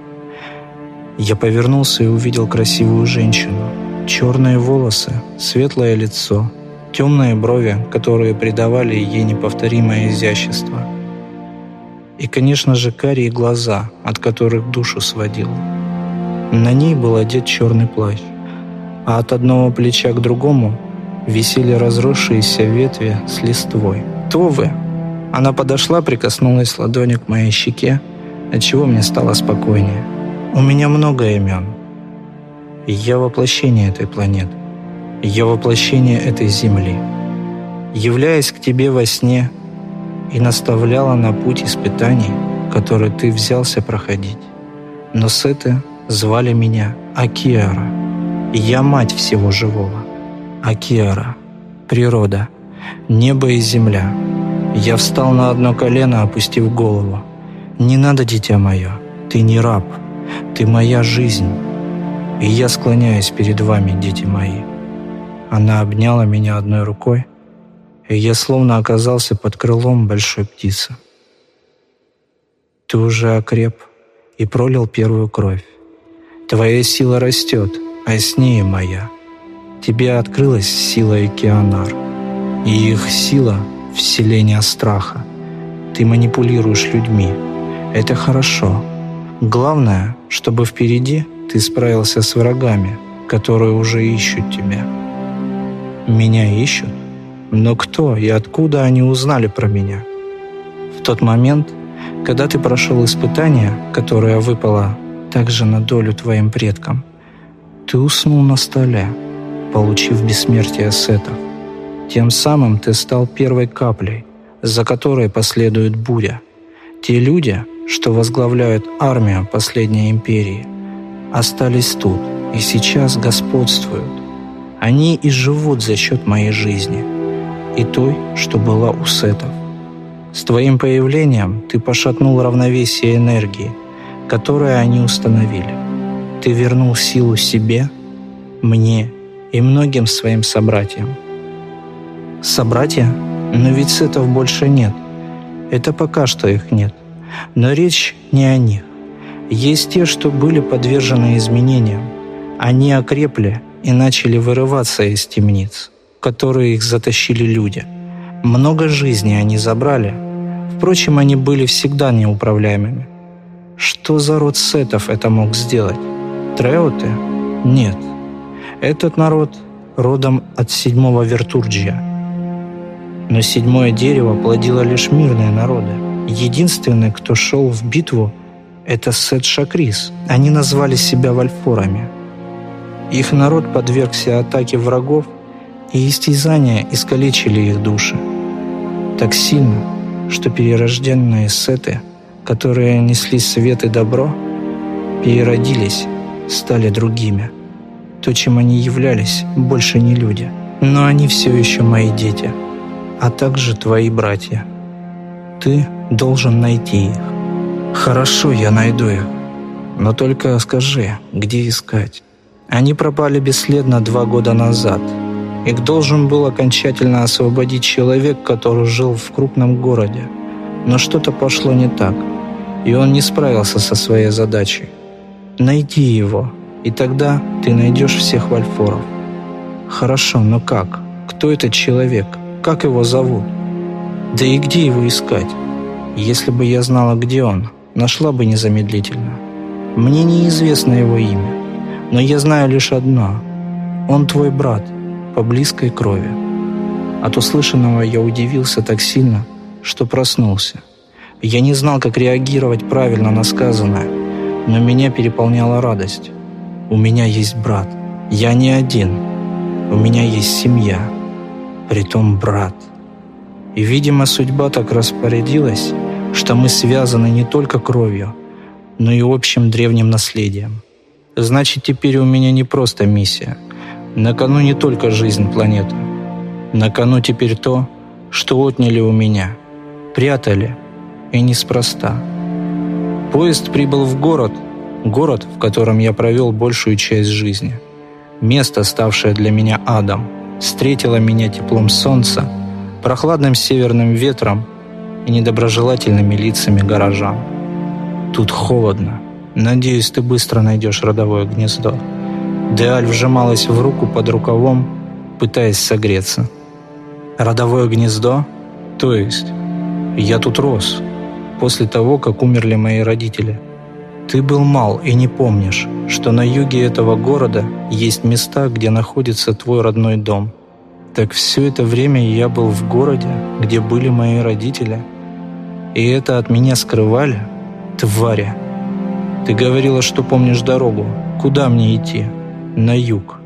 Я повернулся и увидел красивую женщину. Черные волосы, светлое лицо, темные брови, которые придавали ей неповторимое изящество. И, конечно же, карие глаза, от которых душу сводило. На ней был одет черный плащ, а от одного плеча к другому висели разросшиеся ветви с листвой. «То вы!» Она подошла, прикоснулась ладонью к моей щеке, отчего мне стало спокойнее. «У меня много имен. Я воплощение этой планеты. Я воплощение этой Земли. Являясь к тебе во сне и наставляла на путь испытаний, которые ты взялся проходить. Но с этой Звали меня Акиара. Я мать всего живого. Акиара. Природа. Небо и земля. Я встал на одно колено, опустив голову. «Не надо, дитя мое, ты не раб, ты моя жизнь, и я склоняюсь перед вами, дети мои». Она обняла меня одной рукой, и я словно оказался под крылом большой птицы. Ты уже окреп и пролил первую кровь. Твоя сила растет, а с ней моя. Тебе открылась сила Океанар, и их сила — вселение страха. Ты манипулируешь людьми. Это хорошо. Главное, чтобы впереди ты справился с врагами, которые уже ищут тебя. Меня ищут? Но кто и откуда они узнали про меня? В тот момент, когда ты прошел испытание, которое выпало также на долю твоим предкам. Ты уснул на столе, получив бессмертие сетов. Тем самым ты стал первой каплей, за которой последует буря. Те люди, что возглавляют армию последней империи, остались тут и сейчас господствуют. Они и живут за счет моей жизни и той, что была у сетов. С твоим появлением ты пошатнул равновесие энергии, которое они установили. Ты вернул силу себе, мне и многим своим собратьям. Собратья? Но ведь сетов больше нет. Это пока что их нет. Но речь не о них. Есть те, что были подвержены изменениям. Они окрепли и начали вырываться из темниц, которые их затащили люди. Много жизней они забрали. Впрочем, они были всегда неуправляемыми. Что за род сетов это мог сделать? Треоты? Нет. Этот народ родом от седьмого Вертурджия. Но седьмое дерево плодило лишь мирные народы. Единственный, кто шел в битву, это Сет Шакрис. Они назвали себя вальфорами. Их народ подвергся атаке врагов, и истязания искалечили их души. Так сильно, что перерожденные сеты, которые несли свет и добро, переродились, стали другими. То, чем они являлись, больше не люди. Но они все еще мои дети, а также твои братья. Ты должен найти их. Хорошо, я найду их. Но только скажи, где искать? Они пропали бесследно два года назад. Их должен был окончательно освободить человек, который жил в крупном городе. Но что-то пошло не так, и он не справился со своей задачей. Найди его, и тогда ты найдешь всех вальфоров. Хорошо, но как? Кто этот человек? Как его зовут? Да и где его искать? Если бы я знала, где он, нашла бы незамедлительно. Мне неизвестно его имя, но я знаю лишь одно. Он твой брат по близкой крови. От услышанного я удивился так сильно, что проснулся. Я не знал, как реагировать правильно на сказанное, но меня переполняла радость. У меня есть брат. Я не один. У меня есть семья. Притом брат. И, видимо, судьба так распорядилась, что мы связаны не только кровью, но и общим древним наследием. Значит, теперь у меня не просто миссия. На кону не только жизнь планеты. На кону теперь то, что отняли у меня. Прятали. И неспроста. Поезд прибыл в город, город, в котором я провел большую часть жизни. Место, ставшее для меня адом, встретило меня теплом солнца, прохладным северным ветром и недоброжелательными лицами горожан. Тут холодно. Надеюсь, ты быстро найдешь родовое гнездо. Деаль вжималась в руку под рукавом, пытаясь согреться. Родовое гнездо? То есть, я тут рос, после того, как умерли мои родители. Ты был мал и не помнишь, что на юге этого города есть места, где находится твой родной дом. Так все это время я был в городе, где были мои родители – и это от меня скрывали? Твари! Ты говорила, что помнишь дорогу. Куда мне идти? На юг.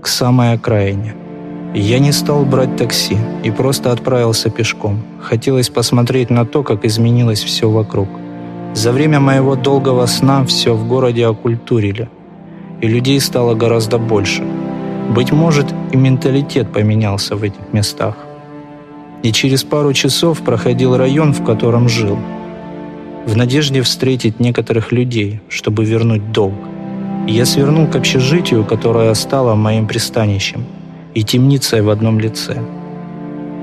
К самой окраине. Я не стал брать такси и просто отправился пешком. Хотелось посмотреть на то, как изменилось все вокруг. За время моего долгого сна все в городе окультурили, и людей стало гораздо больше. Быть может, и менталитет поменялся в этих местах и через пару часов проходил район, в котором жил, в надежде встретить некоторых людей, чтобы вернуть долг. Я свернул к общежитию, которое стало моим пристанищем, и темницей в одном лице.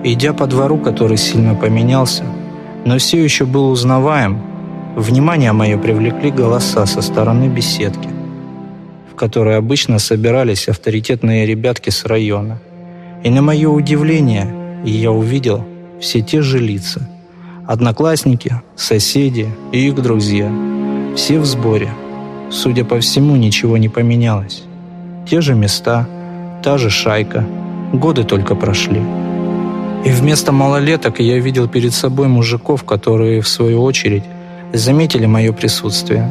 Идя по двору, который сильно поменялся, но все еще был узнаваем, внимание мое привлекли голоса со стороны беседки, в которой обычно собирались авторитетные ребятки с района. И на мое удивление – я увидел все те же лица. Одноклассники, соседи и их друзья. Все в сборе. Судя по всему, ничего не поменялось. Те же места, та же шайка. Годы только прошли. И вместо малолеток я видел перед собой мужиков, которые, в свою очередь, заметили мое присутствие.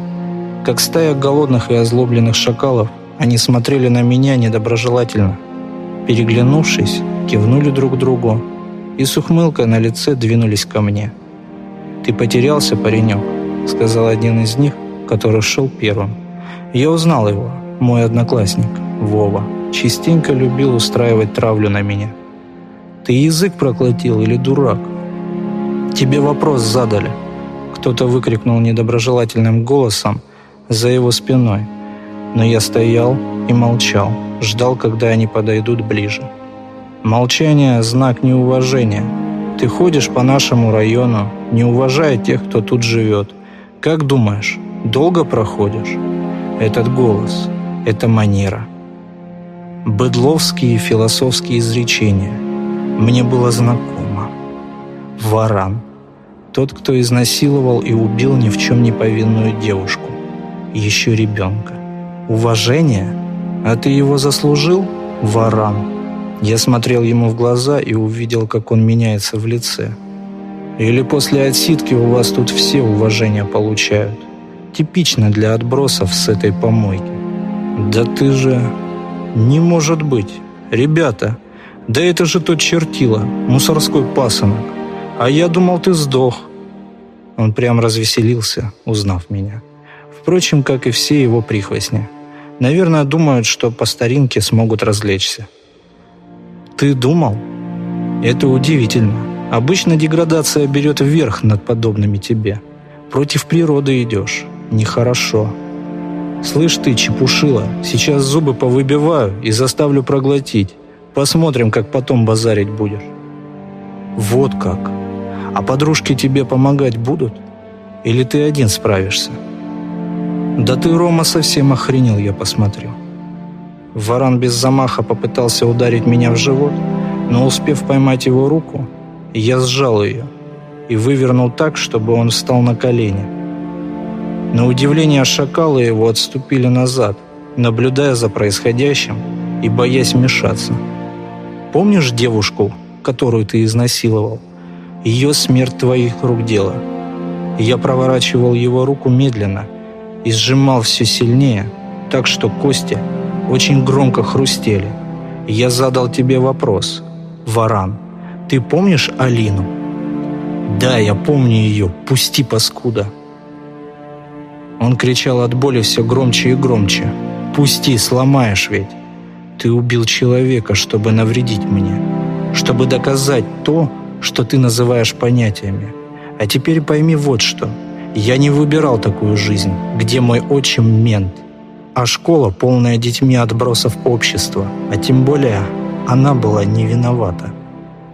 Как стая голодных и озлобленных шакалов, они смотрели на меня недоброжелательно. Переглянувшись, кивнули друг другу и с ухмылкой на лице двинулись ко мне. «Ты потерялся, паренек», — сказал один из них, который шел первым. Я узнал его, мой одноклассник, Вова. Частенько любил устраивать травлю на меня. Ты язык проглотил или дурак? Тебе вопрос задали. Кто-то выкрикнул недоброжелательным голосом за его спиной. Но я стоял и молчал, ждал, когда они подойдут ближе. Молчание – знак неуважения. Ты ходишь по нашему району, не уважая тех, кто тут живет. Как думаешь, долго проходишь? Этот голос, эта манера. Быдловские философские изречения. Мне было знакомо. Варан. Тот, кто изнасиловал и убил ни в чем не повинную девушку. Еще ребенка. Уважение? А ты его заслужил? Варан. Я смотрел ему в глаза и увидел, как он меняется в лице. Или после отсидки у вас тут все уважение получают. Типично для отбросов с этой помойки. Да ты же... Не может быть. Ребята, да это же тот чертила, мусорской пасынок. А я думал, ты сдох. Он прям развеселился, узнав меня. Впрочем, как и все его прихвостни. Наверное, думают, что по старинке смогут развлечься. Ты думал? Это удивительно. Обычно деградация берет вверх над подобными тебе. Против природы идешь. Нехорошо. Слышь ты, чепушила, сейчас зубы повыбиваю и заставлю проглотить. Посмотрим, как потом базарить будешь. Вот как. А подружки тебе помогать будут? Или ты один справишься? Да ты, Рома, совсем охренел, я посмотрю. Варан без замаха попытался ударить меня в живот, но успев поймать его руку, я сжал ее и вывернул так, чтобы он встал на колени. На удивление шакалы его отступили назад, наблюдая за происходящим и боясь вмешаться. «Помнишь девушку, которую ты изнасиловал? Ее смерть твоих рук дело». Я проворачивал его руку медленно и сжимал все сильнее, так что кости – очень громко хрустели. Я задал тебе вопрос. Варан, ты помнишь Алину? Да, я помню ее. Пусти, паскуда. Он кричал от боли все громче и громче. «Пусти, сломаешь ведь! Ты убил человека, чтобы навредить мне, чтобы доказать то, что ты называешь понятиями. А теперь пойми вот что. Я не выбирал такую жизнь, где мой отчим мент а школа полная детьми отбросов общества, а тем более она была не виновата.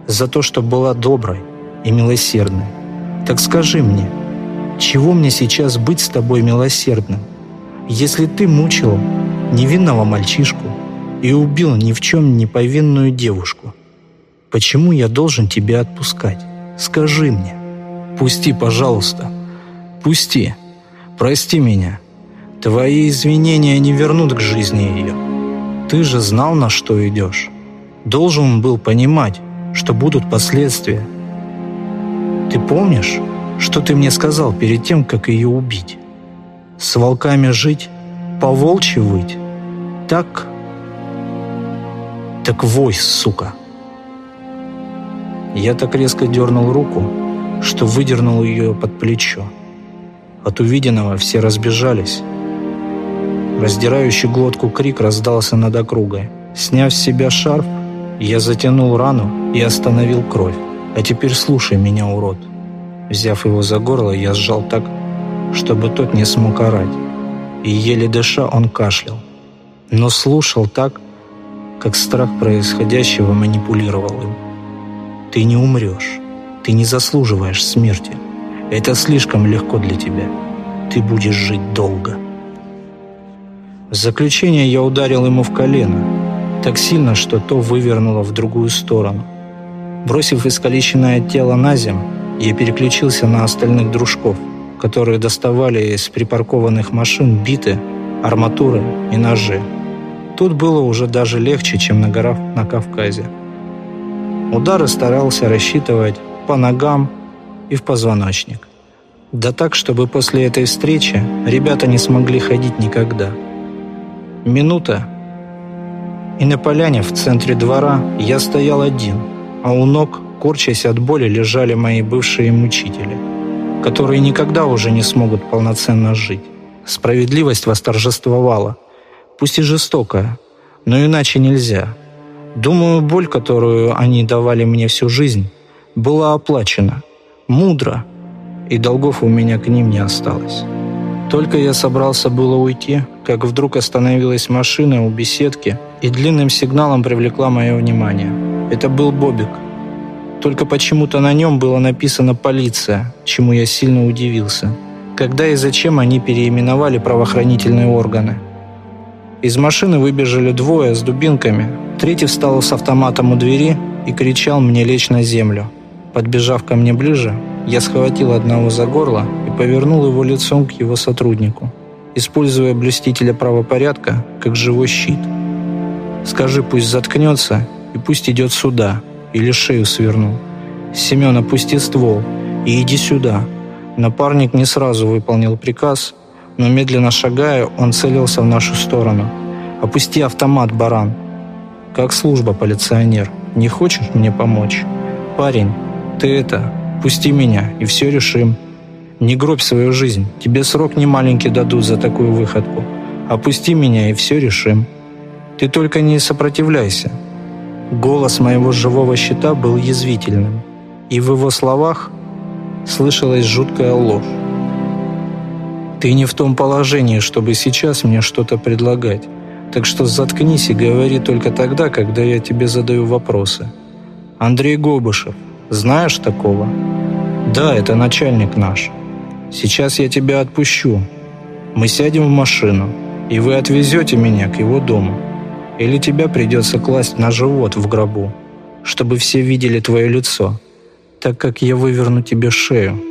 За то, что была доброй и милосердной. Так скажи мне, чего мне сейчас быть с тобой милосердным, если ты мучил невинного мальчишку и убил ни в чем не повинную девушку? Почему я должен тебя отпускать? Скажи мне. Пусти, пожалуйста. Пусти. Прости меня. Твои извинения не вернут к жизни ее. Ты же знал, на что идешь. Должен был понимать, что будут последствия. Ты помнишь, что ты мне сказал перед тем, как ее убить? С волками жить, по волчьи выть? Так? Так вой, сука!» Я так резко дернул руку, что выдернул ее под плечо. От увиденного все разбежались, Раздирающий глотку крик раздался над округой. Сняв с себя шарф, я затянул рану и остановил кровь. «А теперь слушай меня, урод!» Взяв его за горло, я сжал так, чтобы тот не смог орать. И еле дыша, он кашлял. Но слушал так, как страх происходящего манипулировал им. «Ты не умрешь. Ты не заслуживаешь смерти. Это слишком легко для тебя. Ты будешь жить долго». В заключение я ударил ему в колено, так сильно, что то вывернуло в другую сторону. Бросив искалеченное тело на землю, я переключился на остальных дружков, которые доставали из припаркованных машин биты, арматуры и ножи. Тут было уже даже легче, чем на горах на Кавказе. Удары старался рассчитывать по ногам и в позвоночник. Да так, чтобы после этой встречи ребята не смогли ходить никогда – Минута, и на поляне в центре двора я стоял один, а у ног, корчась от боли, лежали мои бывшие мучители, которые никогда уже не смогут полноценно жить. Справедливость восторжествовала. Пусть и жестокая, но иначе нельзя. Думаю, боль, которую они давали мне всю жизнь, была оплачена. Мудро. И долгов у меня к ним не осталось. Только я собрался было уйти, как вдруг остановилась машина у беседки и длинным сигналом привлекла мое внимание. Это был Бобик. Только почему-то на нем было написано «Полиция», чему я сильно удивился. Когда и зачем они переименовали правоохранительные органы? Из машины выбежали двое с дубинками. Третий встал с автоматом у двери и кричал мне лечь на землю. Подбежав ко мне ближе, я схватил одного за горло и повернул его лицом к его сотруднику, используя блюстителя правопорядка как живой щит. «Скажи, пусть заткнется и пусть идет сюда, или шею сверну. Семен, опусти ствол и иди сюда». Напарник не сразу выполнил приказ, но медленно шагая, он целился в нашу сторону. «Опусти автомат, баран!» «Как служба, полиционер, не хочешь мне помочь?» «Парень, ты это, пусти меня, и все решим. Не гробь свою жизнь, тебе срок не маленький дадут за такую выходку. Опусти меня, и все решим. Ты только не сопротивляйся». Голос моего живого щита был язвительным, и в его словах слышалась жуткая ложь. «Ты не в том положении, чтобы сейчас мне что-то предлагать, так что заткнись и говори только тогда, когда я тебе задаю вопросы. Андрей Гобышев, знаешь такого? Да, это начальник наш. Сейчас я тебя отпущу. Мы сядем в машину, и вы отвезете меня к его дому. Или тебя придется класть на живот в гробу, чтобы все видели твое лицо, так как я выверну тебе шею.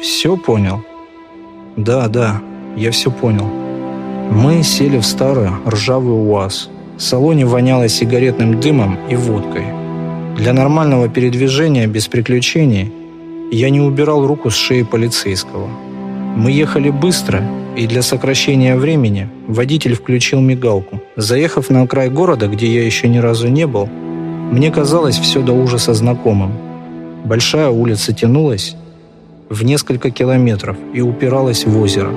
Все понял? Да, да, я все понял. Мы сели в старый ржавый УАЗ. В салоне воняло сигаретным дымом и водкой. Для нормального передвижения без приключений я не убирал руку с шеи полицейского. Мы ехали быстро, и для сокращения времени водитель включил мигалку. Заехав на край города, где я еще ни разу не был, мне казалось все до ужаса знакомым. Большая улица тянулась в несколько километров и упиралась в озеро.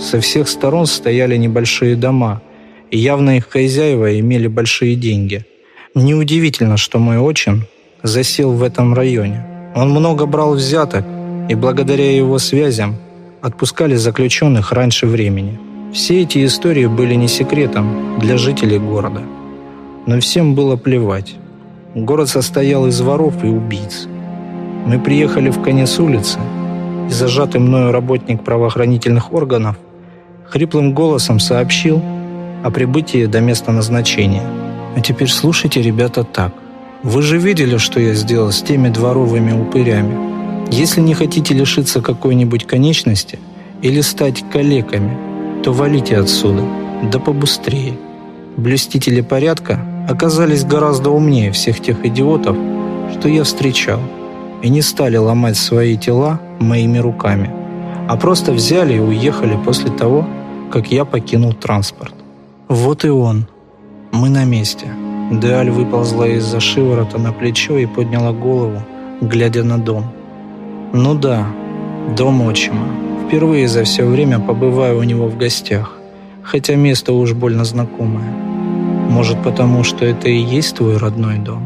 Со всех сторон стояли небольшие дома, и явно их хозяева имели большие деньги – Неудивительно, что мой отчим засел в этом районе. Он много брал взяток, и благодаря его связям отпускали заключенных раньше времени. Все эти истории были не секретом для жителей города. Но всем было плевать. Город состоял из воров и убийц. Мы приехали в конец улицы, и зажатый мною работник правоохранительных органов хриплым голосом сообщил о прибытии до места назначения – а теперь слушайте, ребята, так. Вы же видели, что я сделал с теми дворовыми упырями. Если не хотите лишиться какой-нибудь конечности или стать калеками, то валите отсюда, да побыстрее. Блюстители порядка оказались гораздо умнее всех тех идиотов, что я встречал, и не стали ломать свои тела моими руками, а просто взяли и уехали после того, как я покинул транспорт. Вот и он, мы на месте. Деаль выползла из-за шиворота на плечо и подняла голову, глядя на дом. Ну да, дом отчима. Впервые за все время побываю у него в гостях, хотя место уж больно знакомое. Может, потому что это и есть твой родной дом,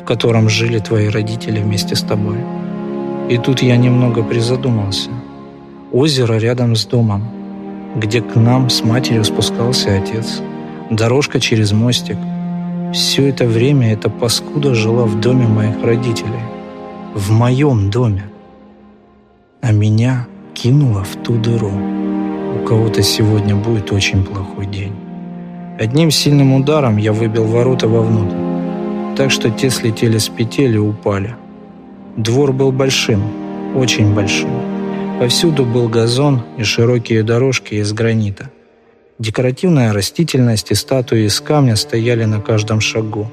в котором жили твои родители вместе с тобой. И тут я немного призадумался. Озеро рядом с домом, где к нам с матерью спускался отец – дорожка через мостик. Все это время эта паскуда жила в доме моих родителей. В моем доме. А меня кинула в ту дыру. У кого-то сегодня будет очень плохой день. Одним сильным ударом я выбил ворота вовнутрь, так что те слетели с петель и упали. Двор был большим, очень большим. Повсюду был газон и широкие дорожки из гранита – Декоративная растительность и статуи из камня стояли на каждом шагу.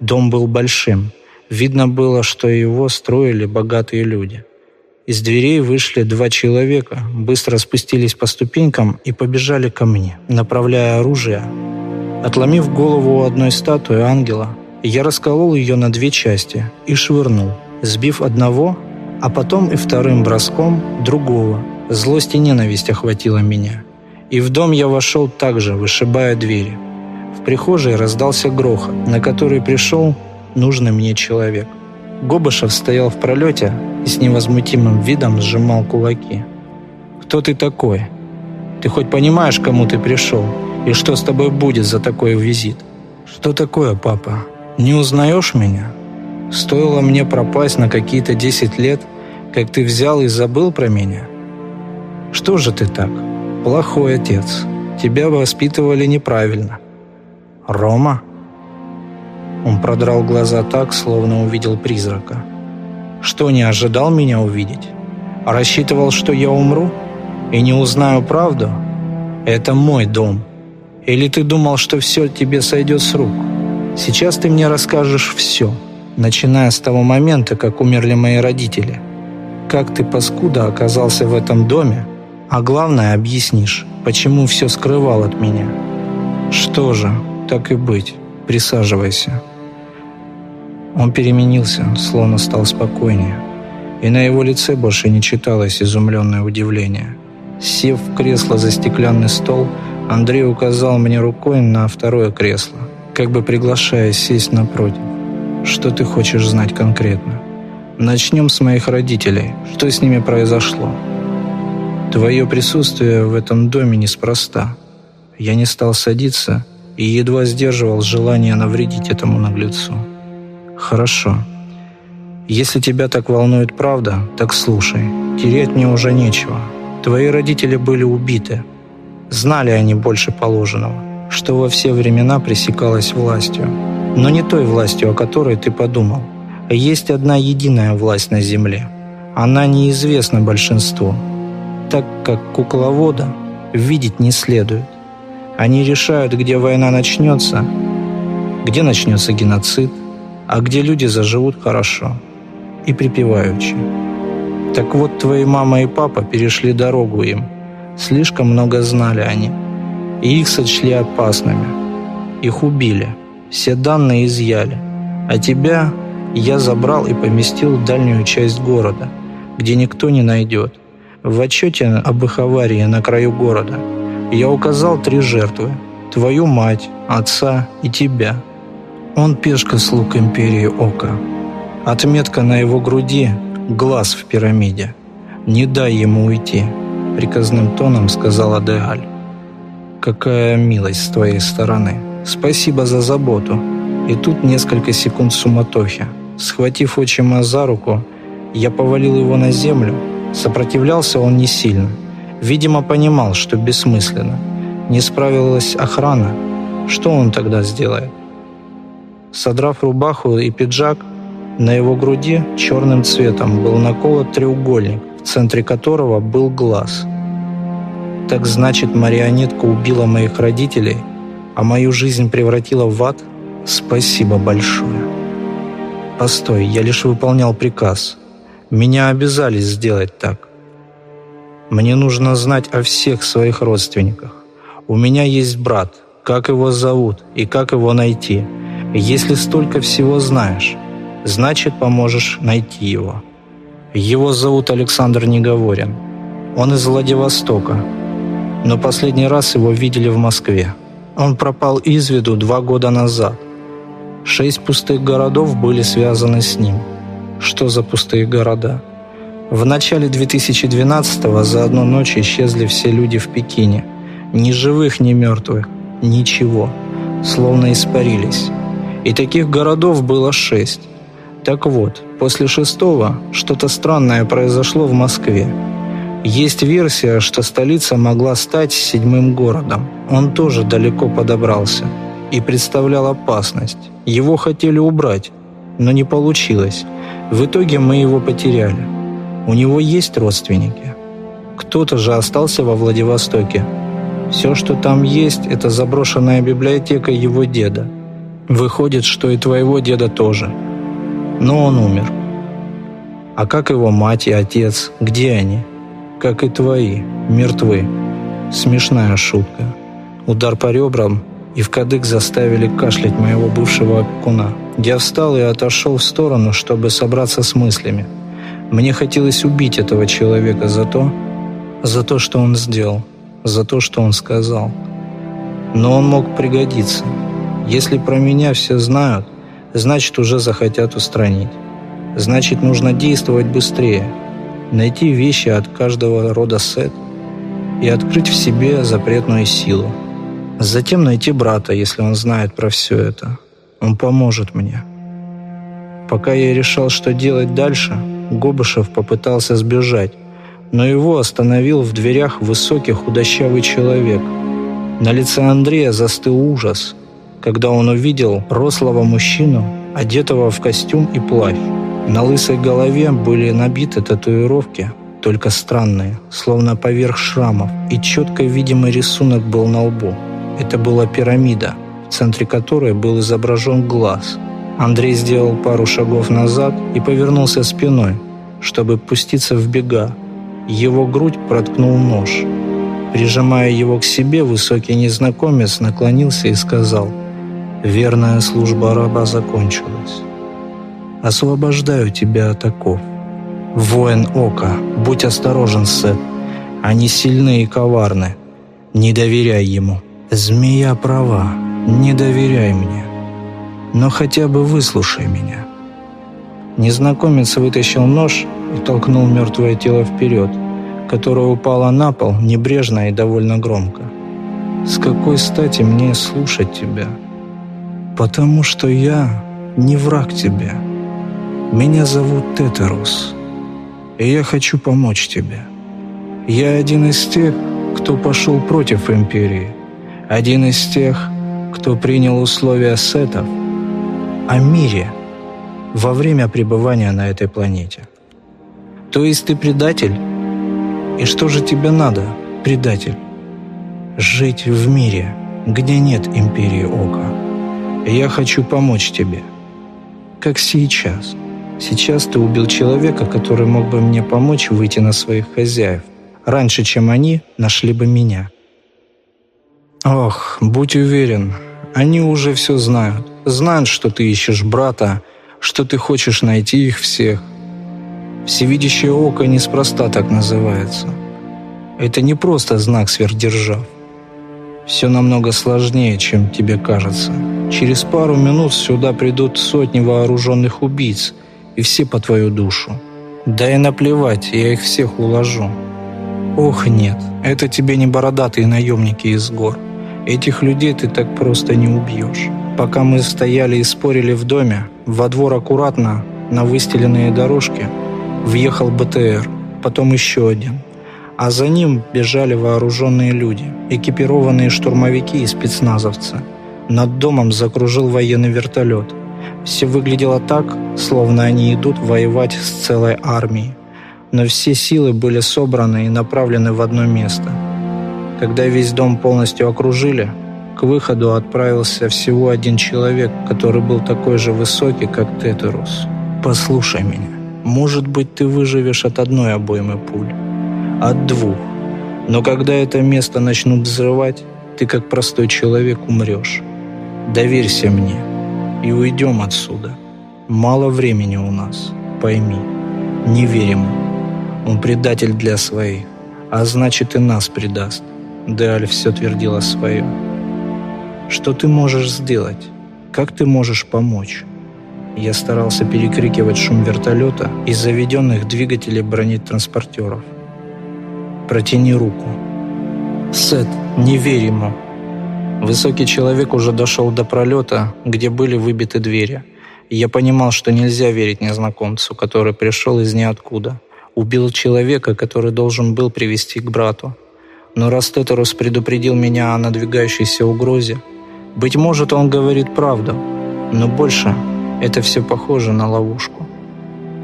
Дом был большим. Видно было, что его строили богатые люди. Из дверей вышли два человека, быстро спустились по ступенькам и побежали ко мне, направляя оружие. Отломив голову у одной статуи ангела, я расколол ее на две части и швырнул, сбив одного, а потом и вторым броском другого, Злость и ненависть охватила меня. И в дом я вошел также, вышибая двери. В прихожей раздался грохот, на который пришел нужный мне человек. Гобышев стоял в пролете и с невозмутимым видом сжимал кулаки. «Кто ты такой? Ты хоть понимаешь, кому ты пришел? И что с тобой будет за такой визит?» «Что такое, папа? Не узнаешь меня? Стоило мне пропасть на какие-то десять лет, как ты взял и забыл про меня? Что же ты так? Плохой отец. Тебя воспитывали неправильно. Рома?» Он продрал глаза так, словно увидел призрака. «Что, не ожидал меня увидеть? А рассчитывал, что я умру и не узнаю правду? Это мой дом. Или ты думал, что все тебе сойдет с рук? Сейчас ты мне расскажешь все, начиная с того момента, как умерли мои родители. Как ты, паскуда, оказался в этом доме, а главное, объяснишь, почему все скрывал от меня. Что же, так и быть, присаживайся». Он переменился, словно стал спокойнее, и на его лице больше не читалось изумленное удивление. Сев в кресло за стеклянный стол, Андрей указал мне рукой на второе кресло, как бы приглашая сесть напротив. «Что ты хочешь знать конкретно?» «Начнем с моих родителей. Что с ними произошло?» «Твое присутствие в этом доме неспроста. Я не стал садиться и едва сдерживал желание навредить этому наглецу. «Хорошо. Если тебя так волнует правда, так слушай. Терять мне уже нечего. Твои родители были убиты. Знали они больше положенного, что во все времена пресекалось властью. Но не той властью, о которой ты подумал. Есть одна единая власть на земле. Она неизвестна большинству, так как кукловода видеть не следует. Они решают, где война начнется, где начнется геноцид, а где люди заживут хорошо и припеваючи. Так вот, твои мама и папа перешли дорогу им. Слишком много знали они. И их сочли опасными. Их убили. Все данные изъяли. А тебя я забрал и поместил в дальнюю часть города, где никто не найдет. В отчете об их аварии на краю города я указал три жертвы. Твою мать, отца и тебя – он пешка слуг империи Ока. Отметка на его груди – глаз в пирамиде. «Не дай ему уйти», – приказным тоном сказала Деаль. «Какая милость с твоей стороны. Спасибо за заботу». И тут несколько секунд суматохи. Схватив отчима за руку, я повалил его на землю. Сопротивлялся он не сильно. Видимо, понимал, что бессмысленно. Не справилась охрана. Что он тогда сделает? Содрав рубаху и пиджак, на его груди черным цветом был наколот треугольник, в центре которого был глаз. Так значит, марионетка убила моих родителей, а мою жизнь превратила в ад? Спасибо большое. Постой, я лишь выполнял приказ. Меня обязали сделать так. Мне нужно знать о всех своих родственниках. У меня есть брат, как его зовут и как его найти – если столько всего знаешь, значит, поможешь найти его. Его зовут Александр Неговорин. Он из Владивостока, но последний раз его видели в Москве. Он пропал из виду два года назад. Шесть пустых городов были связаны с ним. Что за пустые города? В начале 2012-го за одну ночь исчезли все люди в Пекине. Ни живых, ни мертвых. Ничего. Словно испарились и таких городов было шесть. Так вот, после шестого что-то странное произошло в Москве. Есть версия, что столица могла стать седьмым городом. Он тоже далеко подобрался и представлял опасность. Его хотели убрать, но не получилось. В итоге мы его потеряли. У него есть родственники. Кто-то же остался во Владивостоке. Все, что там есть, это заброшенная библиотека его деда – Выходит, что и твоего деда тоже. Но он умер. А как его мать и отец? Где они? Как и твои, мертвы. Смешная шутка. Удар по ребрам и в кадык заставили кашлять моего бывшего опекуна. Я встал и отошел в сторону, чтобы собраться с мыслями. Мне хотелось убить этого человека за то, за то, что он сделал, за то, что он сказал. Но он мог пригодиться. Если про меня все знают, значит уже захотят устранить. Значит, нужно действовать быстрее, найти вещи от каждого рода сет и открыть в себе запретную силу. Затем найти брата, если он знает про все это. Он поможет мне. Пока я решал, что делать дальше, Гобышев попытался сбежать, но его остановил в дверях высокий худощавый человек. На лице Андрея застыл ужас, когда он увидел рослого мужчину, одетого в костюм и плащ. На лысой голове были набиты татуировки, только странные, словно поверх шрамов, и четко видимый рисунок был на лбу. Это была пирамида, в центре которой был изображен глаз. Андрей сделал пару шагов назад и повернулся спиной, чтобы пуститься в бега. Его грудь проткнул нож. Прижимая его к себе, высокий незнакомец наклонился и сказал «Верная служба раба закончилась» освобождаю тебя от оков. Воин Ока, будь осторожен, Сет. Они сильны и коварны. Не доверяй ему. Змея права, не доверяй мне. Но хотя бы выслушай меня. Незнакомец вытащил нож и толкнул мертвое тело вперед, которое упало на пол небрежно и довольно громко. «С какой стати мне слушать тебя?» «Потому что я не враг тебе», меня зовут Тетерус, и я хочу помочь тебе. Я один из тех, кто пошел против империи, один из тех, кто принял условия сетов о мире во время пребывания на этой планете. То есть ты предатель? И что же тебе надо, предатель? Жить в мире, где нет империи Ока. Я хочу помочь тебе, как сейчас – Сейчас ты убил человека, который мог бы мне помочь выйти на своих хозяев, раньше, чем они нашли бы меня. Ох, будь уверен, они уже все знают. Знают, что ты ищешь брата, что ты хочешь найти их всех. Всевидящее око неспроста так называется. Это не просто знак сверхдержав. Все намного сложнее, чем тебе кажется. Через пару минут сюда придут сотни вооруженных убийц – и все по твою душу. Да и наплевать, я их всех уложу. Ох, нет, это тебе не бородатые наемники из гор. Этих людей ты так просто не убьешь. Пока мы стояли и спорили в доме, во двор аккуратно, на выстеленные дорожки, въехал БТР, потом еще один. А за ним бежали вооруженные люди, экипированные штурмовики и спецназовцы. Над домом закружил военный вертолет – все выглядело так, словно они идут воевать с целой армией. Но все силы были собраны и направлены в одно место. Когда весь дом полностью окружили, к выходу отправился всего один человек, который был такой же высокий, как Тетерус. «Послушай меня. Может быть, ты выживешь от одной обоймы пуль. От двух. Но когда это место начнут взрывать, ты как простой человек умрешь. Доверься мне и уйдем отсюда. Мало времени у нас, пойми. Не верим. Он предатель для своих, а значит и нас предаст. Деаль все твердила свое. Что ты можешь сделать? Как ты можешь помочь? Я старался перекрикивать шум вертолета и заведенных двигателей бронетранспортеров. Протяни руку. Сет, не верь ему. Высокий человек уже дошел до пролета, где были выбиты двери. Я понимал, что нельзя верить незнакомцу, который пришел из ниоткуда. Убил человека, который должен был привести к брату. Но раз Тетерус предупредил меня о надвигающейся угрозе, быть может, он говорит правду, но больше это все похоже на ловушку.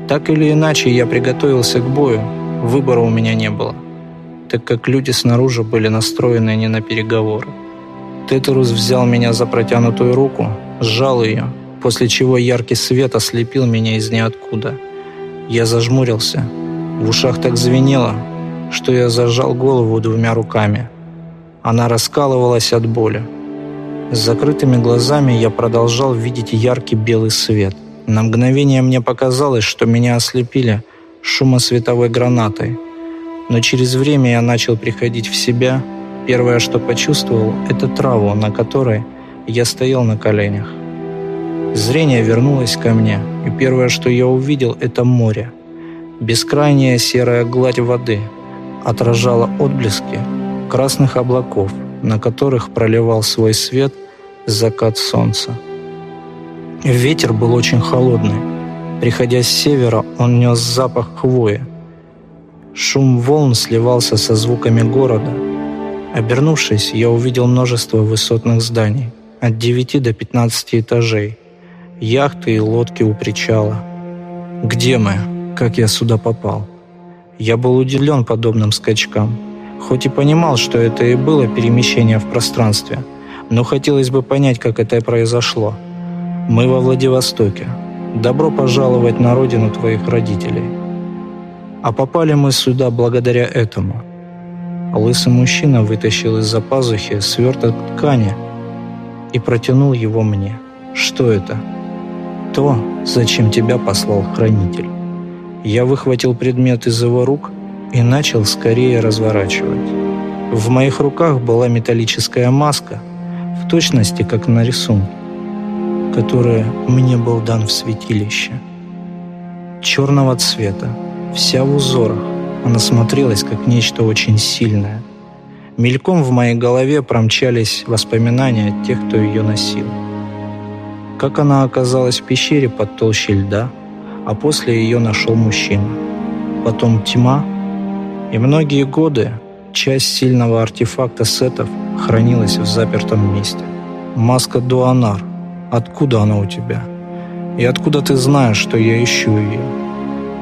Так или иначе, я приготовился к бою, выбора у меня не было, так как люди снаружи были настроены не на переговоры. Тетерус взял меня за протянутую руку, сжал ее, после чего яркий свет ослепил меня из ниоткуда. Я зажмурился. В ушах так звенело, что я зажал голову двумя руками. Она раскалывалась от боли. С закрытыми глазами я продолжал видеть яркий белый свет. На мгновение мне показалось, что меня ослепили шумосветовой гранатой. Но через время я начал приходить в себя. Первое, что почувствовал, это траву, на которой я стоял на коленях. Зрение вернулось ко мне, и первое, что я увидел, это море. Бескрайняя серая гладь воды отражала отблески красных облаков, на которых проливал свой свет закат солнца. Ветер был очень холодный. Приходя с севера, он нес запах хвои. Шум волн сливался со звуками города. Обернувшись, я увидел множество высотных зданий, от 9 до 15 этажей, яхты и лодки у причала. Где мы? Как я сюда попал? Я был удивлен подобным скачкам, хоть и понимал, что это и было перемещение в пространстве, но хотелось бы понять, как это произошло. Мы во Владивостоке, Добро пожаловать на родину твоих родителей. А попали мы сюда благодаря этому. Лысый мужчина вытащил из-за пазухи сверток ткани и протянул его мне. Что это? То, зачем тебя послал хранитель. Я выхватил предмет из его рук и начал скорее разворачивать. В моих руках была металлическая маска, в точности как на рисунке который мне был дан в святилище. Черного цвета, вся в узорах, она смотрелась как нечто очень сильное. Мельком в моей голове промчались воспоминания тех, кто ее носил. Как она оказалась в пещере под толщей льда, а после ее нашел мужчина. Потом тьма, и многие годы часть сильного артефакта сетов хранилась в запертом месте. Маска Дуанар, Откуда она у тебя? И откуда ты знаешь, что я ищу ее?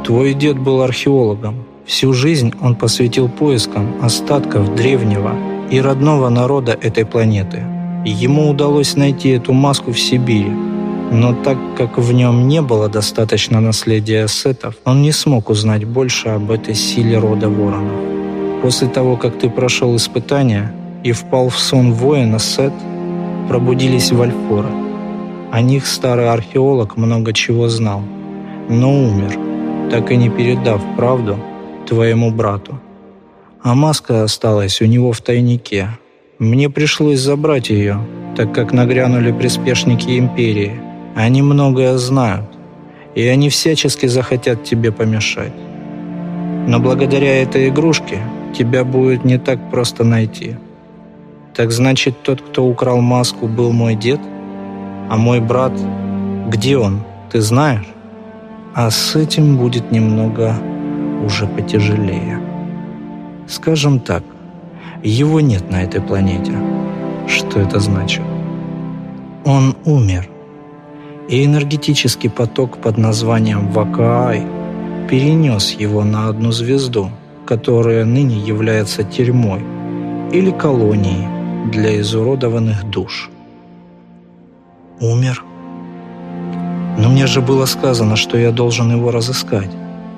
Твой дед был археологом. Всю жизнь он посвятил поискам остатков древнего и родного народа этой планеты. Ему удалось найти эту маску в Сибири. Но так как в нем не было достаточно наследия сетов, он не смог узнать больше об этой силе рода воронов. После того, как ты прошел испытания и впал в сон воина сет, пробудились вальфоры – о них старый археолог много чего знал, но умер, так и не передав правду твоему брату. А маска осталась у него в тайнике. Мне пришлось забрать ее, так как нагрянули приспешники империи. Они многое знают, и они всячески захотят тебе помешать. Но благодаря этой игрушке тебя будет не так просто найти. Так значит, тот, кто украл маску, был мой дед – а мой брат, где он, ты знаешь? А с этим будет немного уже потяжелее. Скажем так, его нет на этой планете. Что это значит? Он умер. И энергетический поток под названием Вакаай перенес его на одну звезду, которая ныне является тюрьмой или колонией для изуродованных душ умер. Но мне же было сказано, что я должен его разыскать.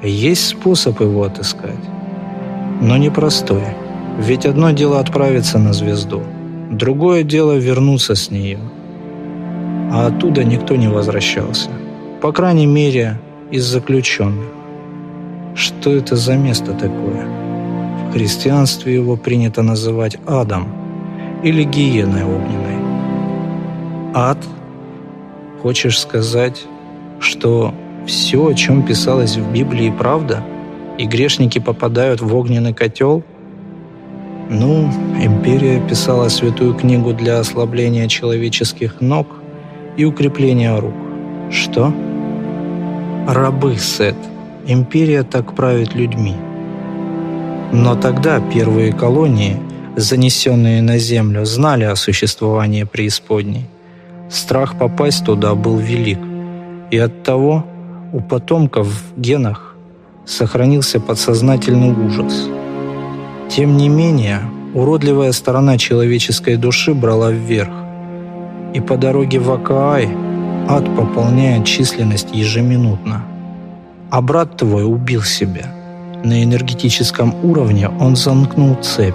Есть способ его отыскать. Но непростой. Ведь одно дело отправиться на звезду, другое дело вернуться с нее. А оттуда никто не возвращался. По крайней мере, из заключенных. Что это за место такое? В христианстве его принято называть адом или гиеной огненной. Ад – Хочешь сказать, что все, о чем писалось в Библии, правда, и грешники попадают в огненный котел? Ну, империя писала святую книгу для ослабления человеческих ног и укрепления рук. Что? Рабы, Сет. Империя так правит людьми. Но тогда первые колонии, занесенные на землю, знали о существовании преисподней. Страх попасть туда был велик, и оттого у потомков в генах сохранился подсознательный ужас. Тем не менее, уродливая сторона человеческой души брала вверх, и по дороге в Акаай ад пополняет численность ежеминутно. А брат твой убил себя. На энергетическом уровне он замкнул цепь,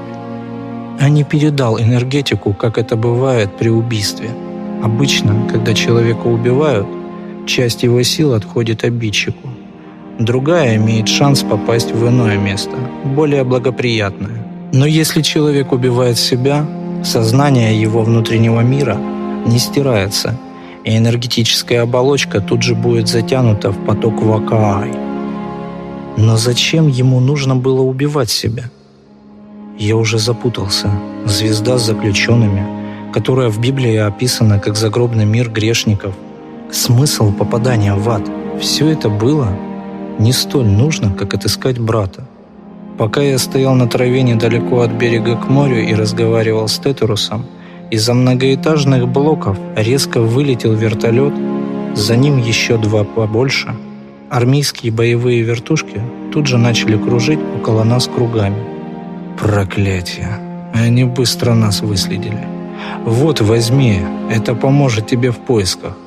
а не передал энергетику, как это бывает при убийстве – Обычно, когда человека убивают, часть его сил отходит обидчику, Другая имеет шанс попасть в иное место, более благоприятное. Но если человек убивает себя, сознание его внутреннего мира не стирается, и энергетическая оболочка тут же будет затянута в поток Вакаай. Но зачем ему нужно было убивать себя? Я уже запутался. Звезда с заключенными, которая в Библии описана как загробный мир грешников. Смысл попадания в ад. Все это было не столь нужно, как отыскать брата. Пока я стоял на траве недалеко от берега к морю и разговаривал с Тетерусом, из-за многоэтажных блоков резко вылетел вертолет, за ним еще два побольше. Армейские боевые вертушки тут же начали кружить около нас кругами. Проклятие! Они быстро нас выследили. Вот, возьми, это поможет тебе в поисках.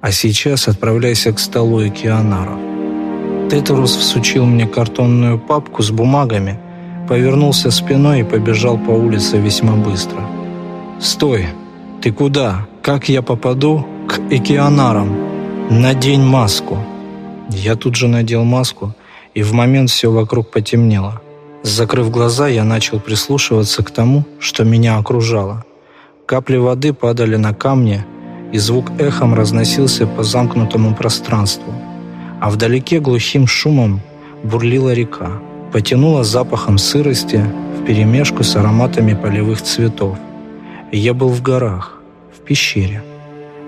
А сейчас отправляйся к столу Океанаров. Тетерус всучил мне картонную папку с бумагами, повернулся спиной и побежал по улице весьма быстро. «Стой! Ты куда? Как я попаду к океанарам? Надень маску!» Я тут же надел маску, и в момент все вокруг потемнело. Закрыв глаза, я начал прислушиваться к тому, что меня окружало. Капли воды падали на камни, и звук эхом разносился по замкнутому пространству – а вдалеке глухим шумом бурлила река, потянула запахом сырости вперемешку с ароматами полевых цветов. Я был в горах, в пещере,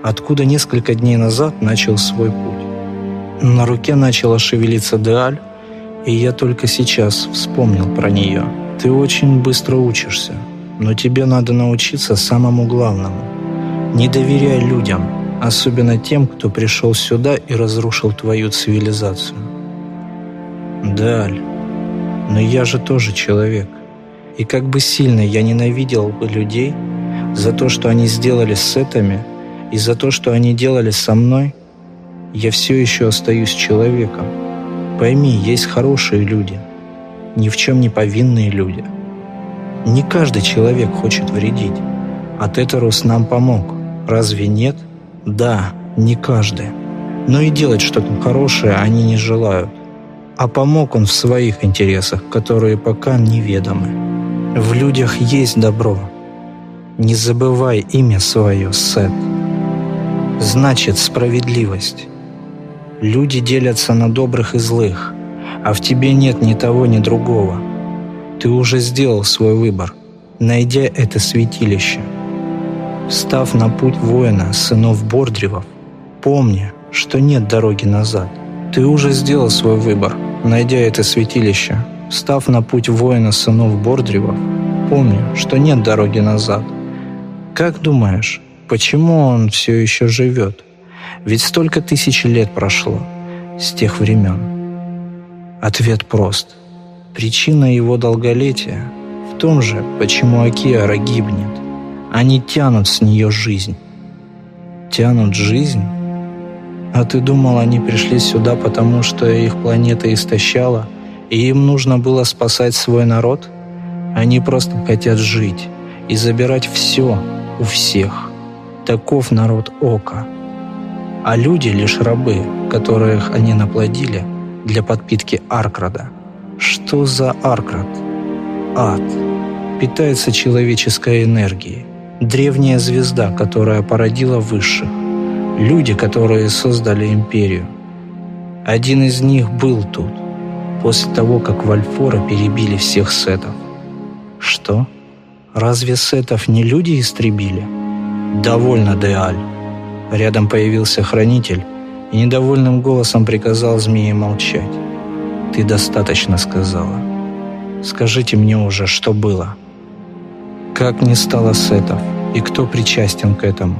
откуда несколько дней назад начал свой путь. На руке начала шевелиться Деаль, и я только сейчас вспомнил про нее. Ты очень быстро учишься, но тебе надо научиться самому главному. Не доверяй людям, особенно тем, кто пришел сюда и разрушил твою цивилизацию. Даль, но я же тоже человек. И как бы сильно я ненавидел бы людей за то, что они сделали с сетами, и за то, что они делали со мной, я все еще остаюсь человеком. Пойми, есть хорошие люди, ни в чем не повинные люди. Не каждый человек хочет вредить, а Тетерус нам помог. Разве нет?» Да, не каждый. Но и делать что-то хорошее они не желают. А помог он в своих интересах, которые пока неведомы. В людях есть добро. Не забывай имя свое, Сет. Значит, справедливость. Люди делятся на добрых и злых, а в тебе нет ни того, ни другого. Ты уже сделал свой выбор, найдя это святилище – Став на путь воина, сынов Бордревов, помни, что нет дороги назад. Ты уже сделал свой выбор, найдя это святилище. Став на путь воина, сынов Бордревов, помни, что нет дороги назад. Как думаешь, почему он все еще живет? Ведь столько тысяч лет прошло с тех времен. Ответ прост. Причина его долголетия в том же, почему Акиара гибнет. Они тянут с нее жизнь. Тянут жизнь? А ты думал, они пришли сюда, потому что их планета истощала, и им нужно было спасать свой народ? Они просто хотят жить и забирать все у всех. Таков народ Ока. А люди лишь рабы, которых они наплодили для подпитки Аркрада. Что за Аркрад? Ад. Питается человеческой энергией древняя звезда, которая породила высших, люди, которые создали империю. Один из них был тут, после того, как Вальфора перебили всех сетов. Что? Разве сетов не люди истребили? Довольно, Деаль. Рядом появился хранитель и недовольным голосом приказал змее молчать. Ты достаточно сказала. Скажите мне уже, что было. Как не стало сетов? И кто причастен к этому?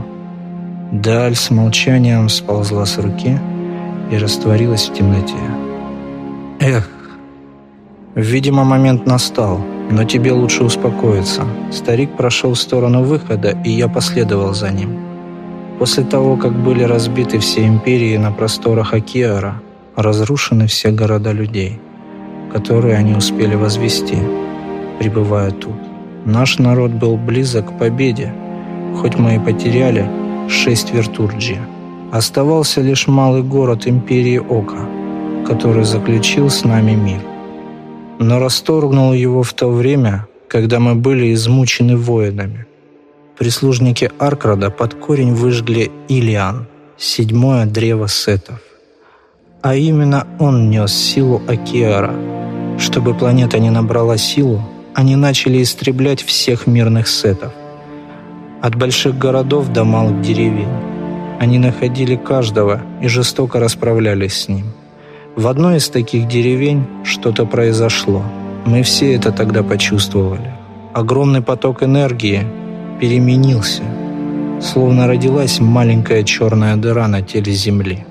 Даль с молчанием сползла с руки и растворилась в темноте. Эх, видимо, момент настал, но тебе лучше успокоиться. Старик прошел в сторону выхода, и я последовал за ним. После того, как были разбиты все империи на просторах Акиара, разрушены все города людей, которые они успели возвести, пребывая тут. Наш народ был близок к победе, хоть мы и потеряли шесть вертурджи. Оставался лишь малый город Империи Ока. который заключил с нами мир. Но расторгнул его в то время, когда мы были измучены воинами. Прислужники Аркрада под корень выжгли Илиан, седьмое древо сетов. А именно он нес силу Акиара. Чтобы планета не набрала силу, они начали истреблять всех мирных сетов. От больших городов до малых деревень. Они находили каждого и жестоко расправлялись с ним. В одной из таких деревень что-то произошло. Мы все это тогда почувствовали. Огромный поток энергии переменился, словно родилась маленькая черная дыра на теле Земли.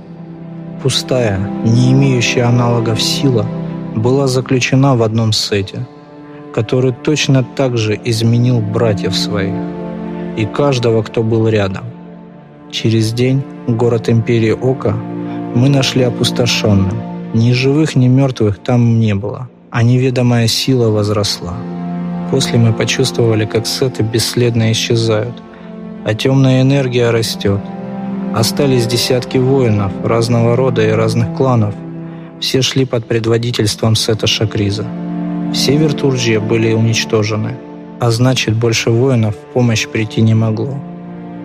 Пустая, не имеющая аналогов сила была заключена в одном сете, который точно так же изменил братьев своих и каждого, кто был рядом. Через день город Империи Ока мы нашли опустошенным. Ни живых, ни мертвых там не было, а неведомая сила возросла. После мы почувствовали, как сеты бесследно исчезают, а темная энергия растет. Остались десятки воинов разного рода и разных кланов. Все шли под предводительством Сета Шакриза. Все вертурджи были уничтожены, а значит, больше воинов в помощь прийти не могло.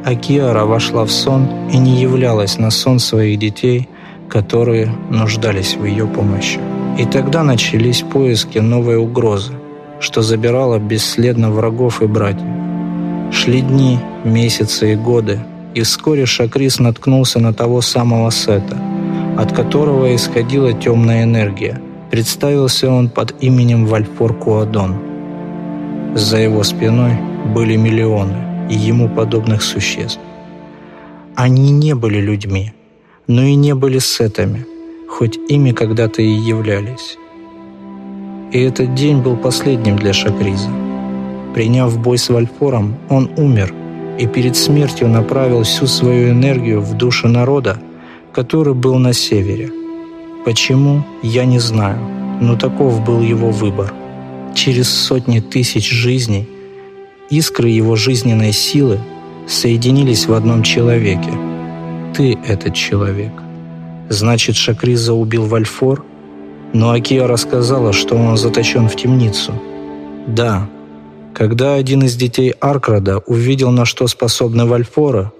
А Киара вошла в сон и не являлась на сон своих детей, которые нуждались в ее помощи. И тогда начались поиски новой угрозы – что забирало бесследно врагов и братьев. Шли дни, месяцы и годы, и вскоре Шакрис наткнулся на того самого Сета, от которого исходила темная энергия. Представился он под именем Вальфор Куадон. За его спиной были миллионы и ему подобных существ. Они не были людьми, но и не были сетами, хоть ими когда-то и являлись. И этот день был последним для Шакриза. Приняв бой с Вальфором, он умер и перед смертью направил всю свою энергию в душу народа, который был на севере. Почему, я не знаю, но таков был его выбор. Через сотни тысяч жизней искры его жизненной силы соединились в одном человеке. Ты этот человек. Значит, Шакриза убил Вальфор – но Акия рассказала, что он заточен в темницу. Да, когда один из детей Аркрада увидел, на что способны Вальфора,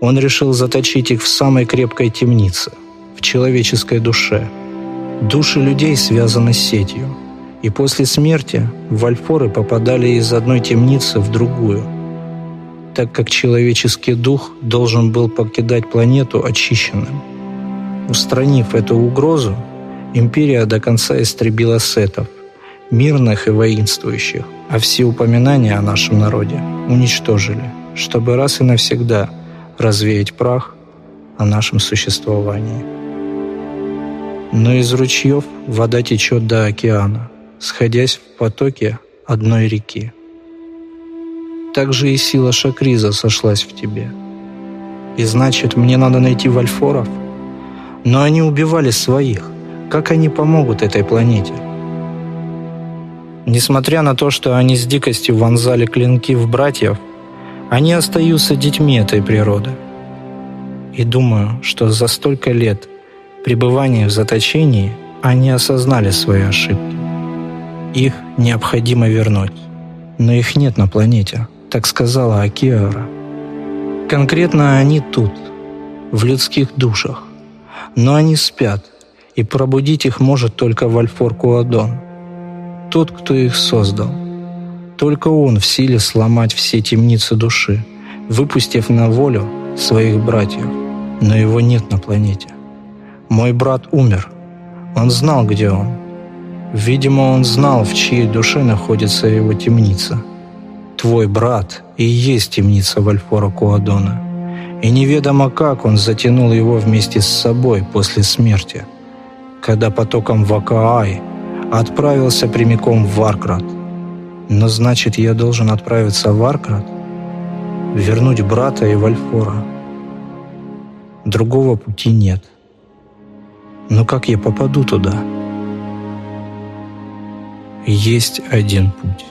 он решил заточить их в самой крепкой темнице, в человеческой душе. Души людей связаны с сетью, и после смерти Вальфоры попадали из одной темницы в другую, так как человеческий дух должен был покидать планету очищенным. Устранив эту угрозу, Империя до конца истребила сетов, мирных и воинствующих, а все упоминания о нашем народе уничтожили, чтобы раз и навсегда развеять прах о нашем существовании. Но из ручьев вода течет до океана, сходясь в потоке одной реки. Так же и сила Шакриза сошлась в тебе. И значит, мне надо найти вальфоров? Но они убивали своих. Как они помогут этой планете? Несмотря на то, что они с дикостью вонзали клинки в братьев, они остаются детьми этой природы. И думаю, что за столько лет пребывания в заточении они осознали свои ошибки. Их необходимо вернуть. Но их нет на планете, так сказала Акиара. Конкретно они тут, в людских душах. Но они спят, и пробудить их может только Вальфор Куадон, тот, кто их создал. Только он в силе сломать все темницы души, выпустив на волю своих братьев. Но его нет на планете. Мой брат умер. Он знал, где он. Видимо, он знал, в чьей душе находится его темница. Твой брат и есть темница Вальфора Куадона. И неведомо как он затянул его вместе с собой после смерти – когда потоком Вакаай отправился прямиком в Варкрат. Но значит, я должен отправиться в Варкрат, вернуть брата и Вальфора. Другого пути нет. Но как я попаду туда? Есть один путь.